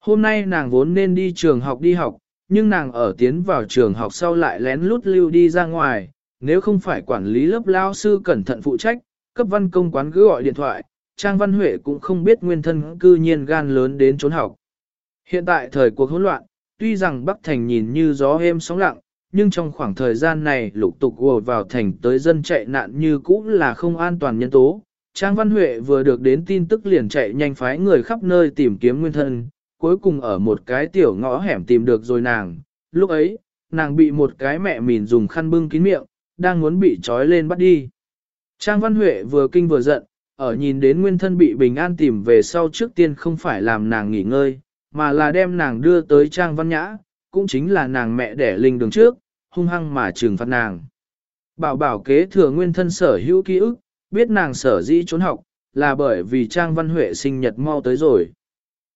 Hôm nay nàng vốn nên đi trường học đi học, nhưng nàng ở tiến vào trường học sau lại lén lút lưu đi ra ngoài, nếu không phải quản lý lớp lao sư cẩn thận phụ trách, cấp văn công quán cứ gọi điện thoại, Trang Văn Huệ cũng không biết nguyên thân cư nhiên gan lớn đến trốn học. Hiện tại thời cuộc hỗn loạn, tuy rằng Bắc Thành nhìn như gió êm sóng lặng, nhưng trong khoảng thời gian này lục tục ùa vào thành tới dân chạy nạn như cũ là không an toàn nhân tố. Trang Văn Huệ vừa được đến tin tức liền chạy nhanh phái người khắp nơi tìm kiếm nguyên thân, cuối cùng ở một cái tiểu ngõ hẻm tìm được rồi nàng. Lúc ấy, nàng bị một cái mẹ mìn dùng khăn bưng kín miệng, đang muốn bị trói lên bắt đi. Trang Văn Huệ vừa kinh vừa giận, ở nhìn đến nguyên thân bị bình an tìm về sau trước tiên không phải làm nàng nghỉ ngơi, mà là đem nàng đưa tới Trang Văn Nhã, cũng chính là nàng mẹ đẻ linh đường trước, hung hăng mà trừng phạt nàng. Bảo bảo kế thừa nguyên thân sở hữu ký ức, biết nàng sở dĩ trốn học, là bởi vì Trang Văn Huệ sinh nhật mau tới rồi.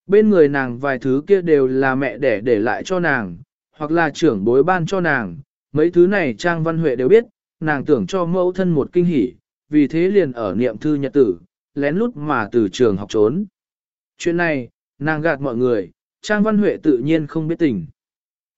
Bên người nàng vài thứ kia đều là mẹ đẻ để lại cho nàng, hoặc là trưởng bối ban cho nàng, mấy thứ này Trang Văn Huệ đều biết, nàng tưởng cho mẫu thân một kinh hỉ, vì thế liền ở niệm thư nhật tử, lén lút mà từ trường học trốn. Chuyện này, nàng gạt mọi người, Trang Văn Huệ tự nhiên không biết tình.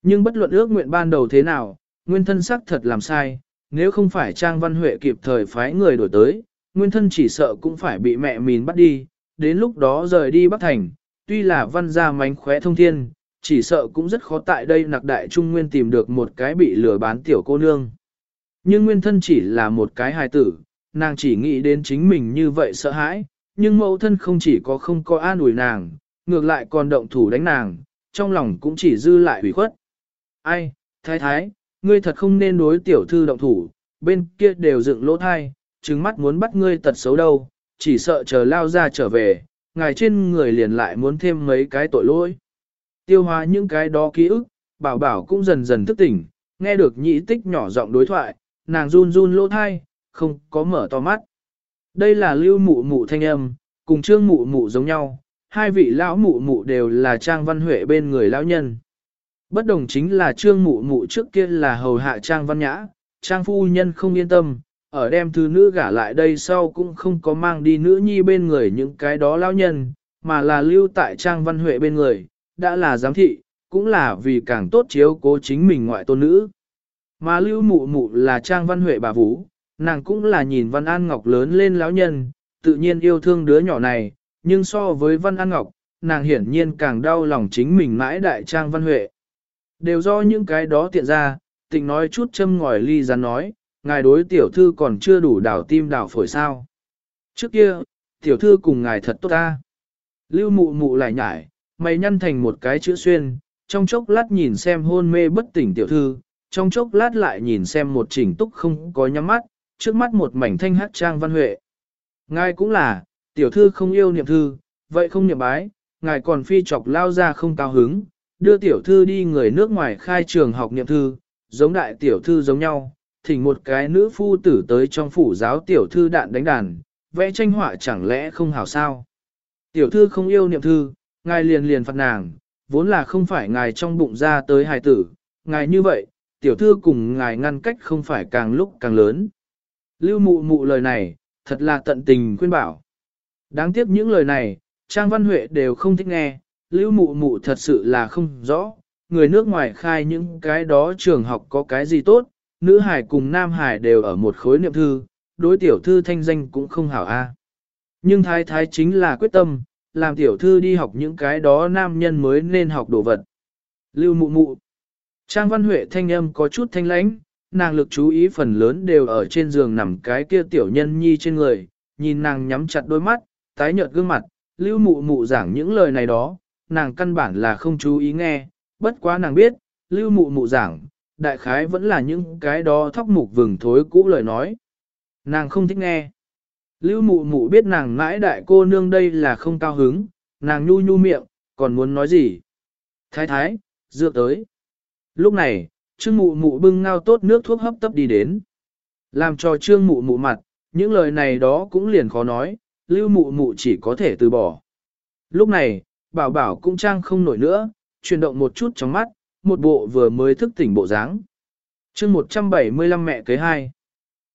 Nhưng bất luận ước nguyện ban đầu thế nào, nguyên thân sắc thật làm sai, nếu không phải Trang Văn Huệ kịp thời phái người đổi tới, nguyên thân chỉ sợ cũng phải bị mẹ mìn bắt đi, đến lúc đó rời đi Bắc Thành, tuy là văn gia mánh khóe thông thiên, chỉ sợ cũng rất khó tại đây nặc đại trung nguyên tìm được một cái bị lừa bán tiểu cô nương. Nhưng nguyên thân chỉ là một cái hài tử, nàng chỉ nghĩ đến chính mình như vậy sợ hãi, nhưng mẫu thân không chỉ có không có an ủi nàng, ngược lại còn động thủ đánh nàng, trong lòng cũng chỉ dư lại hủy khuất. Ai, thái thái, ngươi thật không nên đối tiểu thư động thủ, bên kia đều dựng lỗ thai, trừng mắt muốn bắt ngươi tật xấu đâu, chỉ sợ chờ lao ra trở về, ngài trên người liền lại muốn thêm mấy cái tội lỗi. Tiêu hóa những cái đó ký ức, bảo bảo cũng dần dần thức tỉnh, nghe được nhị tích nhỏ giọng đối thoại, nàng run run lỗ thai, không có mở to mắt. Đây là lưu mụ mụ thanh âm, cùng trương mụ mụ giống nhau, hai vị lão mụ mụ đều là trang văn huệ bên người lão nhân. Bất đồng chính là trương mụ mụ trước kia là hầu hạ trang văn nhã, trang phu nhân không yên tâm, ở đem thứ nữ gả lại đây sau cũng không có mang đi nữ nhi bên người những cái đó lão nhân, mà là lưu tại trang văn huệ bên người, đã là giám thị, cũng là vì càng tốt chiếu cố chính mình ngoại tôn nữ. Mà lưu mụ mụ là trang văn huệ bà vũ, nàng cũng là nhìn văn an ngọc lớn lên lão nhân, tự nhiên yêu thương đứa nhỏ này, nhưng so với văn an ngọc, nàng hiển nhiên càng đau lòng chính mình mãi đại trang văn huệ. Đều do những cái đó tiện ra, tịnh nói chút châm ngòi ly rắn nói, ngài đối tiểu thư còn chưa đủ đảo tim đảo phổi sao. Trước kia, tiểu thư cùng ngài thật tốt ta. Lưu mụ mụ lại nhải, mày nhăn thành một cái chữ xuyên, trong chốc lát nhìn xem hôn mê bất tỉnh tiểu thư, trong chốc lát lại nhìn xem một chỉnh túc không có nhắm mắt, trước mắt một mảnh thanh hát trang văn huệ. Ngài cũng là, tiểu thư không yêu niệm thư, vậy không niệm bái, ngài còn phi chọc lao ra không cao hứng, đưa tiểu thư đi người nước ngoài khai trường học niệm thư, giống đại tiểu thư giống nhau, thỉnh một cái nữ phu tử tới trong phủ giáo tiểu thư đạn đánh đàn, vẽ tranh họa chẳng lẽ không hảo sao. Tiểu thư không yêu niệm thư, ngài liền liền phạt nàng, vốn là không phải ngài trong bụng ra tới hài tử, ngài như vậy, tiểu thư cùng ngài ngăn cách không phải càng lúc càng lớn. Lưu mụ mụ lời này, thật là tận tình khuyên bảo. Đáng tiếc những lời này, Trang Văn Huệ đều không thích nghe, lưu mụ mụ thật sự là không rõ, người nước ngoài khai những cái đó trường học có cái gì tốt, nữ hải cùng nam hải đều ở một khối niệm thư, đối tiểu thư thanh danh cũng không hảo a. À. Nhưng thái thái chính là quyết tâm, làm tiểu thư đi học những cái đó nam nhân mới nên học đồ vật. Lưu mụ mụ. Trang Văn Huệ thanh âm có chút thanh lãnh, nàng lực chú ý phần lớn đều ở trên giường nằm cái kia tiểu nhân nhi trên người, nhìn nàng nhắm chặt đôi mắt, tái nhợt gương mặt, lưu mụ mụ giảng những lời này đó, nàng căn bản là không chú ý nghe, bất quá nàng biết, lưu mụ mụ giảng, đại khái vẫn là những cái đó thóc mục vừng thối cũ lời nói. Nàng không thích nghe. Lưu mụ mụ biết nàng mãi đại cô nương đây là không cao hứng, nàng nhu nhu miệng, còn muốn nói gì? Thái thái, dựa tới. Lúc này, trương mụ mụ bưng ngao tốt nước thuốc hấp tấp đi đến. Làm cho trương mụ mụ mặt, những lời này đó cũng liền khó nói, lưu mụ mụ chỉ có thể từ bỏ. Lúc này, bảo bảo cũng trang không nổi nữa, chuyển động một chút trong mắt, một bộ vừa mới thức tỉnh bộ dáng. chương 175 mẹ kế hai.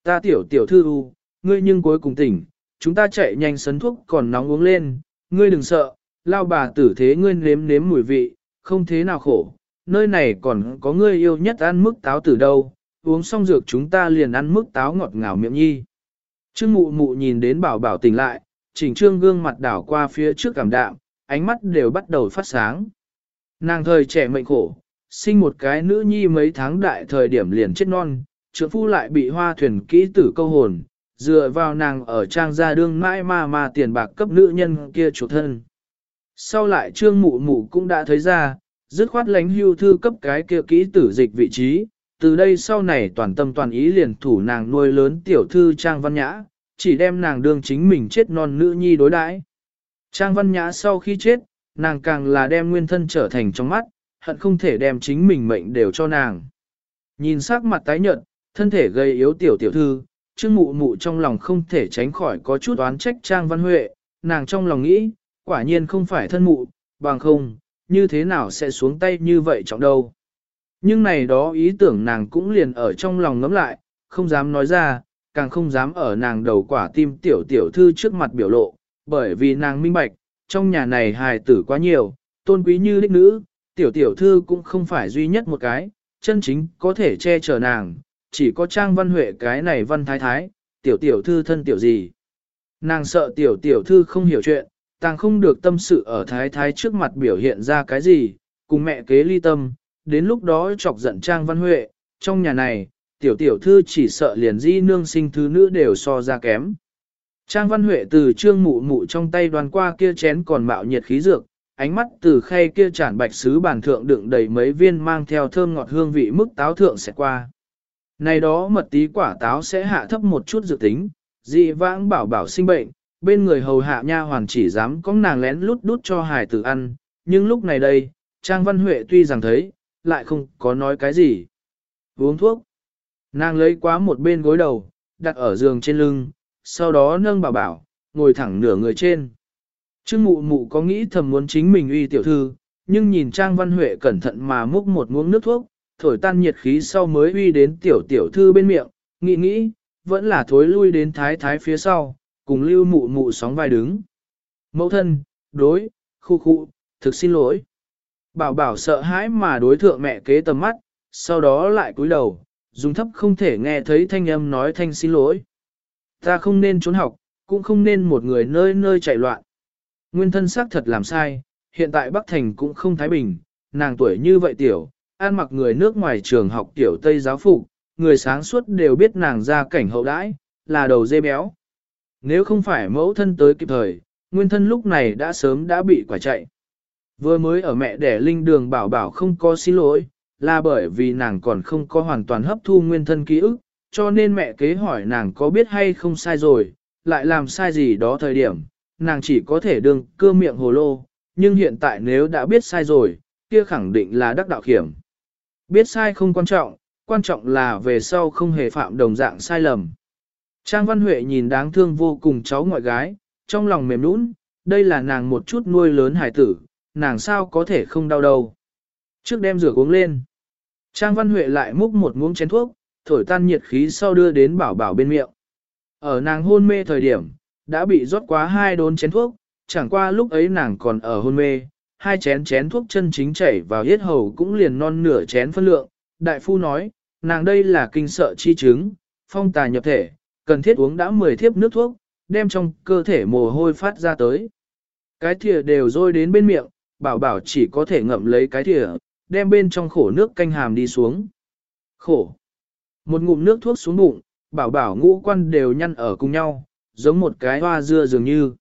Ta tiểu tiểu thư u, ngươi nhưng cuối cùng tỉnh, chúng ta chạy nhanh sấn thuốc còn nóng uống lên, ngươi đừng sợ, lao bà tử thế ngươi nếm nếm mùi vị, không thế nào khổ, nơi này còn có ngươi yêu nhất ăn mức táo từ đâu, uống xong dược chúng ta liền ăn mức táo ngọt ngào miệng nhi. Trương mụ mụ nhìn đến bảo bảo tỉnh lại, chỉnh trương gương mặt đảo qua phía trước cảm đạm, ánh mắt đều bắt đầu phát sáng. Nàng thời trẻ mệnh khổ, sinh một cái nữ nhi mấy tháng đại thời điểm liền chết non, trượng phu lại bị hoa thuyền kỹ tử câu hồn, dựa vào nàng ở trang gia đương mãi ma ma tiền bạc cấp nữ nhân kia chủ thân. Sau lại trương mụ mụ cũng đã thấy ra, dứt khoát lánh hưu thư cấp cái kia kỹ tử dịch vị trí, từ đây sau này toàn tâm toàn ý liền thủ nàng nuôi lớn tiểu thư trang văn nhã, chỉ đem nàng đương chính mình chết non nữ nhi đối đãi. Trang văn nhã sau khi chết, nàng càng là đem nguyên thân trở thành trong mắt, hận không thể đem chính mình mệnh đều cho nàng. Nhìn sắc mặt tái nhợt, thân thể gây yếu tiểu tiểu thư, Trương Mụ Mụ trong lòng không thể tránh khỏi có chút oán trách Trang Văn Huệ, nàng trong lòng nghĩ, quả nhiên không phải thân mụ, bằng không, như thế nào sẽ xuống tay như vậy trọng đâu. Nhưng này đó ý tưởng nàng cũng liền ở trong lòng ngấm lại, không dám nói ra, càng không dám ở nàng đầu quả tim tiểu tiểu thư trước mặt biểu lộ, bởi vì nàng minh bạch, trong nhà này hài tử quá nhiều, tôn quý như đích nữ, tiểu tiểu thư cũng không phải duy nhất một cái, chân chính có thể che chở nàng, chỉ có trang văn huệ cái này văn thái thái, tiểu tiểu thư thân tiểu gì. Nàng sợ tiểu tiểu thư không hiểu chuyện, tàng không được tâm sự ở thái thái trước mặt biểu hiện ra cái gì, cùng mẹ kế ly tâm, đến lúc đó chọc giận Trang Văn Huệ, trong nhà này, tiểu tiểu thư chỉ sợ liền di nương sinh thứ nữ đều so ra kém. Trang Văn Huệ từ trương mụ mụ trong tay đoàn qua kia chén còn mạo nhiệt khí dược, ánh mắt từ khay kia tràn bạch sứ bàn thượng đựng đầy mấy viên mang theo thơm ngọt hương vị mức táo thượng sẽ qua. Này đó mật tí quả táo sẽ hạ thấp một chút dự tính, dị vãng bảo bảo sinh bệnh, bên người hầu hạ nha hoàn chỉ dám có nàng lén lút đút cho hài tử ăn, nhưng lúc này đây, Trang Văn Huệ tuy rằng thấy, lại không có nói cái gì. Uống thuốc. Nàng lấy quá một bên gối đầu, đặt ở giường trên lưng, sau đó nâng bảo bảo, ngồi thẳng nửa người trên. Trương mụ mụ có nghĩ thầm muốn chính mình uy tiểu thư, nhưng nhìn Trang Văn Huệ cẩn thận mà múc một muỗng nước thuốc, thổi tan nhiệt khí sau mới uy đến tiểu tiểu thư bên miệng, nghĩ nghĩ, vẫn là thối lui đến thái thái phía sau, cùng lưu mụ mụ sóng vai đứng. Mẫu thân, đối, khu khu, thực xin lỗi. Bảo bảo sợ hãi mà đối thượng mẹ kế tầm mắt, sau đó lại cúi đầu, dùng thấp không thể nghe thấy thanh âm nói thanh xin lỗi. Ta không nên trốn học, cũng không nên một người nơi nơi chạy loạn. Nguyên thân xác thật làm sai, hiện tại Bắc Thành cũng không thái bình, nàng tuổi như vậy tiểu, an mặc người nước ngoài trường học tiểu Tây giáo phục, người sáng suốt đều biết nàng ra cảnh hậu đãi, là đầu dê béo. Nếu không phải mẫu thân tới kịp thời, nguyên thân lúc này đã sớm đã bị quả chạy. Vừa mới ở mẹ đẻ linh đường bảo bảo không có xin lỗi, là bởi vì nàng còn không có hoàn toàn hấp thu nguyên thân ký ức, cho nên mẹ kế hỏi nàng có biết hay không sai rồi, lại làm sai gì đó thời điểm, nàng chỉ có thể đương cơ miệng hồ lô, nhưng hiện tại nếu đã biết sai rồi, kia khẳng định là đắc đạo khiểm. Biết sai không quan trọng, quan trọng là về sau không hề phạm đồng dạng sai lầm. Trang Văn Huệ nhìn đáng thương vô cùng cháu ngoại gái, trong lòng mềm nũng, đây là nàng một chút nuôi lớn hải tử, nàng sao có thể không đau đầu. Trước đem rửa uống lên. Trang Văn Huệ lại múc một muỗng chén thuốc, thổi tan nhiệt khí sau đưa đến bảo bảo bên miệng. Ở nàng hôn mê thời điểm, đã bị rót quá hai đốn chén thuốc, chẳng qua lúc ấy nàng còn ở hôn mê, hai chén chén thuốc chân chính chảy vào hết hầu cũng liền non nửa chén phân lượng. Đại phu nói, nàng đây là kinh sợ chi chứng, phong tà nhập thể, cần thiết uống đã 10 thiếp nước thuốc, đem trong cơ thể mồ hôi phát ra tới. Cái thìa đều rôi đến bên miệng, bảo bảo chỉ có thể ngậm lấy cái thìa, đem bên trong khổ nước canh hàm đi xuống. Khổ. Một ngụm nước thuốc xuống bụng, bảo bảo ngũ quan đều nhăn ở cùng nhau, giống một cái hoa dưa dường như.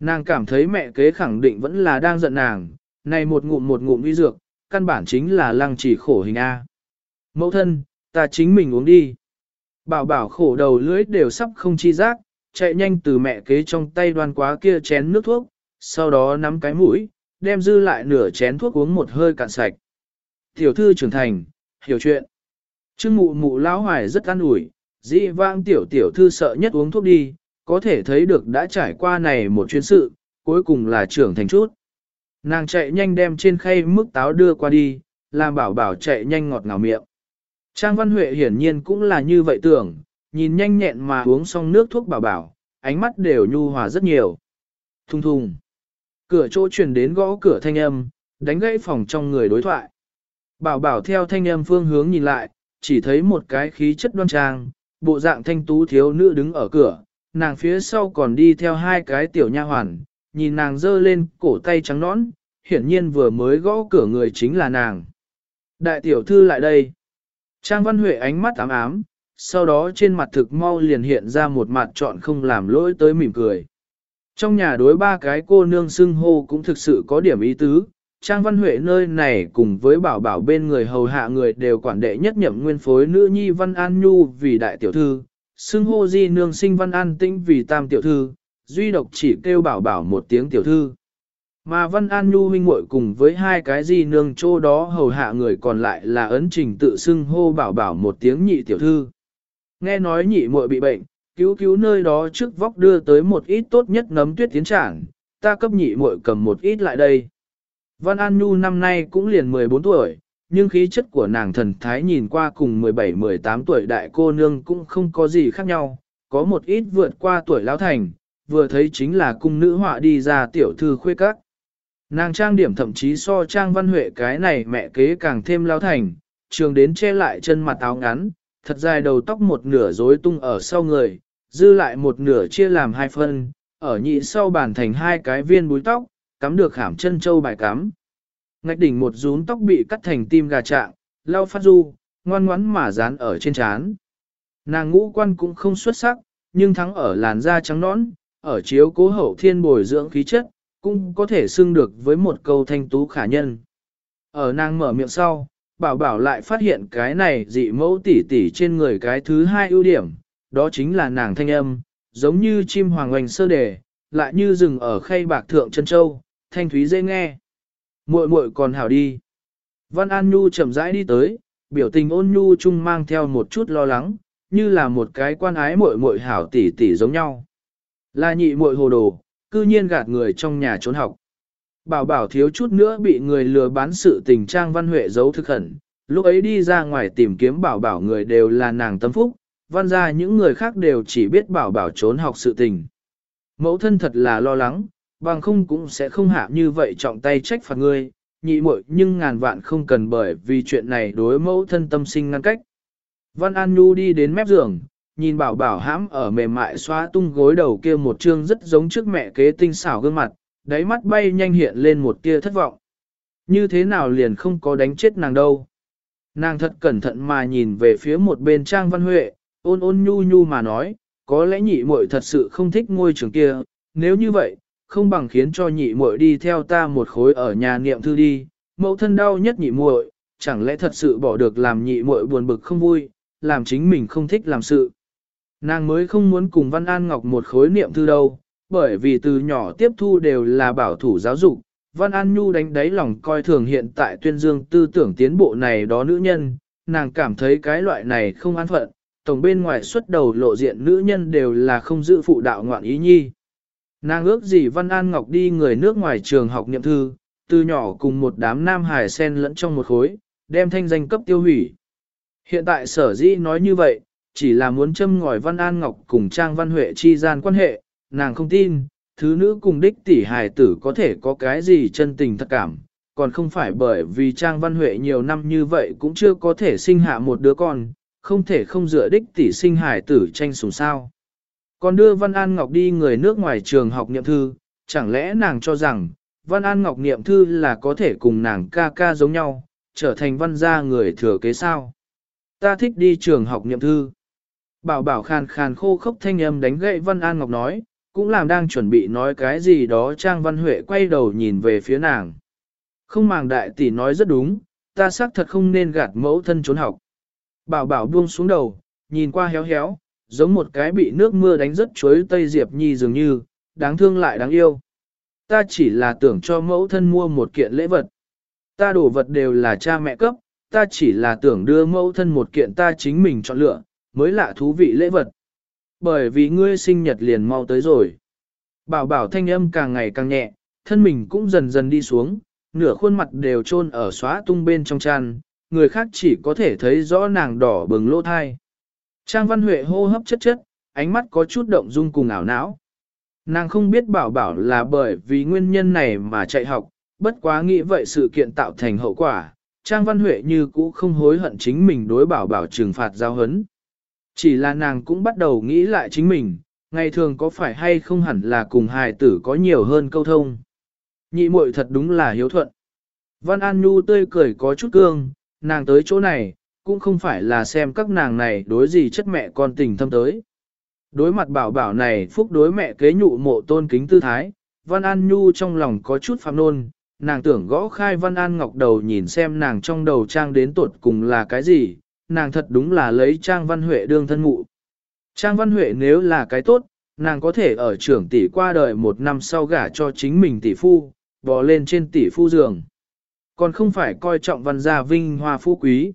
Nàng cảm thấy mẹ kế khẳng định vẫn là đang giận nàng, này một ngụm một ngụm vi dược, căn bản chính là lăng chỉ khổ hình A. Mẫu thân, ta chính mình uống đi. Bảo bảo khổ đầu lưỡi đều sắp không chi giác, chạy nhanh từ mẹ kế trong tay đoan quá kia chén nước thuốc, sau đó nắm cái mũi, đem dư lại nửa chén thuốc uống một hơi cạn sạch. Tiểu thư trưởng thành, hiểu chuyện. Trương mụ mụ lão hoài rất an ủi, dĩ vãng tiểu tiểu thư sợ nhất uống thuốc đi, có thể thấy được đã trải qua này một chuyến sự, cuối cùng là trưởng thành chút. Nàng chạy nhanh đem trên khay mức táo đưa qua đi, làm bảo bảo chạy nhanh ngọt ngào miệng. Trang Văn Huệ hiển nhiên cũng là như vậy tưởng, nhìn nhanh nhẹn mà uống xong nước thuốc bảo bảo, ánh mắt đều nhu hòa rất nhiều. Thùng thùng. Cửa chỗ truyền đến gõ cửa thanh âm, đánh gãy phòng trong người đối thoại. Bảo bảo theo thanh âm phương hướng nhìn lại, chỉ thấy một cái khí chất đoan trang, bộ dạng thanh tú thiếu nữ đứng ở cửa, nàng phía sau còn đi theo hai cái tiểu nha hoàn, nhìn nàng giơ lên cổ tay trắng nõn, hiển nhiên vừa mới gõ cửa người chính là nàng. Đại tiểu thư lại đây. Trang Văn Huệ ánh mắt ám ám, sau đó trên mặt thực mau liền hiện ra một mặt trọn không làm lỗi tới mỉm cười. Trong nhà đối ba cái cô nương xưng hô cũng thực sự có điểm ý tứ, Trang Văn Huệ nơi này cùng với bảo bảo bên người hầu hạ người đều quản đệ nhất nhậm nguyên phối nữ nhi Văn An Nhu vì đại tiểu thư, xưng hô di nương sinh Văn An Tĩnh vì tam tiểu thư, duy độc chỉ kêu bảo bảo một tiếng tiểu thư. Mà Văn An Nhu huynh muội cùng với hai cái di nương chỗ đó hầu hạ người còn lại là ấn trình tự xưng hô bảo bảo một tiếng nhị tiểu thư. Nghe nói nhị muội bị bệnh, cứu cứu nơi đó trước vóc đưa tới một ít tốt nhất nấm tuyết tiến trảng, ta cấp nhị muội cầm một ít lại đây. Văn An Nhu năm nay cũng liền 14 tuổi, nhưng khí chất của nàng thần thái nhìn qua cùng 17-18 tuổi đại cô nương cũng không có gì khác nhau, có một ít vượt qua tuổi lão thành, vừa thấy chính là cung nữ họa đi ra tiểu thư khuê các. Nàng trang điểm thậm chí so trang văn huệ cái này mẹ kế càng thêm lão thành, trường đến che lại chân mặt áo ngắn, thật dài đầu tóc một nửa rối tung ở sau người, dư lại một nửa chia làm hai phân, ở nhị sau bàn thành hai cái viên búi tóc, cắm được khảm chân châu bài cắm. Ngạch đỉnh một rún tóc bị cắt thành tim gà trạng, lau phát du, ngoan ngoắn mà dán ở trên trán. Nàng ngũ quan cũng không xuất sắc, nhưng thắng ở làn da trắng nõn, ở chiếu cố hậu thiên bồi dưỡng khí chất, cũng có thể xưng được với một câu thanh tú khả nhân. Ở nàng mở miệng sau, bảo bảo lại phát hiện cái này dị mẫu tỉ tỉ trên người cái thứ hai ưu điểm, đó chính là nàng thanh âm, giống như chim hoàng oanh sơ đề, lại như rừng ở khay bạc thượng chân châu, thanh thúy dễ nghe muội muội còn hảo đi. Văn An Nhu chậm rãi đi tới, biểu tình ôn nhu chung mang theo một chút lo lắng, như là một cái quan ái muội muội hảo tỷ tỷ giống nhau. Là nhị muội hồ đồ, cư nhiên gạt người trong nhà trốn học. Bảo bảo thiếu chút nữa bị người lừa bán sự tình trang văn huệ giấu thực khẩn, lúc ấy đi ra ngoài tìm kiếm bảo bảo người đều là nàng tâm phúc, văn ra những người khác đều chỉ biết bảo bảo trốn học sự tình. Mẫu thân thật là lo lắng, bằng không cũng sẽ không hạ như vậy trọng tay trách phạt ngươi, nhị muội nhưng ngàn vạn không cần bởi vì chuyện này đối mẫu thân tâm sinh ngăn cách. Văn An Nhu đi đến mép giường, nhìn bảo bảo hãm ở mềm mại xóa tung gối đầu kia một chương rất giống trước mẹ kế tinh xảo gương mặt, đáy mắt bay nhanh hiện lên một tia thất vọng. Như thế nào liền không có đánh chết nàng đâu. Nàng thật cẩn thận mà nhìn về phía một bên Trang Văn Huệ, ôn ôn nhu nhu mà nói, có lẽ nhị muội thật sự không thích ngôi trường kia, nếu như vậy, không bằng khiến cho nhị muội đi theo ta một khối ở nhà niệm thư đi, mẫu thân đau nhất nhị muội, chẳng lẽ thật sự bỏ được làm nhị muội buồn bực không vui, làm chính mình không thích làm sự. Nàng mới không muốn cùng Văn An Ngọc một khối niệm thư đâu, bởi vì từ nhỏ tiếp thu đều là bảo thủ giáo dục, Văn An Nhu đánh đáy lòng coi thường hiện tại tuyên dương tư tưởng tiến bộ này đó nữ nhân, nàng cảm thấy cái loại này không an phận, tổng bên ngoài xuất đầu lộ diện nữ nhân đều là không giữ phụ đạo ngoạn ý nhi. Nàng ước gì Văn An Ngọc đi người nước ngoài trường học niệm thư, từ nhỏ cùng một đám nam hải sen lẫn trong một khối, đem thanh danh cấp tiêu hủy. Hiện tại sở dĩ nói như vậy, chỉ là muốn châm ngòi Văn An Ngọc cùng Trang Văn Huệ chi gian quan hệ, nàng không tin, thứ nữ cùng đích tỷ hài tử có thể có cái gì chân tình thật cảm, còn không phải bởi vì Trang Văn Huệ nhiều năm như vậy cũng chưa có thể sinh hạ một đứa con, không thể không dựa đích tỷ sinh hài tử tranh sủng sao. Còn đưa Văn An Ngọc đi người nước ngoài trường học niệm thư, chẳng lẽ nàng cho rằng, Văn An Ngọc niệm thư là có thể cùng nàng ca ca giống nhau, trở thành văn gia người thừa kế sao. Ta thích đi trường học niệm thư. Bảo bảo khàn khàn khô khốc thanh âm đánh gậy Văn An Ngọc nói, cũng làm đang chuẩn bị nói cái gì đó Trang Văn Huệ quay đầu nhìn về phía nàng. Không màng đại tỷ nói rất đúng, ta xác thật không nên gạt mẫu thân trốn học. Bảo bảo buông xuống đầu, nhìn qua héo héo, giống một cái bị nước mưa đánh rất chuối tây diệp nhi dường như, đáng thương lại đáng yêu. Ta chỉ là tưởng cho mẫu thân mua một kiện lễ vật. Ta đổ vật đều là cha mẹ cấp, ta chỉ là tưởng đưa mẫu thân một kiện ta chính mình chọn lựa, mới lạ thú vị lễ vật. Bởi vì ngươi sinh nhật liền mau tới rồi. Bảo bảo thanh âm càng ngày càng nhẹ, thân mình cũng dần dần đi xuống, nửa khuôn mặt đều chôn ở xóa tung bên trong chăn, người khác chỉ có thể thấy rõ nàng đỏ bừng lỗ thai. Trang Văn Huệ hô hấp chất chất, ánh mắt có chút động dung cùng ảo não. Nàng không biết bảo bảo là bởi vì nguyên nhân này mà chạy học, bất quá nghĩ vậy sự kiện tạo thành hậu quả, Trang Văn Huệ như cũ không hối hận chính mình đối bảo bảo trừng phạt giao hấn. Chỉ là nàng cũng bắt đầu nghĩ lại chính mình, ngày thường có phải hay không hẳn là cùng hài tử có nhiều hơn câu thông. Nhị muội thật đúng là hiếu thuận. Văn An Nhu tươi cười có chút cương, nàng tới chỗ này, cũng không phải là xem các nàng này đối gì chất mẹ con tình thâm tới. Đối mặt bảo bảo này phúc đối mẹ kế nhụ mộ tôn kính tư thái, Văn An Nhu trong lòng có chút phạm nôn, nàng tưởng gõ khai Văn An Ngọc đầu nhìn xem nàng trong đầu trang đến tuột cùng là cái gì, nàng thật đúng là lấy Trang Văn Huệ đương thân mụ. Trang Văn Huệ nếu là cái tốt, nàng có thể ở trưởng tỷ qua đời một năm sau gả cho chính mình tỷ phu, bò lên trên tỷ phu giường. Còn không phải coi trọng văn gia vinh hoa phú quý.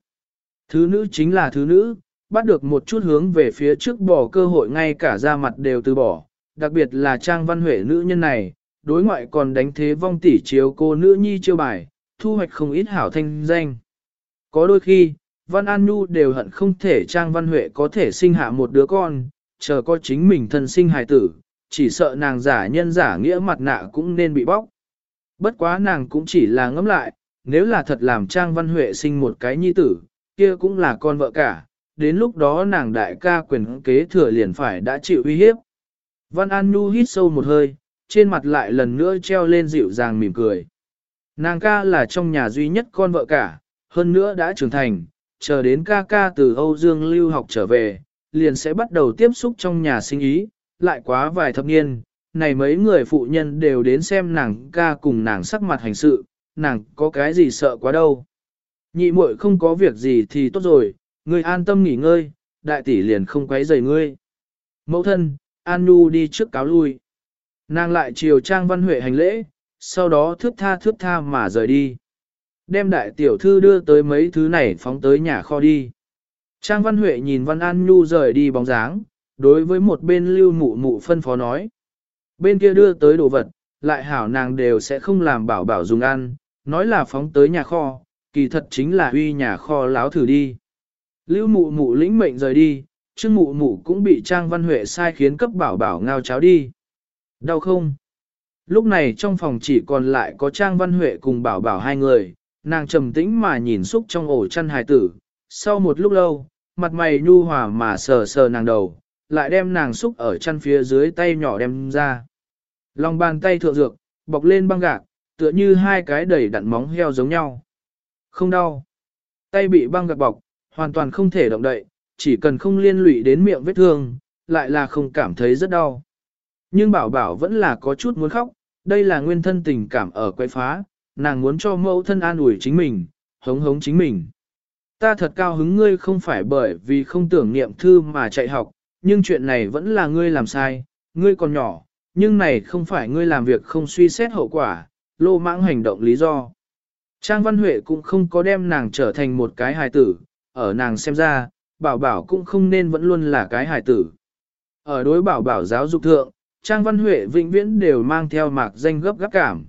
Thứ nữ chính là thứ nữ, bắt được một chút hướng về phía trước bỏ cơ hội ngay cả ra mặt đều từ bỏ, đặc biệt là Trang Văn Huệ nữ nhân này, đối ngoại còn đánh thế vong tỷ chiếu cô nữ nhi chiêu bài, thu hoạch không ít hảo thanh danh. Có đôi khi, Văn An Nhu đều hận không thể Trang Văn Huệ có thể sinh hạ một đứa con, chờ có chính mình thân sinh hài tử, chỉ sợ nàng giả nhân giả nghĩa mặt nạ cũng nên bị bóc. Bất quá nàng cũng chỉ là ngẫm lại, nếu là thật làm Trang Văn Huệ sinh một cái nhi tử, kia cũng là con vợ cả, đến lúc đó nàng đại ca quyền kế thừa liền phải đã chịu uy hiếp. Văn An Nhu hít sâu một hơi, trên mặt lại lần nữa treo lên dịu dàng mỉm cười. Nàng ca là trong nhà duy nhất con vợ cả, hơn nữa đã trưởng thành, chờ đến ca ca từ Âu Dương lưu học trở về, liền sẽ bắt đầu tiếp xúc trong nhà sinh ý, lại quá vài thập niên, này mấy người phụ nhân đều đến xem nàng ca cùng nàng sắc mặt hành sự, nàng có cái gì sợ quá đâu. Nhị muội không có việc gì thì tốt rồi, ngươi an tâm nghỉ ngơi, đại tỷ liền không quấy rầy ngươi. Mẫu thân, An Nhu đi trước cáo lui. Nàng lại chiều Trang Văn Huệ hành lễ, sau đó thướt tha thướt tha mà rời đi. Đem đại tiểu thư đưa tới mấy thứ này phóng tới nhà kho đi. Trang Văn Huệ nhìn Văn An Nhu rời đi bóng dáng, đối với một bên lưu mụ mụ phân phó nói. Bên kia đưa tới đồ vật, lại hảo nàng đều sẽ không làm bảo bảo dùng ăn, nói là phóng tới nhà kho, kỳ thật chính là huy nhà kho láo thử đi. Lưu mụ mụ lĩnh mệnh rời đi, Trương mụ mụ cũng bị Trang Văn Huệ sai khiến cấp bảo bảo ngao cháo đi. Đau không? Lúc này trong phòng chỉ còn lại có Trang Văn Huệ cùng bảo bảo hai người, nàng trầm tĩnh mà nhìn xúc trong ổ chăn hài tử. Sau một lúc lâu, mặt mày nhu hòa mà sờ sờ nàng đầu, lại đem nàng xúc ở chăn phía dưới tay nhỏ đem ra. Lòng bàn tay thượng dược, bọc lên băng gạc, tựa như hai cái đầy đặn móng heo giống nhau. Không đau. Tay bị băng gạc bọc, hoàn toàn không thể động đậy, chỉ cần không liên lụy đến miệng vết thương, lại là không cảm thấy rất đau. Nhưng bảo bảo vẫn là có chút muốn khóc, đây là nguyên thân tình cảm ở quay phá, nàng muốn cho mẫu thân an ủi chính mình, hống hống chính mình. Ta thật cao hứng ngươi không phải bởi vì không tưởng niệm thư mà chạy học, nhưng chuyện này vẫn là ngươi làm sai, ngươi còn nhỏ, nhưng này không phải ngươi làm việc không suy xét hậu quả, lô mãng hành động lý do. Trang Văn Huệ cũng không có đem nàng trở thành một cái hài tử, ở nàng xem ra, bảo bảo cũng không nên vẫn luôn là cái hài tử. Ở đối bảo bảo giáo dục thượng, Trang Văn Huệ vĩnh viễn đều mang theo mạc danh gấp gáp cảm.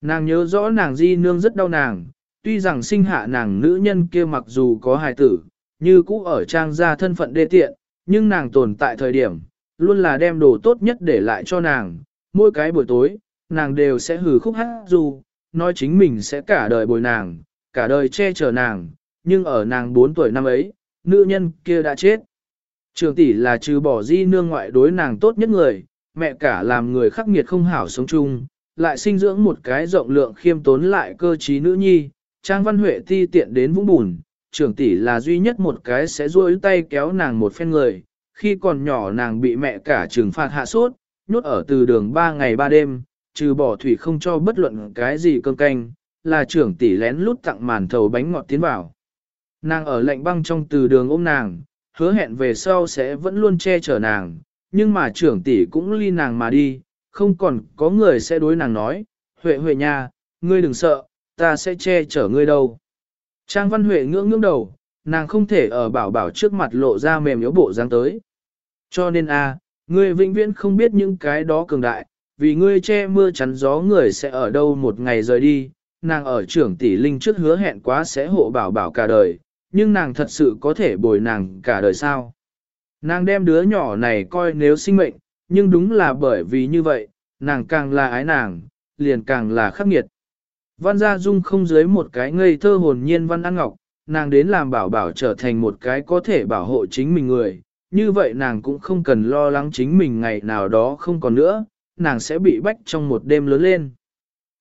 Nàng nhớ rõ nàng di nương rất đau nàng, tuy rằng sinh hạ nàng nữ nhân kia mặc dù có hài tử, như cũ ở Trang gia thân phận đê tiện, nhưng nàng tồn tại thời điểm, luôn là đem đồ tốt nhất để lại cho nàng. Mỗi cái buổi tối, nàng đều sẽ hử khúc hát dù, nói chính mình sẽ cả đời bồi nàng, cả đời che chở nàng, nhưng ở nàng 4 tuổi năm ấy, nữ nhân kia đã chết. Trường tỷ là trừ bỏ di nương ngoại đối nàng tốt nhất người, mẹ cả làm người khắc nghiệt không hảo sống chung, lại sinh dưỡng một cái rộng lượng khiêm tốn lại cơ trí nữ nhi, Trang Văn Huệ ti tiện đến vũng bùn, trưởng tỷ là duy nhất một cái sẽ duỗi tay kéo nàng một phen người, khi còn nhỏ nàng bị mẹ cả trừng phạt hạ sốt, nhốt ở từ đường ba ngày ba đêm, trừ bỏ thủy không cho bất luận cái gì cơm canh, là trưởng tỷ lén lút tặng màn thầu bánh ngọt tiến vào. Nàng ở lạnh băng trong từ đường ôm nàng, hứa hẹn về sau sẽ vẫn luôn che chở nàng, nhưng mà trưởng tỷ cũng ly nàng mà đi, không còn có người sẽ đối nàng nói, Huệ Huệ nha, ngươi đừng sợ, ta sẽ che chở ngươi đâu. Trang Văn Huệ ngưỡng ngưỡng đầu, nàng không thể ở bảo bảo trước mặt lộ ra mềm yếu bộ dáng tới. Cho nên a, ngươi vĩnh viễn không biết những cái đó cường đại, vì ngươi che mưa chắn gió người sẽ ở đâu một ngày rời đi, nàng ở trưởng tỷ linh trước hứa hẹn quá sẽ hộ bảo bảo cả đời, nhưng nàng thật sự có thể bồi nàng cả đời sao. Nàng đem đứa nhỏ này coi nếu sinh mệnh, nhưng đúng là bởi vì như vậy, nàng càng là ái nàng, liền càng là khắc nghiệt. Văn Gia Dung không dưới một cái ngây thơ hồn nhiên Văn An Ngọc, nàng đến làm bảo bảo trở thành một cái có thể bảo hộ chính mình người, như vậy nàng cũng không cần lo lắng chính mình ngày nào đó không còn nữa, nàng sẽ bị bách trong một đêm lớn lên.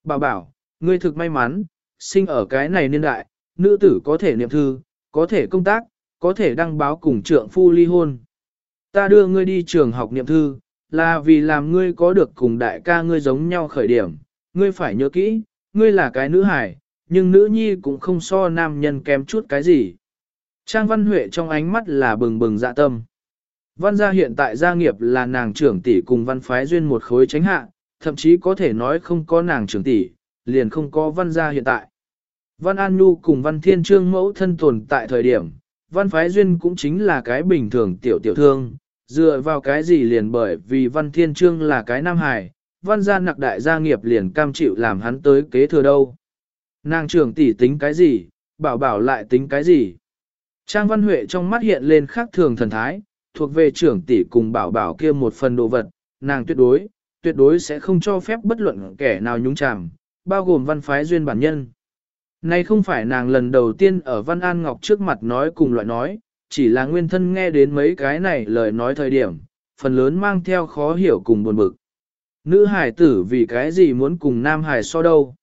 Bảo bảo, ngươi thực may mắn, sinh ở cái này niên đại, nữ tử có thể niệm thư, có thể công tác, có thể đăng báo cùng trượng phu ly hôn. Ta đưa ngươi đi trường học niệm thư, là vì làm ngươi có được cùng đại ca ngươi giống nhau khởi điểm, ngươi phải nhớ kỹ, ngươi là cái nữ hải, nhưng nữ nhi cũng không so nam nhân kém chút cái gì. Trang Văn Huệ trong ánh mắt là bừng bừng dạ tâm. Văn gia hiện tại gia nghiệp là nàng trưởng tỷ cùng văn phái duyên một khối tránh hạ, thậm chí có thể nói không có nàng trưởng tỷ, liền không có văn gia hiện tại. Văn An Nhu cùng văn thiên trương mẫu thân tồn tại thời điểm, văn phái duyên cũng chính là cái bình thường tiểu tiểu thương, dựa vào cái gì liền bởi vì văn thiên trương là cái nam hài, văn gia nặc đại gia nghiệp liền cam chịu làm hắn tới kế thừa đâu. Nàng trưởng tỷ tính cái gì, bảo bảo lại tính cái gì. Trang Văn Huệ trong mắt hiện lên khác thường thần thái, thuộc về trưởng tỷ cùng bảo bảo kia một phần đồ vật, nàng tuyệt đối, tuyệt đối sẽ không cho phép bất luận kẻ nào nhúng chàm, bao gồm văn phái duyên bản nhân. Này không phải nàng lần đầu tiên ở Văn An Ngọc trước mặt nói cùng loại nói, chỉ là nguyên thân nghe đến mấy cái này lời nói thời điểm, phần lớn mang theo khó hiểu cùng buồn bực. Nữ hải tử vì cái gì muốn cùng nam hải so đâu.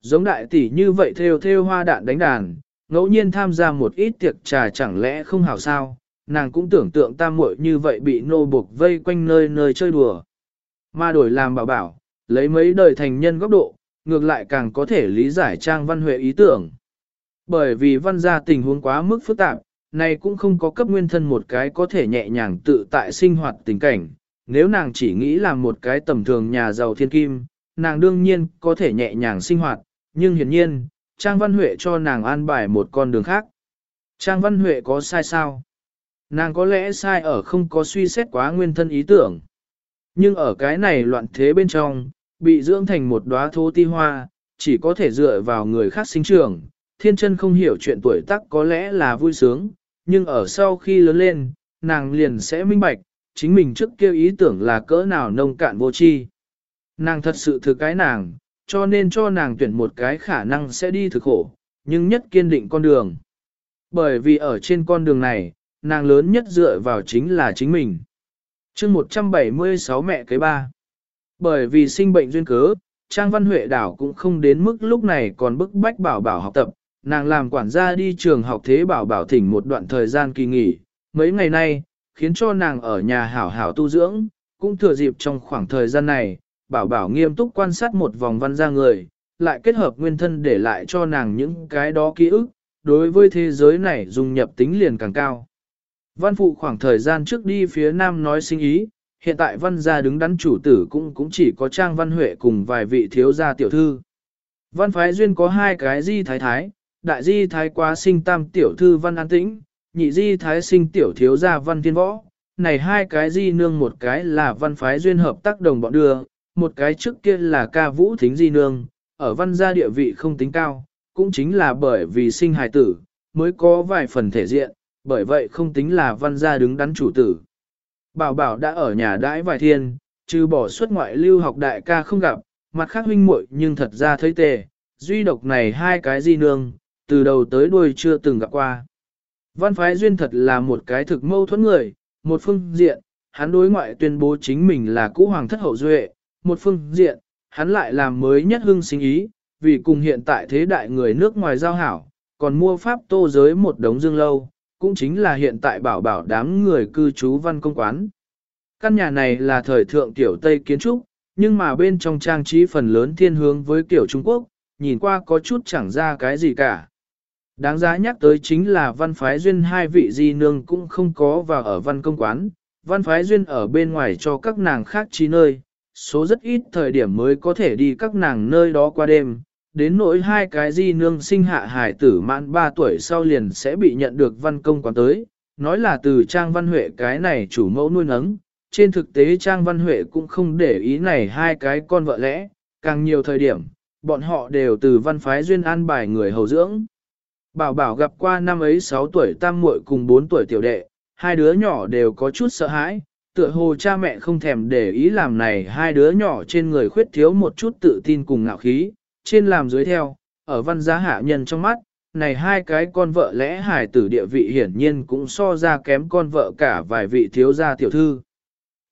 Giống đại tỷ như vậy theo theo hoa đạn đánh đàn, ngẫu nhiên tham gia một ít tiệc trà chẳng lẽ không hảo sao, nàng cũng tưởng tượng tam muội như vậy bị nô buộc vây quanh nơi nơi chơi đùa. Mà đổi làm bảo bảo, lấy mấy đời thành nhân góc độ, ngược lại càng có thể lý giải Trang Văn Huệ ý tưởng. Bởi vì văn gia tình huống quá mức phức tạp, này cũng không có cấp nguyên thân một cái có thể nhẹ nhàng tự tại sinh hoạt tình cảnh. Nếu nàng chỉ nghĩ là một cái tầm thường nhà giàu thiên kim, nàng đương nhiên có thể nhẹ nhàng sinh hoạt, nhưng hiển nhiên, Trang Văn Huệ cho nàng an bài một con đường khác. Trang Văn Huệ có sai sao? Nàng có lẽ sai ở không có suy xét quá nguyên thân ý tưởng. Nhưng ở cái này loạn thế bên trong, bị dưỡng thành một đóa thô ti hoa, chỉ có thể dựa vào người khác sinh trưởng. Thiên chân không hiểu chuyện tuổi tác có lẽ là vui sướng, nhưng ở sau khi lớn lên, nàng liền sẽ minh bạch, chính mình trước kia ý tưởng là cỡ nào nông cạn vô tri. Nàng thật sự thực cái nàng, cho nên cho nàng tuyển một cái khả năng sẽ đi thực khổ, nhưng nhất kiên định con đường. Bởi vì ở trên con đường này, nàng lớn nhất dựa vào chính là chính mình. chương 176 mẹ kế ba. Bởi vì sinh bệnh duyên cớ, Trang Văn Huệ đảo cũng không đến mức lúc này còn bức bách bảo bảo học tập, nàng làm quản gia đi trường học thế bảo bảo thỉnh một đoạn thời gian kỳ nghỉ, mấy ngày nay, khiến cho nàng ở nhà hảo hảo tu dưỡng, cũng thừa dịp trong khoảng thời gian này, bảo bảo nghiêm túc quan sát một vòng văn gia người, lại kết hợp nguyên thân để lại cho nàng những cái đó ký ức, đối với thế giới này dung nhập tính liền càng cao. Văn phụ khoảng thời gian trước đi phía nam nói sinh ý, hiện tại văn gia đứng đắn chủ tử cũng cũng chỉ có Trang Văn Huệ cùng vài vị thiếu gia tiểu thư. Văn phái duyên có hai cái di thái thái, đại di thái quá sinh tam tiểu thư văn an tĩnh, nhị di thái sinh tiểu thiếu gia văn thiên võ. Này hai cái di nương một cái là văn phái duyên hợp tác đồng bọn đưa, một cái trước kia là ca vũ thính di nương, ở văn gia địa vị không tính cao, cũng chính là bởi vì sinh hài tử, mới có vài phần thể diện, bởi vậy không tính là văn gia đứng đắn chủ tử. Bảo bảo đã ở nhà đãi vài thiên, trừ bỏ xuất ngoại lưu học đại ca không gặp, mặt khác huynh muội nhưng thật ra thấy tề, duy độc này hai cái di nương, từ đầu tới đuôi chưa từng gặp qua. Văn phái duyên thật là một cái thực mâu thuẫn người, một phương diện, hắn đối ngoại tuyên bố chính mình là cũ hoàng thất hậu duệ, một phương diện, hắn lại làm mới nhất hưng sinh ý, vì cùng hiện tại thế đại người nước ngoài giao hảo, còn mua pháp tô giới một đống dương lâu, cũng chính là hiện tại bảo bảo đám người cư trú văn công quán. Căn nhà này là thời thượng tiểu Tây kiến trúc, nhưng mà bên trong trang trí phần lớn thiên hướng với kiểu Trung Quốc, nhìn qua có chút chẳng ra cái gì cả. Đáng giá nhắc tới chính là văn phái duyên hai vị di nương cũng không có vào ở văn công quán, văn phái duyên ở bên ngoài cho các nàng khác chi nơi, số rất ít thời điểm mới có thể đi các nàng nơi đó qua đêm, đến nỗi hai cái di nương sinh hạ hải tử mãn 3 tuổi sau liền sẽ bị nhận được văn công quán tới, nói là từ Trang Văn Huệ cái này chủ mẫu nuôi nấng, trên thực tế Trang Văn Huệ cũng không để ý này hai cái con vợ lẽ, càng nhiều thời điểm, bọn họ đều từ văn phái duyên an bài người hầu dưỡng. Bảo bảo gặp qua năm ấy 6 tuổi tam muội cùng 4 tuổi tiểu đệ, hai đứa nhỏ đều có chút sợ hãi, tựa hồ cha mẹ không thèm để ý làm này hai đứa nhỏ trên người khuyết thiếu một chút tự tin cùng ngạo khí, trên làm dưới theo, ở văn giá hạ nhân trong mắt, này hai cái con vợ lẽ hải tử địa vị hiển nhiên cũng so ra kém con vợ cả vài vị thiếu gia tiểu thư.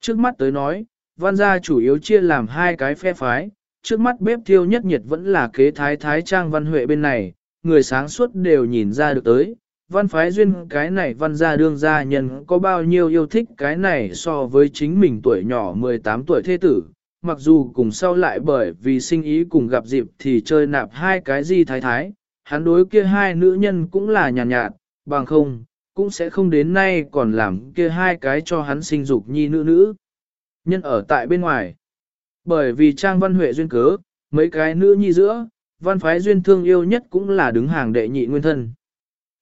Trước mắt tới nói, văn gia chủ yếu chia làm hai cái phe phái, trước mắt bếp thiêu nhất nhiệt vẫn là kế thái thái trang văn huệ bên này, người sáng suốt đều nhìn ra được tới. Văn phái duyên cái này văn gia đương gia nhân có bao nhiêu yêu thích cái này so với chính mình tuổi nhỏ 18 tuổi thế tử, mặc dù cùng sau lại bởi vì sinh ý cùng gặp dịp thì chơi nạp hai cái gì thái thái, hắn đối kia hai nữ nhân cũng là nhàn nhạt, nhạt, bằng không, cũng sẽ không đến nay còn làm kia hai cái cho hắn sinh dục nhi nữ nữ. Nhân ở tại bên ngoài, bởi vì trang văn huệ duyên cớ, mấy cái nữ nhi giữa, văn phái duyên thương yêu nhất cũng là đứng hàng đệ nhị nguyên thân.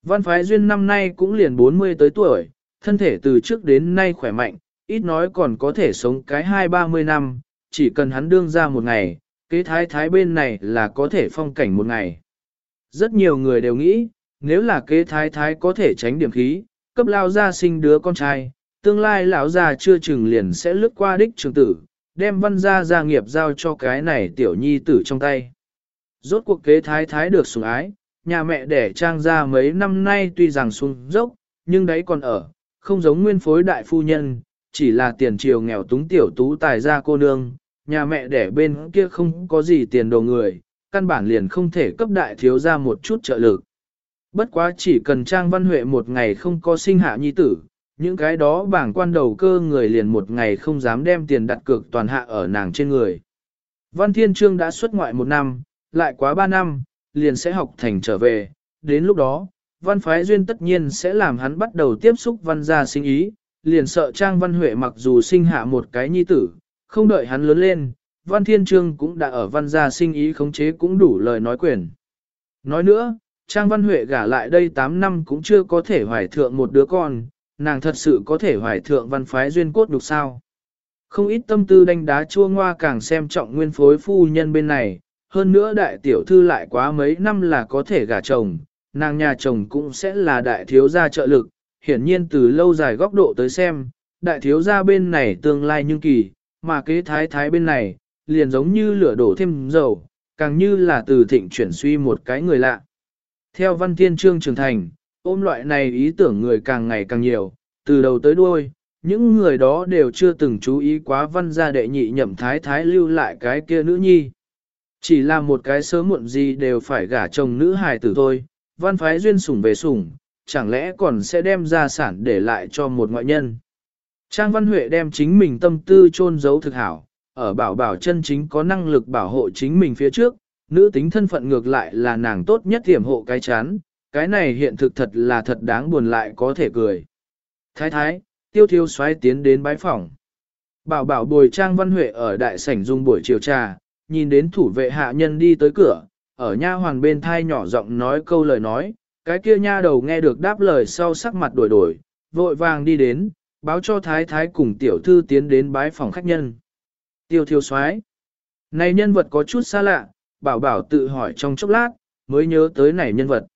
Văn phái duyên năm nay cũng liền 40 tới tuổi, thân thể từ trước đến nay khỏe mạnh, ít nói còn có thể sống cái hai ba mươi năm, chỉ cần hắn đương ra một ngày, kế thái thái bên này là có thể phong cảnh một ngày. Rất nhiều người đều nghĩ, nếu là kế thái thái có thể tránh điểm khí, cấp lao ra sinh đứa con trai, tương lai lão già chưa chừng liền sẽ lướt qua đích trường tử, đem văn gia gia nghiệp giao cho cái này tiểu nhi tử trong tay. Rốt cuộc kế thái thái được sủng ái, nhà mẹ đẻ trang ra mấy năm nay tuy rằng xuống dốc, nhưng đấy còn ở, không giống nguyên phối đại phu nhân, chỉ là tiền triều nghèo túng tiểu tú tài gia cô nương, nhà mẹ đẻ bên kia không có gì tiền đồ người, căn bản liền không thể cấp đại thiếu ra một chút trợ lực. Bất quá chỉ cần Trang Văn Huệ một ngày không có sinh hạ nhi tử, những cái đó bảng quan đầu cơ người liền một ngày không dám đem tiền đặt cược toàn hạ ở nàng trên người. Văn Thiên Trương đã xuất ngoại một năm, lại quá ba năm, liền sẽ học thành trở về, đến lúc đó, văn phái duyên tất nhiên sẽ làm hắn bắt đầu tiếp xúc văn gia sinh ý, liền sợ Trang Văn Huệ mặc dù sinh hạ một cái nhi tử, không đợi hắn lớn lên, Văn Thiên Trương cũng đã ở văn gia sinh ý khống chế cũng đủ lời nói quyền. Nói nữa, Trang Văn Huệ gả lại đây 8 năm cũng chưa có thể hoài thượng một đứa con, nàng thật sự có thể hoài thượng văn phái duyên cốt đục sao. Không ít tâm tư đánh đá chua ngoa càng xem trọng nguyên phối phu nhân bên này, hơn nữa đại tiểu thư lại quá mấy năm là có thể gả chồng, nàng nhà chồng cũng sẽ là đại thiếu gia trợ lực, hiển nhiên từ lâu dài góc độ tới xem, đại thiếu gia bên này tương lai nhưng kỳ, mà kế thái thái bên này, liền giống như lửa đổ thêm dầu, càng như là từ thịnh chuyển suy một cái người lạ. Theo văn thiên trương trưởng thành, ôm loại này ý tưởng người càng ngày càng nhiều, từ đầu tới đuôi, những người đó đều chưa từng chú ý quá văn gia đệ nhị nhậm thái thái lưu lại cái kia nữ nhi. Chỉ là một cái sớm muộn gì đều phải gả chồng nữ hài tử thôi, văn phái duyên sủng về sủng, chẳng lẽ còn sẽ đem gia sản để lại cho một ngoại nhân. Trang Văn Huệ đem chính mình tâm tư chôn giấu thực hảo, ở bảo bảo chân chính có năng lực bảo hộ chính mình phía trước, nữ tính thân phận ngược lại là nàng tốt nhất tiềm hộ cái chán, cái này hiện thực thật là thật đáng buồn lại có thể cười. Thái thái, tiêu thiêu xoáy tiến đến bái phòng. Bảo bảo bồi Trang Văn Huệ ở đại sảnh dung buổi chiều trà, nhìn đến thủ vệ hạ nhân đi tới cửa, ở nha hoàn bên thai nhỏ giọng nói câu lời nói, cái kia nha đầu nghe được đáp lời sau sắc mặt đổi đổi, vội vàng đi đến, báo cho thái thái cùng tiểu thư tiến đến bái phòng khách nhân. Tiêu thiếu soái Này nhân vật có chút xa lạ, bảo bảo tự hỏi trong chốc lát, mới nhớ tới này nhân vật.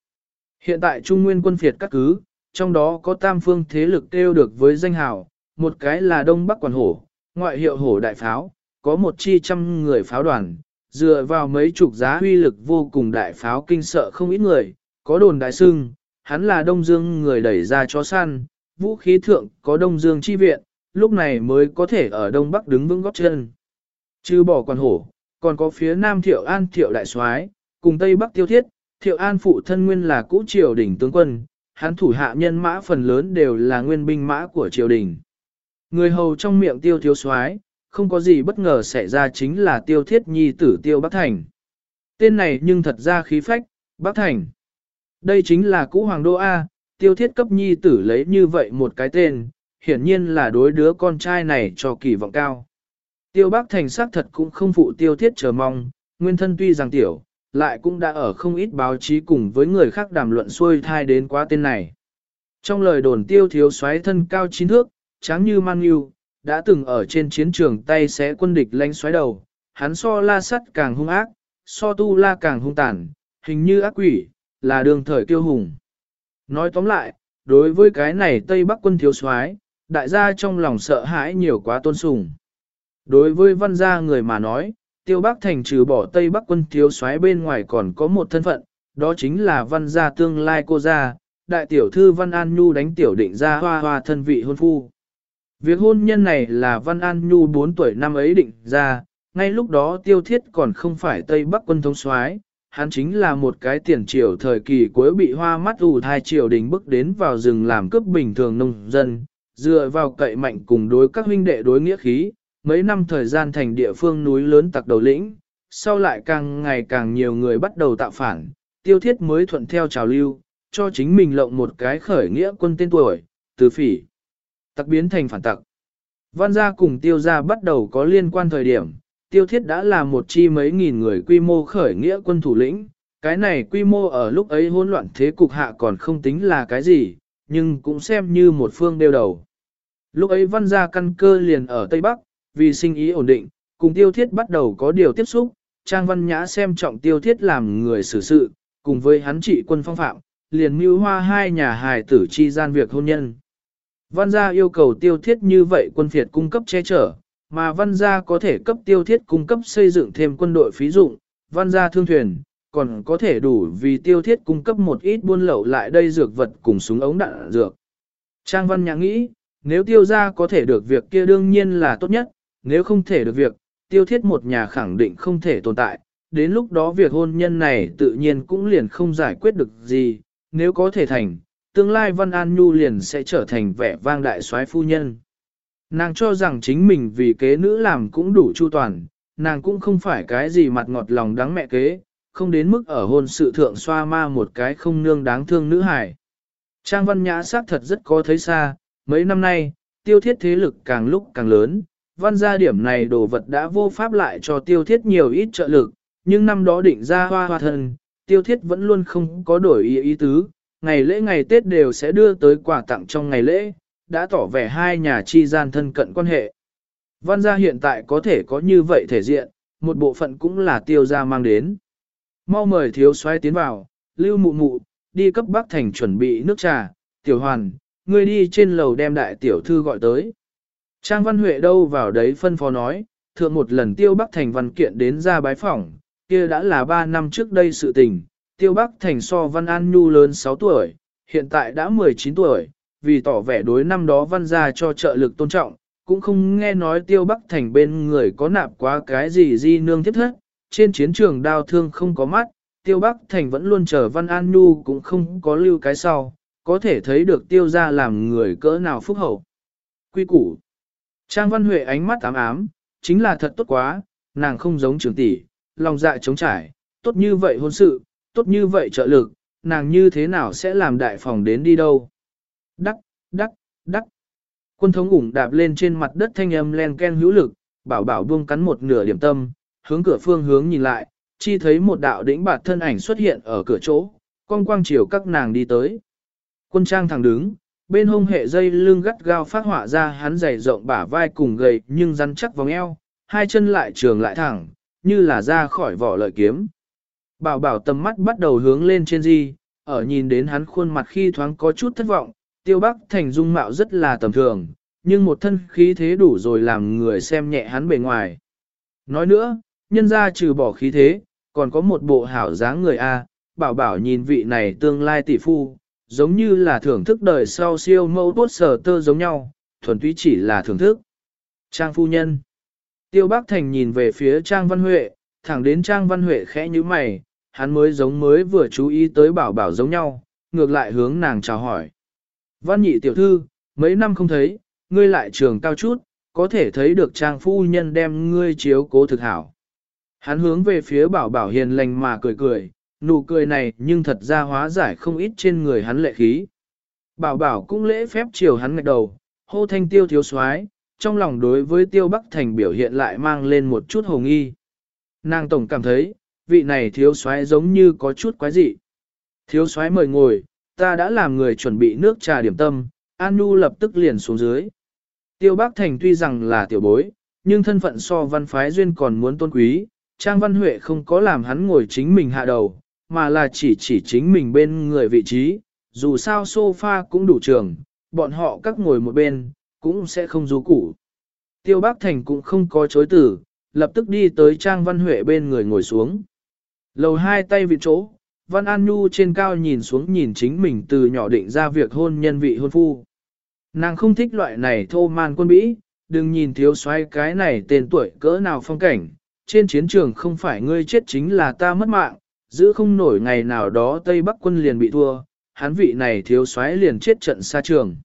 Hiện tại Trung Nguyên quân phiệt các cứ, trong đó có tam phương thế lực kêu được với danh hào, một cái là Đông Bắc Quản Hổ, ngoại hiệu Hổ Đại Pháo, có một chi trăm người pháo đoàn, dựa vào mấy chục giá huy lực vô cùng đại pháo kinh sợ không ít người, có đồn đại sưng, hắn là Đông Dương người đẩy ra chó săn, vũ khí thượng có Đông Dương chi viện, lúc này mới có thể ở Đông Bắc đứng vững góp chân. Chứ bỏ quan hổ, còn có phía Nam Thiệu An Thiệu Đại soái cùng Tây Bắc Tiêu Thiết, Thiệu An phụ thân nguyên là cũ triều đình tướng quân, hắn thủ hạ nhân mã phần lớn đều là nguyên binh mã của triều đình. Người hầu trong miệng tiêu thiếu soái không có gì bất ngờ xảy ra chính là tiêu thiết nhi tử tiêu Bắc Thành. Tên này nhưng thật ra khí phách, Bắc Thành. Đây chính là cũ hoàng đô A, tiêu thiết cấp nhi tử lấy như vậy một cái tên, hiển nhiên là đối đứa con trai này cho kỳ vọng cao. Tiêu Bắc Thành xác thật cũng không phụ tiêu thiết chờ mong, nguyên thân tuy rằng tiểu, lại cũng đã ở không ít báo chí cùng với người khác đàm luận xuôi thai đến quá tên này. Trong lời đồn tiêu thiếu xoáy thân cao chín thước, tráng như man yêu, đã từng ở trên chiến trường tay xé quân địch lánh xoáy đầu, hắn so la sắt càng hung ác, so tu la càng hung tàn, hình như ác quỷ, là đường thời tiêu hùng. Nói tóm lại, đối với cái này Tây Bắc quân thiếu soái, đại gia trong lòng sợ hãi nhiều quá tôn sùng. Đối với văn gia người mà nói, tiêu bắc thành trừ bỏ Tây Bắc quân thiếu soái bên ngoài còn có một thân phận, đó chính là văn gia tương lai cô gia, đại tiểu thư văn an nhu đánh tiểu định ra hoa hoa thân vị hôn phu. Việc hôn nhân này là văn an nhu 4 tuổi năm ấy định ra, ngay lúc đó tiêu thiết còn không phải Tây Bắc quân thống soái hắn chính là một cái tiền triều thời kỳ cuối bị hoa mắt ù thai triều đình bước đến vào rừng làm cướp bình thường nông dân, dựa vào cậy mạnh cùng đối các huynh đệ đối nghĩa khí, mấy năm thời gian thành địa phương núi lớn tặc đầu lĩnh, sau lại càng ngày càng nhiều người bắt đầu tạo phản, tiêu thiết mới thuận theo trào lưu, cho chính mình lộng một cái khởi nghĩa quân tên tuổi, từ phỉ, tặc biến thành phản tặc. Văn gia cùng tiêu gia bắt đầu có liên quan thời điểm, tiêu thiết đã là một chi mấy nghìn người quy mô khởi nghĩa quân thủ lĩnh, cái này quy mô ở lúc ấy hỗn loạn thế cục hạ còn không tính là cái gì, nhưng cũng xem như một phương đeo đầu. Lúc ấy văn gia căn cơ liền ở Tây Bắc, vì sinh ý ổn định, cùng tiêu thiết bắt đầu có điều tiếp xúc, Trang Văn Nhã xem trọng tiêu thiết làm người xử sự, cùng với hắn trị quân phong phạm, liền mưu hoa hai nhà hài tử chi gian việc hôn nhân. Văn gia yêu cầu tiêu thiết như vậy quân phiệt cung cấp che chở, mà văn gia có thể cấp tiêu thiết cung cấp xây dựng thêm quân đội phí dụng, văn gia thương thuyền, còn có thể đủ vì tiêu thiết cung cấp một ít buôn lậu lại đây dược vật cùng súng ống đạn dược. Trang văn nhã nghĩ, nếu tiêu gia có thể được việc kia đương nhiên là tốt nhất, nếu không thể được việc, tiêu thiết một nhà khẳng định không thể tồn tại, đến lúc đó việc hôn nhân này tự nhiên cũng liền không giải quyết được gì, nếu có thể thành, tương lai Văn An Nhu liền sẽ trở thành vẻ vang đại soái phu nhân. Nàng cho rằng chính mình vì kế nữ làm cũng đủ chu toàn, nàng cũng không phải cái gì mặt ngọt lòng đáng mẹ kế, không đến mức ở hôn sự thượng xoa ma một cái không nương đáng thương nữ hải. Trang văn nhã xác thật rất có thấy xa, mấy năm nay, tiêu thiết thế lực càng lúc càng lớn, văn gia điểm này đồ vật đã vô pháp lại cho tiêu thiết nhiều ít trợ lực, nhưng năm đó định ra hoa hoa thân, tiêu thiết vẫn luôn không có đổi ý ý tứ, ngày lễ ngày Tết đều sẽ đưa tới quà tặng trong ngày lễ, đã tỏ vẻ hai nhà chi gian thân cận quan hệ. Văn gia hiện tại có thể có như vậy thể diện, một bộ phận cũng là tiêu gia mang đến. Mau mời thiếu soái tiến vào, lưu mụ mụ, đi cấp bắc thành chuẩn bị nước trà, tiểu hoàn, ngươi đi trên lầu đem đại tiểu thư gọi tới. Trang Văn Huệ đâu vào đấy phân phó nói, thượng một lần tiêu bắc thành văn kiện đến ra bái phỏng, kia đã là 3 năm trước đây sự tình, tiêu bắc thành so văn an nhu lớn 6 tuổi, hiện tại đã 19 tuổi, vì tỏ vẻ đối năm đó văn gia cho trợ lực tôn trọng, cũng không nghe nói tiêu bắc thành bên người có nạp quá cái gì di nương thiết thất, trên chiến trường đao thương không có mắt, tiêu bắc thành vẫn luôn chờ văn an nhu cũng không có lưu cái sau, có thể thấy được tiêu ra làm người cỡ nào phúc hậu. Quy củ Trang văn huệ ánh mắt ám ám, chính là thật tốt quá, nàng không giống trường tỷ, lòng dạ chống trải, tốt như vậy hôn sự, tốt như vậy trợ lực, nàng như thế nào sẽ làm đại phòng đến đi đâu. Đắc, đắc, đắc. Quân thống ủng đạp lên trên mặt đất thanh âm len ken hữu lực, bảo bảo buông cắn một nửa điểm tâm, hướng cửa phương hướng nhìn lại, chi thấy một đạo đỉnh bạt thân ảnh xuất hiện ở cửa chỗ, con quang chiều các nàng đi tới. Quân trang thẳng đứng, bên hông hệ dây lưng gắt gao phát họa ra hắn dày rộng bả vai cùng gầy nhưng rắn chắc vòng eo, hai chân lại trường lại thẳng, như là ra khỏi vỏ lợi kiếm. Bảo bảo tầm mắt bắt đầu hướng lên trên di, ở nhìn đến hắn khuôn mặt khi thoáng có chút thất vọng, tiêu bắc thành dung mạo rất là tầm thường, nhưng một thân khí thế đủ rồi làm người xem nhẹ hắn bề ngoài. Nói nữa, nhân ra trừ bỏ khí thế, còn có một bộ hảo dáng người A, bảo bảo nhìn vị này tương lai tỷ phu, giống như là thưởng thức đời sau siêu mẫu tốt sở tơ giống nhau, thuần túy chỉ là thưởng thức. Trang phu nhân Tiêu Bắc Thành nhìn về phía Trang Văn Huệ, thẳng đến Trang Văn Huệ khẽ như mày, hắn mới giống mới vừa chú ý tới bảo bảo giống nhau, ngược lại hướng nàng chào hỏi. Văn nhị tiểu thư, mấy năm không thấy, ngươi lại trường cao chút, có thể thấy được Trang phu nhân đem ngươi chiếu cố thực hảo. Hắn hướng về phía bảo bảo hiền lành mà cười cười, nụ cười này nhưng thật ra hóa giải không ít trên người hắn lệ khí. Bảo bảo cũng lễ phép chiều hắn ngạch đầu, hô thanh tiêu thiếu soái trong lòng đối với tiêu bắc thành biểu hiện lại mang lên một chút hồ nghi. Nàng tổng cảm thấy, vị này thiếu soái giống như có chút quái dị. Thiếu soái mời ngồi, ta đã làm người chuẩn bị nước trà điểm tâm, An Nhu lập tức liền xuống dưới. Tiêu Bác Thành tuy rằng là tiểu bối, nhưng thân phận so văn phái duyên còn muốn tôn quý, Trang Văn Huệ không có làm hắn ngồi chính mình hạ đầu, mà là chỉ chỉ chính mình bên người vị trí, dù sao sofa cũng đủ trường, bọn họ các ngồi một bên, cũng sẽ không rú củ. Tiêu Bác Thành cũng không có chối tử, lập tức đi tới Trang Văn Huệ bên người ngồi xuống. Lầu hai tay vị chỗ, Văn An Nhu trên cao nhìn xuống nhìn chính mình từ nhỏ định ra việc hôn nhân vị hôn phu. Nàng không thích loại này thô man quân mỹ, đừng nhìn thiếu soái cái này tên tuổi cỡ nào phong cảnh, trên chiến trường không phải ngươi chết chính là ta mất mạng, giữ không nổi ngày nào đó Tây Bắc quân liền bị thua, hắn vị này thiếu soái liền chết trận xa trường.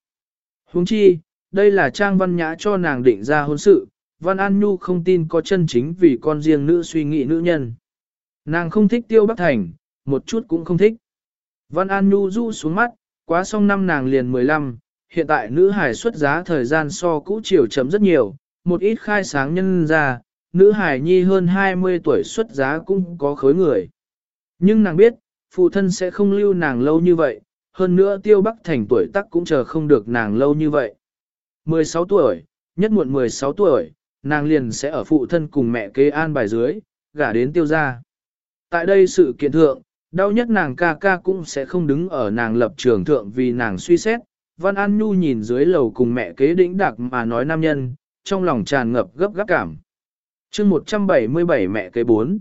Huống chi, đây là trang văn nhã cho nàng định ra hôn sự, văn an nhu không tin có chân chính vì con riêng nữ suy nghĩ nữ nhân. Nàng không thích tiêu bắc thành, một chút cũng không thích. Văn an nhu du xuống mắt, quá xong năm nàng liền 15, hiện tại nữ hải xuất giá thời gian so cũ chiều chấm rất nhiều, một ít khai sáng nhân ra, nữ hải nhi hơn 20 tuổi xuất giá cũng có khối người. Nhưng nàng biết, phụ thân sẽ không lưu nàng lâu như vậy, hơn nữa tiêu bắc thành tuổi tắc cũng chờ không được nàng lâu như vậy. 16 tuổi, nhất muộn 16 tuổi, nàng liền sẽ ở phụ thân cùng mẹ kế an bài dưới, gả đến tiêu gia. Tại đây sự kiện thượng, đau nhất nàng ca ca cũng sẽ không đứng ở nàng lập trường thượng vì nàng suy xét. Văn An Nhu nhìn dưới lầu cùng mẹ kế đĩnh đặc mà nói nam nhân, trong lòng tràn ngập gấp gáp cảm. chương 177 mẹ kế 4.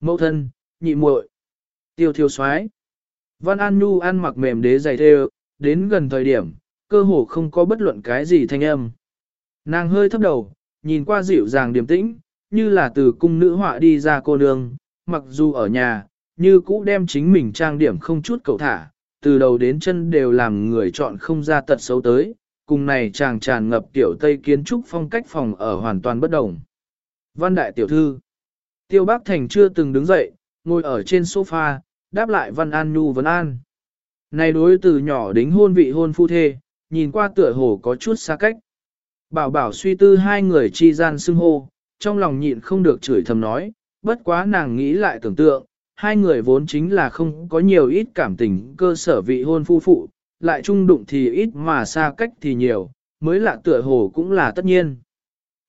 Mẫu thân, nhị muội Tiêu thiêu soái Văn An Nhu ăn mặc mềm đế dày thêu, đến gần thời điểm, cơ hồ không có bất luận cái gì thanh âm. Nàng hơi thấp đầu, nhìn qua dịu dàng điềm tĩnh, như là từ cung nữ họa đi ra cô nương, mặc dù ở nhà, như cũ đem chính mình trang điểm không chút cầu thả, từ đầu đến chân đều làm người chọn không ra tật xấu tới, cùng này chàng tràn ngập tiểu Tây kiến trúc phong cách phòng ở hoàn toàn bất đồng. Văn đại tiểu thư Tiêu Bác Thành chưa từng đứng dậy, ngồi ở trên sofa, đáp lại Văn An Nhu vấn an. Này đối từ nhỏ đính hôn vị hôn phu thê, nhìn qua tựa hồ có chút xa cách. Bảo bảo suy tư hai người chi gian xưng hô, trong lòng nhịn không được chửi thầm nói, bất quá nàng nghĩ lại tưởng tượng, hai người vốn chính là không có nhiều ít cảm tình cơ sở vị hôn phu phụ, lại chung đụng thì ít mà xa cách thì nhiều, mới lạ tựa hồ cũng là tất nhiên.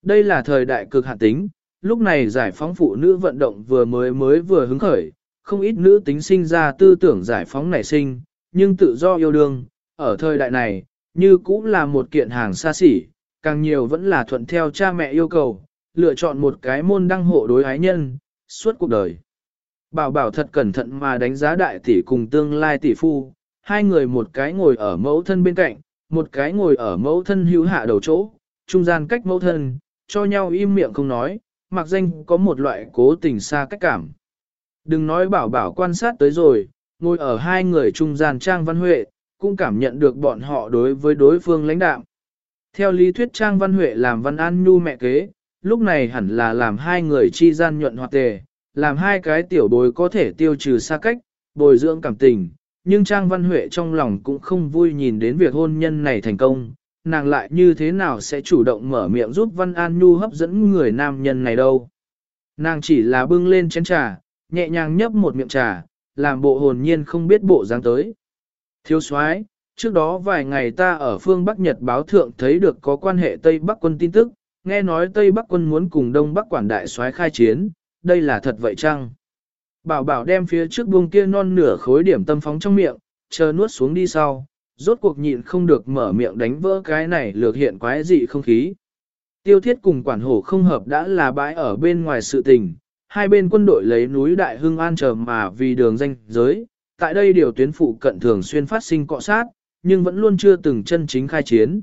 Đây là thời đại cực hạn tính, lúc này giải phóng phụ nữ vận động vừa mới mới vừa hứng khởi, không ít nữ tính sinh ra tư tưởng giải phóng nảy sinh, nhưng tự do yêu đương, ở thời đại này, như cũng là một kiện hàng xa xỉ, càng nhiều vẫn là thuận theo cha mẹ yêu cầu, lựa chọn một cái môn đăng hộ đối ái nhân, suốt cuộc đời. Bảo bảo thật cẩn thận mà đánh giá đại tỷ cùng tương lai tỷ phu, hai người một cái ngồi ở mẫu thân bên cạnh, một cái ngồi ở mẫu thân hữu hạ đầu chỗ, trung gian cách mẫu thân, cho nhau im miệng không nói, mặc danh có một loại cố tình xa cách cảm. Đừng nói bảo bảo quan sát tới rồi, ngồi ở hai người trung gian Trang Văn Huệ, cũng cảm nhận được bọn họ đối với đối phương lãnh đạo. Theo lý thuyết Trang Văn Huệ làm Văn An Nhu mẹ kế, lúc này hẳn là làm hai người chi gian nhuận hoạt tề, làm hai cái tiểu bối có thể tiêu trừ xa cách, bồi dưỡng cảm tình, nhưng Trang Văn Huệ trong lòng cũng không vui nhìn đến việc hôn nhân này thành công, nàng lại như thế nào sẽ chủ động mở miệng giúp Văn An Nhu hấp dẫn người nam nhân này đâu. Nàng chỉ là bưng lên chén trà, nhẹ nhàng nhấp một miệng trà, làm bộ hồn nhiên không biết bộ dáng tới. Thiếu soái, trước đó vài ngày ta ở phương Bắc Nhật báo thượng thấy được có quan hệ Tây Bắc quân tin tức, nghe nói Tây Bắc quân muốn cùng Đông Bắc quản đại soái khai chiến, đây là thật vậy chăng? Bảo bảo đem phía trước buông kia non nửa khối điểm tâm phóng trong miệng, chờ nuốt xuống đi sau, rốt cuộc nhịn không được mở miệng đánh vỡ cái này lược hiện quái dị không khí. Tiêu thiết cùng quản hổ không hợp đã là bãi ở bên ngoài sự tình, hai bên quân đội lấy núi Đại Hưng An chờ mà vì đường danh giới, tại đây điều tuyến phụ cận thường xuyên phát sinh cọ sát, nhưng vẫn luôn chưa từng chân chính khai chiến.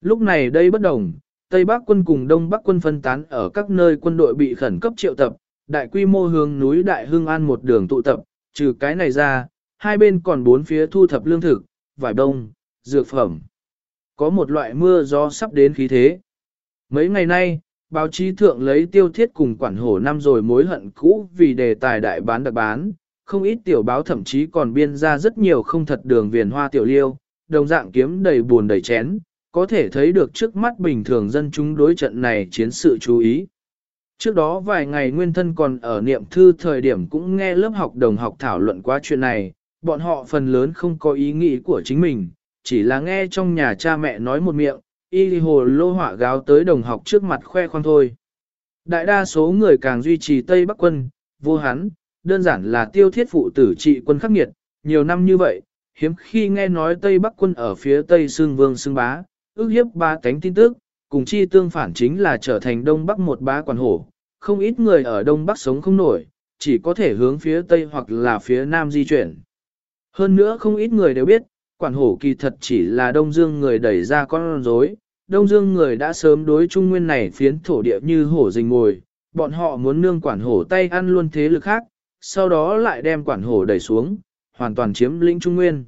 Lúc này đây bất đồng, Tây Bắc quân cùng Đông Bắc quân phân tán ở các nơi quân đội bị khẩn cấp triệu tập, đại quy mô hướng núi Đại Hưng An một đường tụ tập, trừ cái này ra, hai bên còn bốn phía thu thập lương thực, vải đông, dược phẩm. Có một loại mưa gió sắp đến khí thế. Mấy ngày nay, báo chí thượng lấy tiêu thiết cùng quản hổ năm rồi mối hận cũ vì đề tài đại bán đặc bán, không ít tiểu báo thậm chí còn biên ra rất nhiều không thật đường viền hoa tiểu liêu, đồng dạng kiếm đầy buồn đầy chén, có thể thấy được trước mắt bình thường dân chúng đối trận này chiến sự chú ý. Trước đó vài ngày nguyên thân còn ở niệm thư thời điểm cũng nghe lớp học đồng học thảo luận qua chuyện này, bọn họ phần lớn không có ý nghĩ của chính mình, chỉ là nghe trong nhà cha mẹ nói một miệng, y hồ lô hỏa gáo tới đồng học trước mặt khoe khoang thôi. Đại đa số người càng duy trì Tây Bắc quân, vô hắn, đơn giản là tiêu thiết phụ tử trị quân khắc nghiệt, nhiều năm như vậy, hiếm khi nghe nói Tây Bắc quân ở phía Tây Sương Vương Sương Bá, ước hiếp ba cánh tin tức, cùng chi tương phản chính là trở thành Đông Bắc một bá quản hổ, không ít người ở Đông Bắc sống không nổi, chỉ có thể hướng phía Tây hoặc là phía Nam di chuyển. Hơn nữa không ít người đều biết, quản hổ kỳ thật chỉ là Đông Dương người đẩy ra con rối. Đông Dương người đã sớm đối Trung Nguyên này phiến thổ địa như hổ rình ngồi, bọn họ muốn nương quản hổ tay ăn luôn thế lực khác, sau đó lại đem quản hổ đẩy xuống, hoàn toàn chiếm lĩnh Trung Nguyên.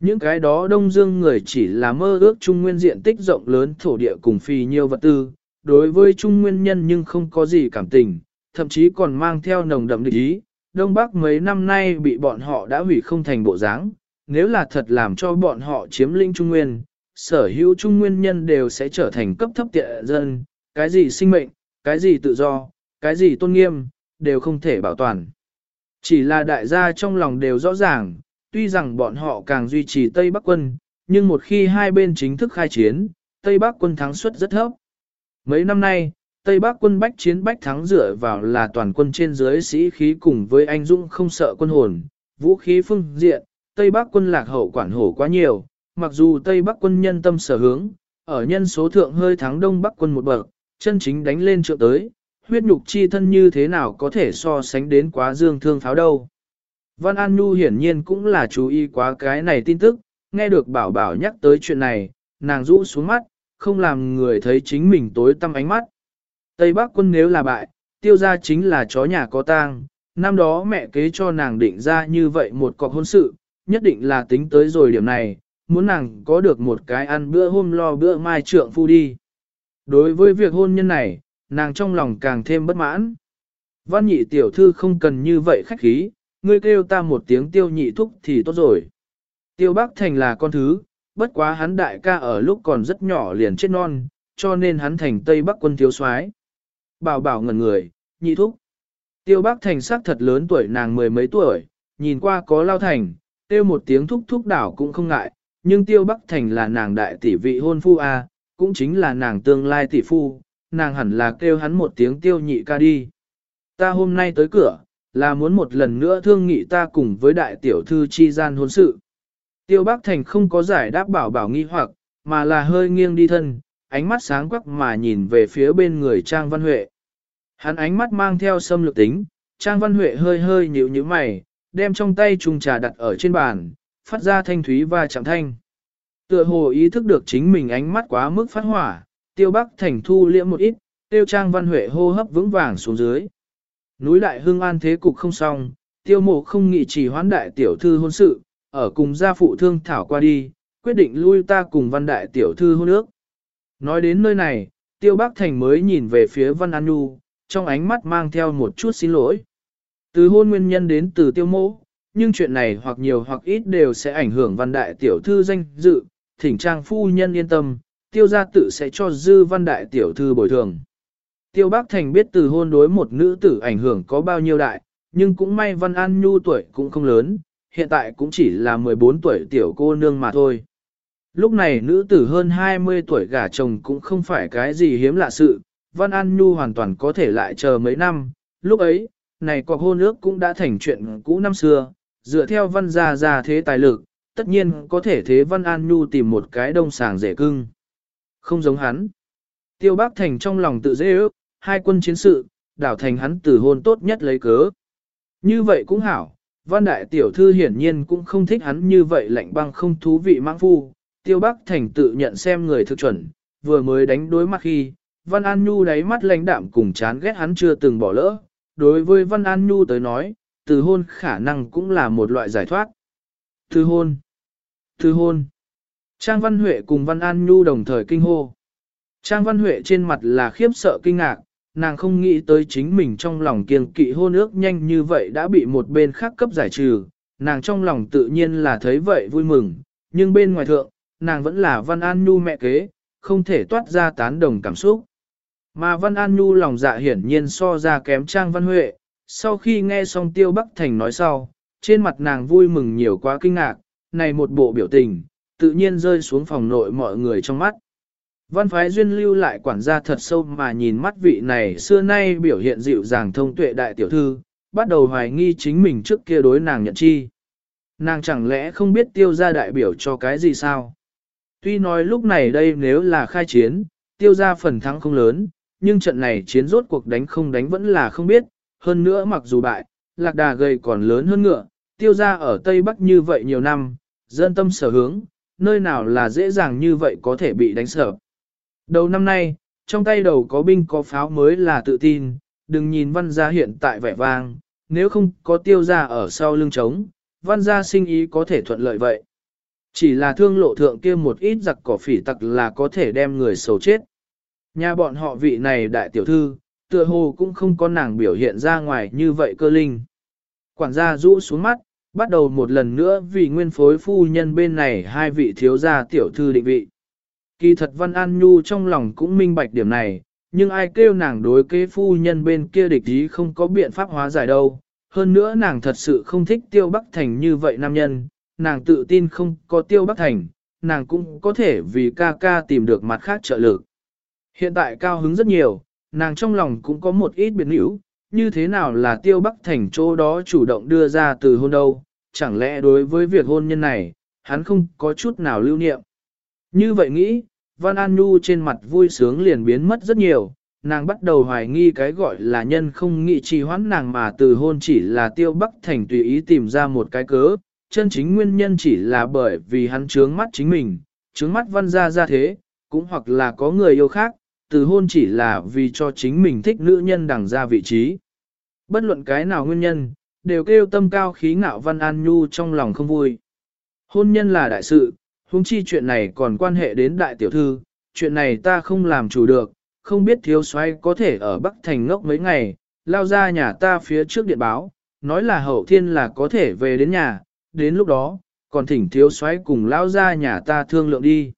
Những cái đó Đông Dương người chỉ là mơ ước Trung Nguyên diện tích rộng lớn thổ địa cùng phì nhiều vật tư, đối với Trung Nguyên nhân nhưng không có gì cảm tình, thậm chí còn mang theo nồng đậm địch ý. Đông Bắc mấy năm nay bị bọn họ đã hủy không thành bộ dáng, nếu là thật làm cho bọn họ chiếm lĩnh Trung Nguyên, sở hữu Trung Nguyên nhân đều sẽ trở thành cấp thấp tiện dân, cái gì sinh mệnh, cái gì tự do, cái gì tôn nghiêm, đều không thể bảo toàn. Chỉ là đại gia trong lòng đều rõ ràng, tuy rằng bọn họ càng duy trì Tây Bắc quân, nhưng một khi hai bên chính thức khai chiến, Tây Bắc quân thắng suất rất thấp. Mấy năm nay, Tây Bắc quân bách chiến bách thắng dựa vào là toàn quân trên dưới sĩ khí cùng với anh dũng không sợ quân hồn, vũ khí phương diện, Tây Bắc quân lạc hậu quản hổ quá nhiều, mặc dù Tây Bắc quân nhân tâm sở hướng, ở nhân số thượng hơi thắng Đông Bắc quân một bậc, chân chính đánh lên trượng tới, huyết nhục chi thân như thế nào có thể so sánh đến quá dương thương pháo đâu. Văn An Nhu hiển nhiên cũng là chú ý quá cái này tin tức, nghe được bảo bảo nhắc tới chuyện này, nàng rũ xuống mắt, không làm người thấy chính mình tối tăm ánh mắt. Tây Bắc quân nếu là bại, tiêu ra chính là chó nhà có tang, năm đó mẹ kế cho nàng định ra như vậy một cọc hôn sự, nhất định là tính tới rồi điểm này, muốn nàng có được một cái ăn bữa hôm lo bữa mai trượng phu đi. Đối với việc hôn nhân này, nàng trong lòng càng thêm bất mãn. Văn nhị tiểu thư không cần như vậy khách khí, ngươi kêu ta một tiếng tiêu nhị thúc thì tốt rồi. Tiêu Bắc Thành là con thứ, bất quá hắn đại ca ở lúc còn rất nhỏ liền chết non, cho nên hắn thành Tây Bắc quân thiếu soái. Bảo bảo ngẩn người, nhị thúc. Tiêu Bắc Thành sắc thật lớn tuổi nàng mười mấy tuổi, nhìn qua có lao thành, tiêu một tiếng thúc thúc đảo cũng không ngại, nhưng Tiêu Bắc Thành là nàng đại tỷ vị hôn phu a, cũng chính là nàng tương lai tỷ phu, nàng hẳn là kêu hắn một tiếng tiêu nhị ca đi. Ta hôm nay tới cửa, là muốn một lần nữa thương nghị ta cùng với đại tiểu thư chi gian hôn sự. Tiêu Bắc Thành không có giải đáp bảo bảo nghi hoặc, mà là hơi nghiêng đi thân, ánh mắt sáng quắc mà nhìn về phía bên người Trang Văn Huệ. Hắn ánh mắt mang theo xâm lược tính, Trang Văn Huệ hơi hơi nhíu nhíu mày, đem trong tay chung trà đặt ở trên bàn, phát ra thanh thúy và chạm thanh. Tựa hồ ý thức được chính mình ánh mắt quá mức phát hỏa, Tiêu Bắc Thành thu liễm một ít, Tiêu Trang Văn Huệ hô hấp vững vàng xuống dưới. Núi đại hương an thế cục không xong, Tiêu Mộ không nghĩ chỉ hoán đại tiểu thư hôn sự, ở cùng gia phụ thương thảo qua đi, quyết định lui ta cùng văn đại tiểu thư hôn ước. Nói đến nơi này, tiêu bác thành mới nhìn về phía văn an nu, trong ánh mắt mang theo một chút xin lỗi. Từ hôn nguyên nhân đến từ tiêu mộ, nhưng chuyện này hoặc nhiều hoặc ít đều sẽ ảnh hưởng văn đại tiểu thư danh dự, thỉnh trang phu nhân yên tâm, tiêu gia tự sẽ cho dư văn đại tiểu thư bồi thường. Tiêu bác thành biết từ hôn đối một nữ tử ảnh hưởng có bao nhiêu đại, nhưng cũng may văn an nhu tuổi cũng không lớn, hiện tại cũng chỉ là 14 tuổi tiểu cô nương mà thôi. Lúc này nữ tử hơn 20 tuổi gả chồng cũng không phải cái gì hiếm lạ sự, Văn An Nhu hoàn toàn có thể lại chờ mấy năm, lúc ấy, này cuộc hôn ước cũng đã thành chuyện cũ năm xưa, dựa theo văn gia gia thế tài lực, tất nhiên có thể thế Văn An Nhu tìm một cái đông sàng rẻ cưng. Không giống hắn. Tiêu bác Thành trong lòng tự dễ ước, hai quân chiến sự, đảo thành hắn từ hôn tốt nhất lấy cớ. Như vậy cũng hảo, Văn đại tiểu thư hiển nhiên cũng không thích hắn như vậy lạnh băng không thú vị mang phu, tiêu bắc thành tự nhận xem người thực chuẩn, vừa mới đánh đối mặt khi, Văn An Nhu đáy mắt lãnh đạm cùng chán ghét hắn chưa từng bỏ lỡ, đối với Văn An Nhu tới nói, từ hôn khả năng cũng là một loại giải thoát. Từ hôn, từ hôn, Trang Văn Huệ cùng Văn An Nhu đồng thời kinh hô. Trang Văn Huệ trên mặt là khiếp sợ kinh ngạc, nàng không nghĩ tới chính mình trong lòng kiêng kỵ hôn ước nhanh như vậy đã bị một bên khác cấp giải trừ, nàng trong lòng tự nhiên là thấy vậy vui mừng, nhưng bên ngoài thượng, nàng vẫn là Văn An Nhu mẹ kế, không thể toát ra tán đồng cảm xúc. Mà Văn An Nhu lòng dạ hiển nhiên so ra kém Trang Văn Huệ, sau khi nghe xong Tiêu Bắc Thành nói sau, trên mặt nàng vui mừng nhiều quá kinh ngạc, này một bộ biểu tình, tự nhiên rơi xuống phòng nội mọi người trong mắt. Văn phái duyên lưu lại quản gia thật sâu mà nhìn mắt vị này xưa nay biểu hiện dịu dàng thông tuệ đại tiểu thư, bắt đầu hoài nghi chính mình trước kia đối nàng nhận chi. Nàng chẳng lẽ không biết tiêu gia đại biểu cho cái gì sao? Tuy nói lúc này đây nếu là khai chiến, tiêu gia phần thắng không lớn, nhưng trận này chiến rốt cuộc đánh không đánh vẫn là không biết, hơn nữa mặc dù bại, lạc đà gầy còn lớn hơn ngựa, tiêu gia ở Tây Bắc như vậy nhiều năm, dân tâm sở hướng, nơi nào là dễ dàng như vậy có thể bị đánh sở. Đầu năm nay, trong tay đầu có binh có pháo mới là tự tin, đừng nhìn văn gia hiện tại vẻ vang, nếu không có tiêu gia ở sau lưng trống, văn gia sinh ý có thể thuận lợi vậy. Chỉ là thương lộ thượng kia một ít giặc cỏ phỉ tặc là có thể đem người xấu chết. Nhà bọn họ vị này đại tiểu thư, tựa hồ cũng không có nàng biểu hiện ra ngoài như vậy cơ linh. Quản gia rũ xuống mắt, bắt đầu một lần nữa vì nguyên phối phu nhân bên này hai vị thiếu gia tiểu thư định vị. Kỳ thật Văn An Nhu trong lòng cũng minh bạch điểm này, nhưng ai kêu nàng đối kế phu nhân bên kia địch ý không có biện pháp hóa giải đâu. Hơn nữa nàng thật sự không thích Tiêu Bắc Thành như vậy nam nhân, nàng tự tin không có Tiêu Bắc Thành, nàng cũng có thể vì ca ca tìm được mặt khác trợ lực. Hiện tại cao hứng rất nhiều, nàng trong lòng cũng có một ít biệt hữu, như thế nào là Tiêu Bắc Thành chỗ đó chủ động đưa ra từ hôn đâu, chẳng lẽ đối với việc hôn nhân này, hắn không có chút nào lưu niệm. Như vậy nghĩ, Văn An Nhu trên mặt vui sướng liền biến mất rất nhiều, nàng bắt đầu hoài nghi cái gọi là nhân không nghĩ trì hoãn nàng mà từ hôn chỉ là tiêu bắc thành tùy ý tìm ra một cái cớ, chân chính nguyên nhân chỉ là bởi vì hắn trướng mắt chính mình, trướng mắt văn gia ra thế, cũng hoặc là có người yêu khác, từ hôn chỉ là vì cho chính mình thích nữ nhân đằng ra vị trí. Bất luận cái nào nguyên nhân, đều kêu tâm cao khí ngạo văn an nhu trong lòng không vui. Hôn nhân là đại sự, huống chi chuyện này còn quan hệ đến đại tiểu thư, chuyện này ta không làm chủ được, không biết thiếu soái có thể ở Bắc Thành ngốc mấy ngày, lao ra nhà ta phía trước điện báo, nói là hậu thiên là có thể về đến nhà, đến lúc đó, còn thỉnh thiếu soái cùng lao ra nhà ta thương lượng đi.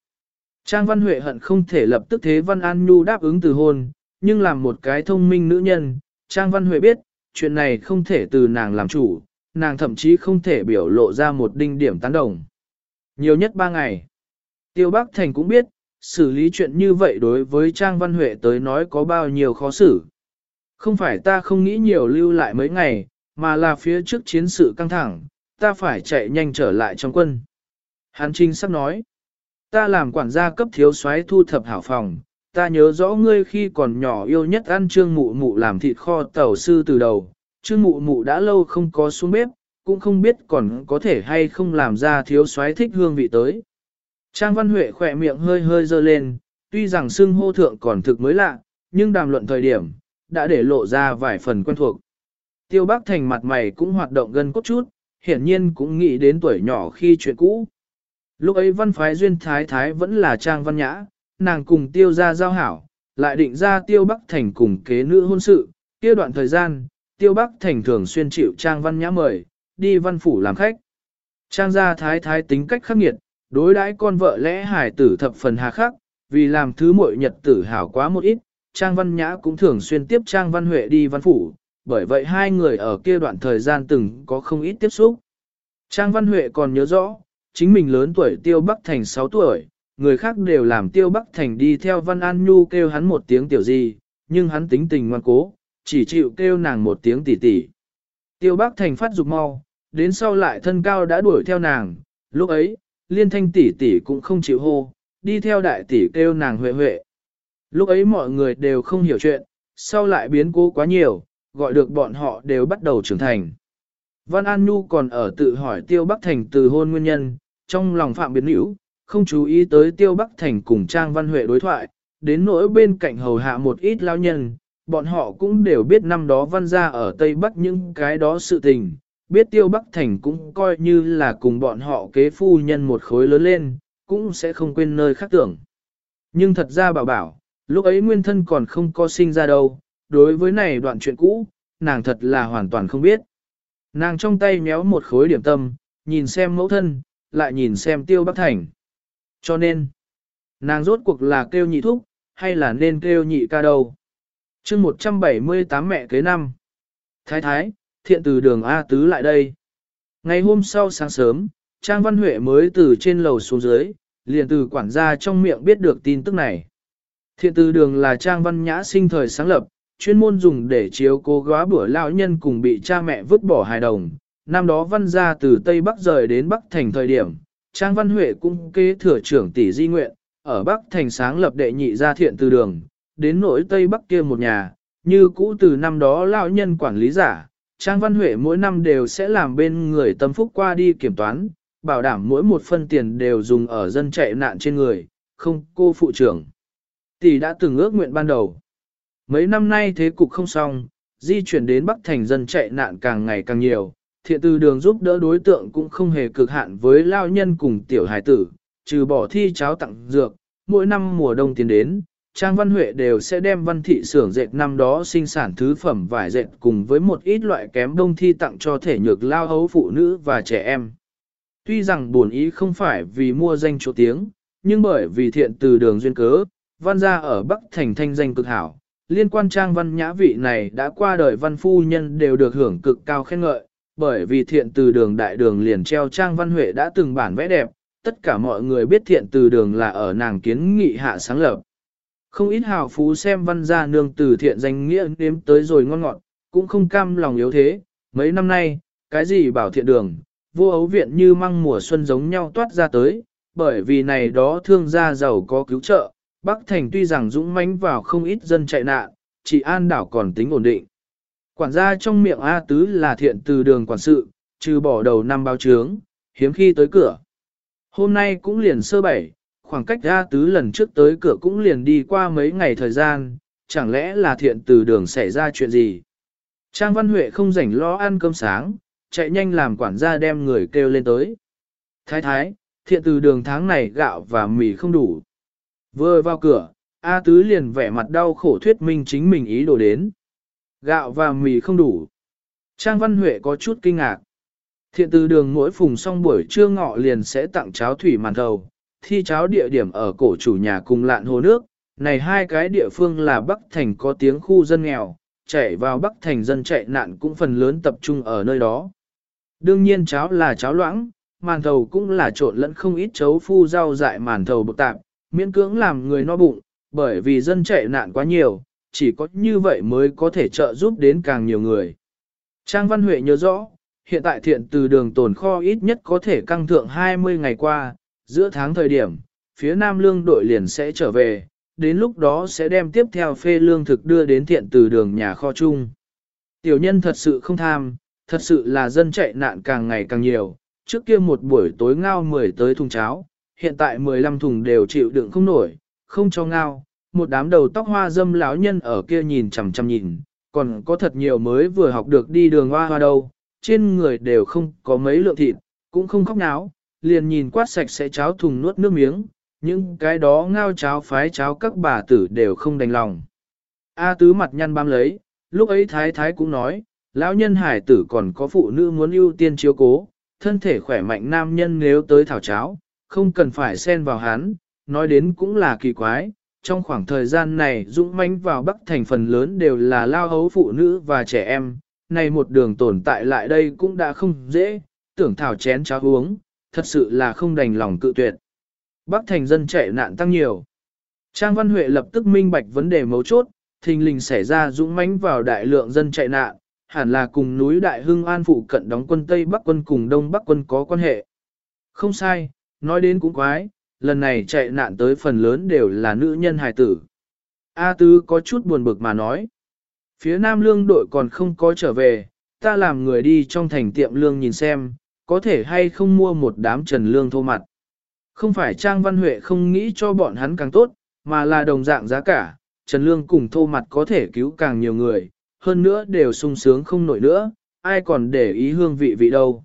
Trang Văn Huệ hận không thể lập tức thế Văn An Nhu đáp ứng từ hôn, nhưng làm một cái thông minh nữ nhân, Trang Văn Huệ biết, chuyện này không thể từ nàng làm chủ, nàng thậm chí không thể biểu lộ ra một đinh điểm tán đồng. Nhiều nhất ba ngày. Tiêu Bắc Thành cũng biết, xử lý chuyện như vậy đối với Trang Văn Huệ tới nói có bao nhiêu khó xử. Không phải ta không nghĩ nhiều lưu lại mấy ngày, mà là phía trước chiến sự căng thẳng, ta phải chạy nhanh trở lại trong quân. Hán Trinh sắp nói, ta làm quản gia cấp thiếu soái thu thập hảo phòng, ta nhớ rõ ngươi khi còn nhỏ yêu nhất ăn trương mụ mụ làm thịt kho tàu sư từ đầu, trương mụ mụ đã lâu không có xuống bếp, cũng không biết còn có thể hay không làm ra thiếu soái thích hương vị tới. Trang Văn Huệ khỏe miệng hơi hơi dơ lên, tuy rằng xưng hô thượng còn thực mới lạ, nhưng đàm luận thời điểm, đã để lộ ra vài phần quen thuộc. Tiêu Bắc Thành mặt mày cũng hoạt động gần cốt chút, hiển nhiên cũng nghĩ đến tuổi nhỏ khi chuyện cũ. Lúc ấy văn phái duyên thái thái vẫn là Trang Văn Nhã, nàng cùng tiêu ra giao hảo, lại định ra tiêu Bắc Thành cùng kế nữ hôn sự, kia đoạn thời gian, tiêu Bắc Thành thường xuyên chịu Trang Văn Nhã mời, đi văn phủ làm khách. Trang gia thái thái tính cách khắc nghiệt, đối đãi con vợ lẽ hải tử thập phần hà khắc, vì làm thứ muội nhật tử hảo quá một ít, Trang Văn Nhã cũng thường xuyên tiếp Trang Văn Huệ đi văn phủ, bởi vậy hai người ở kia đoạn thời gian từng có không ít tiếp xúc. Trang Văn Huệ còn nhớ rõ, chính mình lớn tuổi Tiêu Bắc Thành 6 tuổi, người khác đều làm Tiêu Bắc Thành đi theo Văn An Nhu kêu hắn một tiếng tiểu gì, nhưng hắn tính tình ngoan cố, chỉ chịu kêu nàng một tiếng tỷ tỷ. Tiêu Bắc Thành phát dục mau, đến sau lại thân cao đã đuổi theo nàng, lúc ấy, liên thanh tỷ tỷ cũng không chịu hô, đi theo đại tỷ kêu nàng huệ huệ. Lúc ấy mọi người đều không hiểu chuyện, sau lại biến cố quá nhiều, gọi được bọn họ đều bắt đầu trưởng thành. Văn An Nhu còn ở tự hỏi Tiêu Bắc Thành từ hôn nguyên nhân, trong lòng phạm biến hữu, không chú ý tới Tiêu Bắc Thành cùng Trang Văn Huệ đối thoại, đến nỗi bên cạnh hầu hạ một ít lao nhân, bọn họ cũng đều biết năm đó văn ra ở Tây Bắc những cái đó sự tình, biết Tiêu Bắc Thành cũng coi như là cùng bọn họ kế phu nhân một khối lớn lên, cũng sẽ không quên nơi khác tưởng. Nhưng thật ra bảo bảo, lúc ấy nguyên thân còn không có sinh ra đâu, đối với này đoạn chuyện cũ, nàng thật là hoàn toàn không biết. Nàng trong tay méo một khối điểm tâm, nhìn xem mẫu thân, lại nhìn xem tiêu bắc thành. Cho nên, nàng rốt cuộc là kêu nhị thúc, hay là nên kêu nhị ca đâu. chương 178 mẹ kế năm. Thái thái, thiện từ đường A Tứ lại đây. Ngày hôm sau sáng sớm, Trang Văn Huệ mới từ trên lầu xuống dưới, liền từ quản gia trong miệng biết được tin tức này. Thiện từ đường là Trang Văn Nhã sinh thời sáng lập, chuyên môn dùng để chiếu cố góa bữa lão nhân cùng bị cha mẹ vứt bỏ hài đồng. Năm đó văn gia từ Tây Bắc rời đến Bắc Thành thời điểm, Trang Văn Huệ cũng kế thừa trưởng tỷ di nguyện, ở Bắc Thành sáng lập đệ nhị gia thiện từ đường, đến nỗi Tây Bắc kia một nhà, như cũ từ năm đó lão nhân quản lý giả, Trang Văn Huệ mỗi năm đều sẽ làm bên người tâm phúc qua đi kiểm toán, bảo đảm mỗi một phân tiền đều dùng ở dân chạy nạn trên người, không cô phụ trưởng. Tỷ đã từng ước nguyện ban đầu. Mấy năm nay thế cục không xong, di chuyển đến Bắc Thành dân chạy nạn càng ngày càng nhiều, thiện từ đường giúp đỡ đối tượng cũng không hề cực hạn với lao nhân cùng tiểu hải tử, trừ bỏ thi cháo tặng dược, mỗi năm mùa đông tiến đến, Trang Văn Huệ đều sẽ đem văn thị xưởng dệt năm đó sinh sản thứ phẩm vải dệt cùng với một ít loại kém đông thi tặng cho thể nhược lao hấu phụ nữ và trẻ em. Tuy rằng buồn ý không phải vì mua danh chỗ tiếng, nhưng bởi vì thiện từ đường duyên cớ, văn gia ở Bắc Thành thanh danh cực hảo, liên quan trang văn nhã vị này đã qua đời văn phu nhân đều được hưởng cực cao khen ngợi, bởi vì thiện từ đường đại đường liền treo trang văn huệ đã từng bản vẽ đẹp, tất cả mọi người biết thiện từ đường là ở nàng kiến nghị hạ sáng lập. Không ít hào phú xem văn gia nương từ thiện danh nghĩa nếm tới rồi ngon ngọt, cũng không cam lòng yếu thế, mấy năm nay, cái gì bảo thiện đường, vô ấu viện như măng mùa xuân giống nhau toát ra tới, bởi vì này đó thương gia giàu có cứu trợ, Bắc Thành tuy rằng dũng mãnh vào không ít dân chạy nạn, chỉ an đảo còn tính ổn định. Quản gia trong miệng A Tứ là thiện từ đường quản sự, trừ bỏ đầu năm báo trướng, hiếm khi tới cửa. Hôm nay cũng liền sơ bảy, khoảng cách ra tứ lần trước tới cửa cũng liền đi qua mấy ngày thời gian, chẳng lẽ là thiện từ đường xảy ra chuyện gì. Trang Văn Huệ không rảnh lo ăn cơm sáng, chạy nhanh làm quản gia đem người kêu lên tới. Thái thái, thiện từ đường tháng này gạo và mì không đủ. Vừa vào cửa, A Tứ liền vẻ mặt đau khổ thuyết minh chính mình ý đồ đến. Gạo và mì không đủ. Trang Văn Huệ có chút kinh ngạc. Thiện từ đường mỗi phùng xong buổi trưa ngọ liền sẽ tặng cháo thủy màn thầu, thi cháo địa điểm ở cổ chủ nhà cùng lạn hồ nước. Này hai cái địa phương là Bắc Thành có tiếng khu dân nghèo, chạy vào Bắc Thành dân chạy nạn cũng phần lớn tập trung ở nơi đó. Đương nhiên cháo là cháo loãng, màn thầu cũng là trộn lẫn không ít chấu phu rau dại màn thầu bột tạp, miễn cưỡng làm người no bụng, bởi vì dân chạy nạn quá nhiều, chỉ có như vậy mới có thể trợ giúp đến càng nhiều người. Trang Văn Huệ nhớ rõ, hiện tại thiện từ đường tồn kho ít nhất có thể căng thượng 20 ngày qua, giữa tháng thời điểm, phía Nam Lương đội liền sẽ trở về, đến lúc đó sẽ đem tiếp theo phê lương thực đưa đến thiện từ đường nhà kho chung. Tiểu nhân thật sự không tham, thật sự là dân chạy nạn càng ngày càng nhiều, trước kia một buổi tối ngao 10 tới thùng cháo, hiện tại 15 thùng đều chịu đựng không nổi, không cho ngao, một đám đầu tóc hoa dâm lão nhân ở kia nhìn chằm chằm nhìn, còn có thật nhiều mới vừa học được đi đường hoa hoa đâu, trên người đều không có mấy lượng thịt, cũng không khóc náo, liền nhìn quát sạch sẽ cháo thùng nuốt nước miếng, những cái đó ngao cháo phái cháo các bà tử đều không đành lòng. A tứ mặt nhăn bám lấy, lúc ấy thái thái cũng nói, lão nhân hải tử còn có phụ nữ muốn ưu tiên chiếu cố, thân thể khỏe mạnh nam nhân nếu tới thảo cháo, không cần phải xen vào hắn, nói đến cũng là kỳ quái. Trong khoảng thời gian này dũng mãnh vào Bắc thành phần lớn đều là lao hấu phụ nữ và trẻ em, này một đường tồn tại lại đây cũng đã không dễ, tưởng thảo chén cháo uống, thật sự là không đành lòng cự tuyệt. Bắc thành dân chạy nạn tăng nhiều. Trang Văn Huệ lập tức minh bạch vấn đề mấu chốt, thình lình xảy ra dũng mãnh vào đại lượng dân chạy nạn, hẳn là cùng núi Đại Hưng An phụ cận đóng quân Tây Bắc quân cùng Đông Bắc quân có quan hệ. Không sai, nói đến cũng quái, lần này chạy nạn tới phần lớn đều là nữ nhân hài tử. A Tứ có chút buồn bực mà nói. Phía Nam lương đội còn không có trở về, ta làm người đi trong thành tiệm lương nhìn xem, có thể hay không mua một đám trần lương thô mặt. Không phải Trang Văn Huệ không nghĩ cho bọn hắn càng tốt, mà là đồng dạng giá cả, trần lương cùng thô mặt có thể cứu càng nhiều người, hơn nữa đều sung sướng không nổi nữa, ai còn để ý hương vị vị đâu.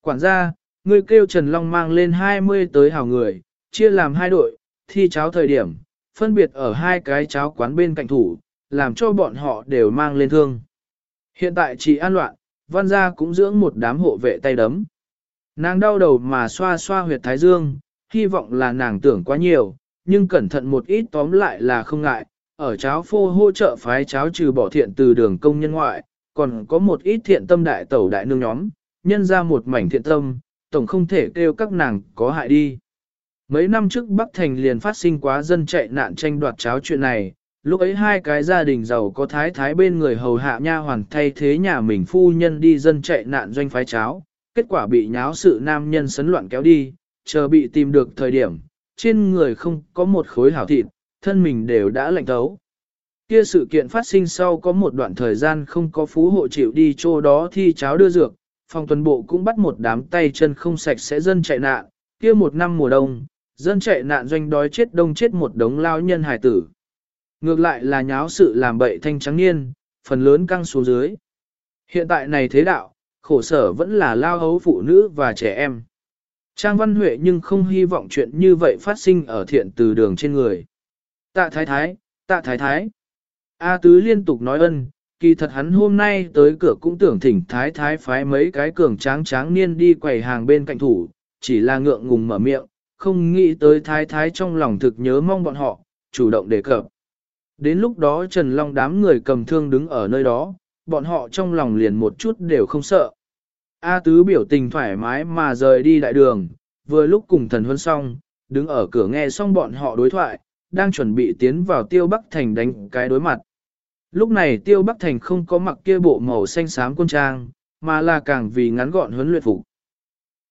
Quản gia, ngươi kêu Trần Long mang lên 20 tới hào người, chia làm hai đội, thi cháo thời điểm, phân biệt ở hai cái cháo quán bên cạnh thủ, làm cho bọn họ đều mang lên thương. Hiện tại chỉ an loạn, văn gia cũng dưỡng một đám hộ vệ tay đấm. Nàng đau đầu mà xoa xoa huyệt thái dương, hy vọng là nàng tưởng quá nhiều, nhưng cẩn thận một ít tóm lại là không ngại, ở cháo phô hỗ trợ phái cháo trừ bỏ thiện từ đường công nhân ngoại, còn có một ít thiện tâm đại tẩu đại nương nhóm, nhân ra một mảnh thiện tâm, tổng không thể kêu các nàng có hại đi. Mấy năm trước Bắc Thành liền phát sinh quá dân chạy nạn tranh đoạt cháo chuyện này, lúc ấy hai cái gia đình giàu có thái thái bên người hầu hạ nha hoàn thay thế nhà mình phu nhân đi dân chạy nạn doanh phái cháo, kết quả bị nháo sự nam nhân sấn loạn kéo đi, chờ bị tìm được thời điểm, trên người không có một khối hảo thịt, thân mình đều đã lạnh thấu. Kia sự kiện phát sinh sau có một đoạn thời gian không có phú hộ chịu đi chỗ đó thi cháo đưa dược, phòng tuần bộ cũng bắt một đám tay chân không sạch sẽ dân chạy nạn, kia một năm mùa đông, dân chạy nạn doanh đói chết đông chết một đống lao nhân hải tử. Ngược lại là nháo sự làm bậy thanh trắng niên, phần lớn căng xuống dưới. Hiện tại này thế đạo, khổ sở vẫn là lao hấu phụ nữ và trẻ em. Trang Văn Huệ nhưng không hy vọng chuyện như vậy phát sinh ở thiện từ đường trên người. Tạ thái thái, tạ thái thái. A tứ liên tục nói ân, kỳ thật hắn hôm nay tới cửa cũng tưởng thỉnh thái thái phái mấy cái cường tráng tráng niên đi quầy hàng bên cạnh thủ, chỉ là ngượng ngùng mở miệng, không nghĩ tới thái thái trong lòng thực nhớ mong bọn họ, chủ động đề cập. Đến lúc đó Trần Long đám người cầm thương đứng ở nơi đó, bọn họ trong lòng liền một chút đều không sợ. A tứ biểu tình thoải mái mà rời đi đại đường, vừa lúc cùng thần huân xong, đứng ở cửa nghe xong bọn họ đối thoại, đang chuẩn bị tiến vào tiêu Bắc Thành đánh cái đối mặt. Lúc này tiêu Bắc Thành không có mặc kia bộ màu xanh xám quân trang, mà là càng vì ngắn gọn huấn luyện phục.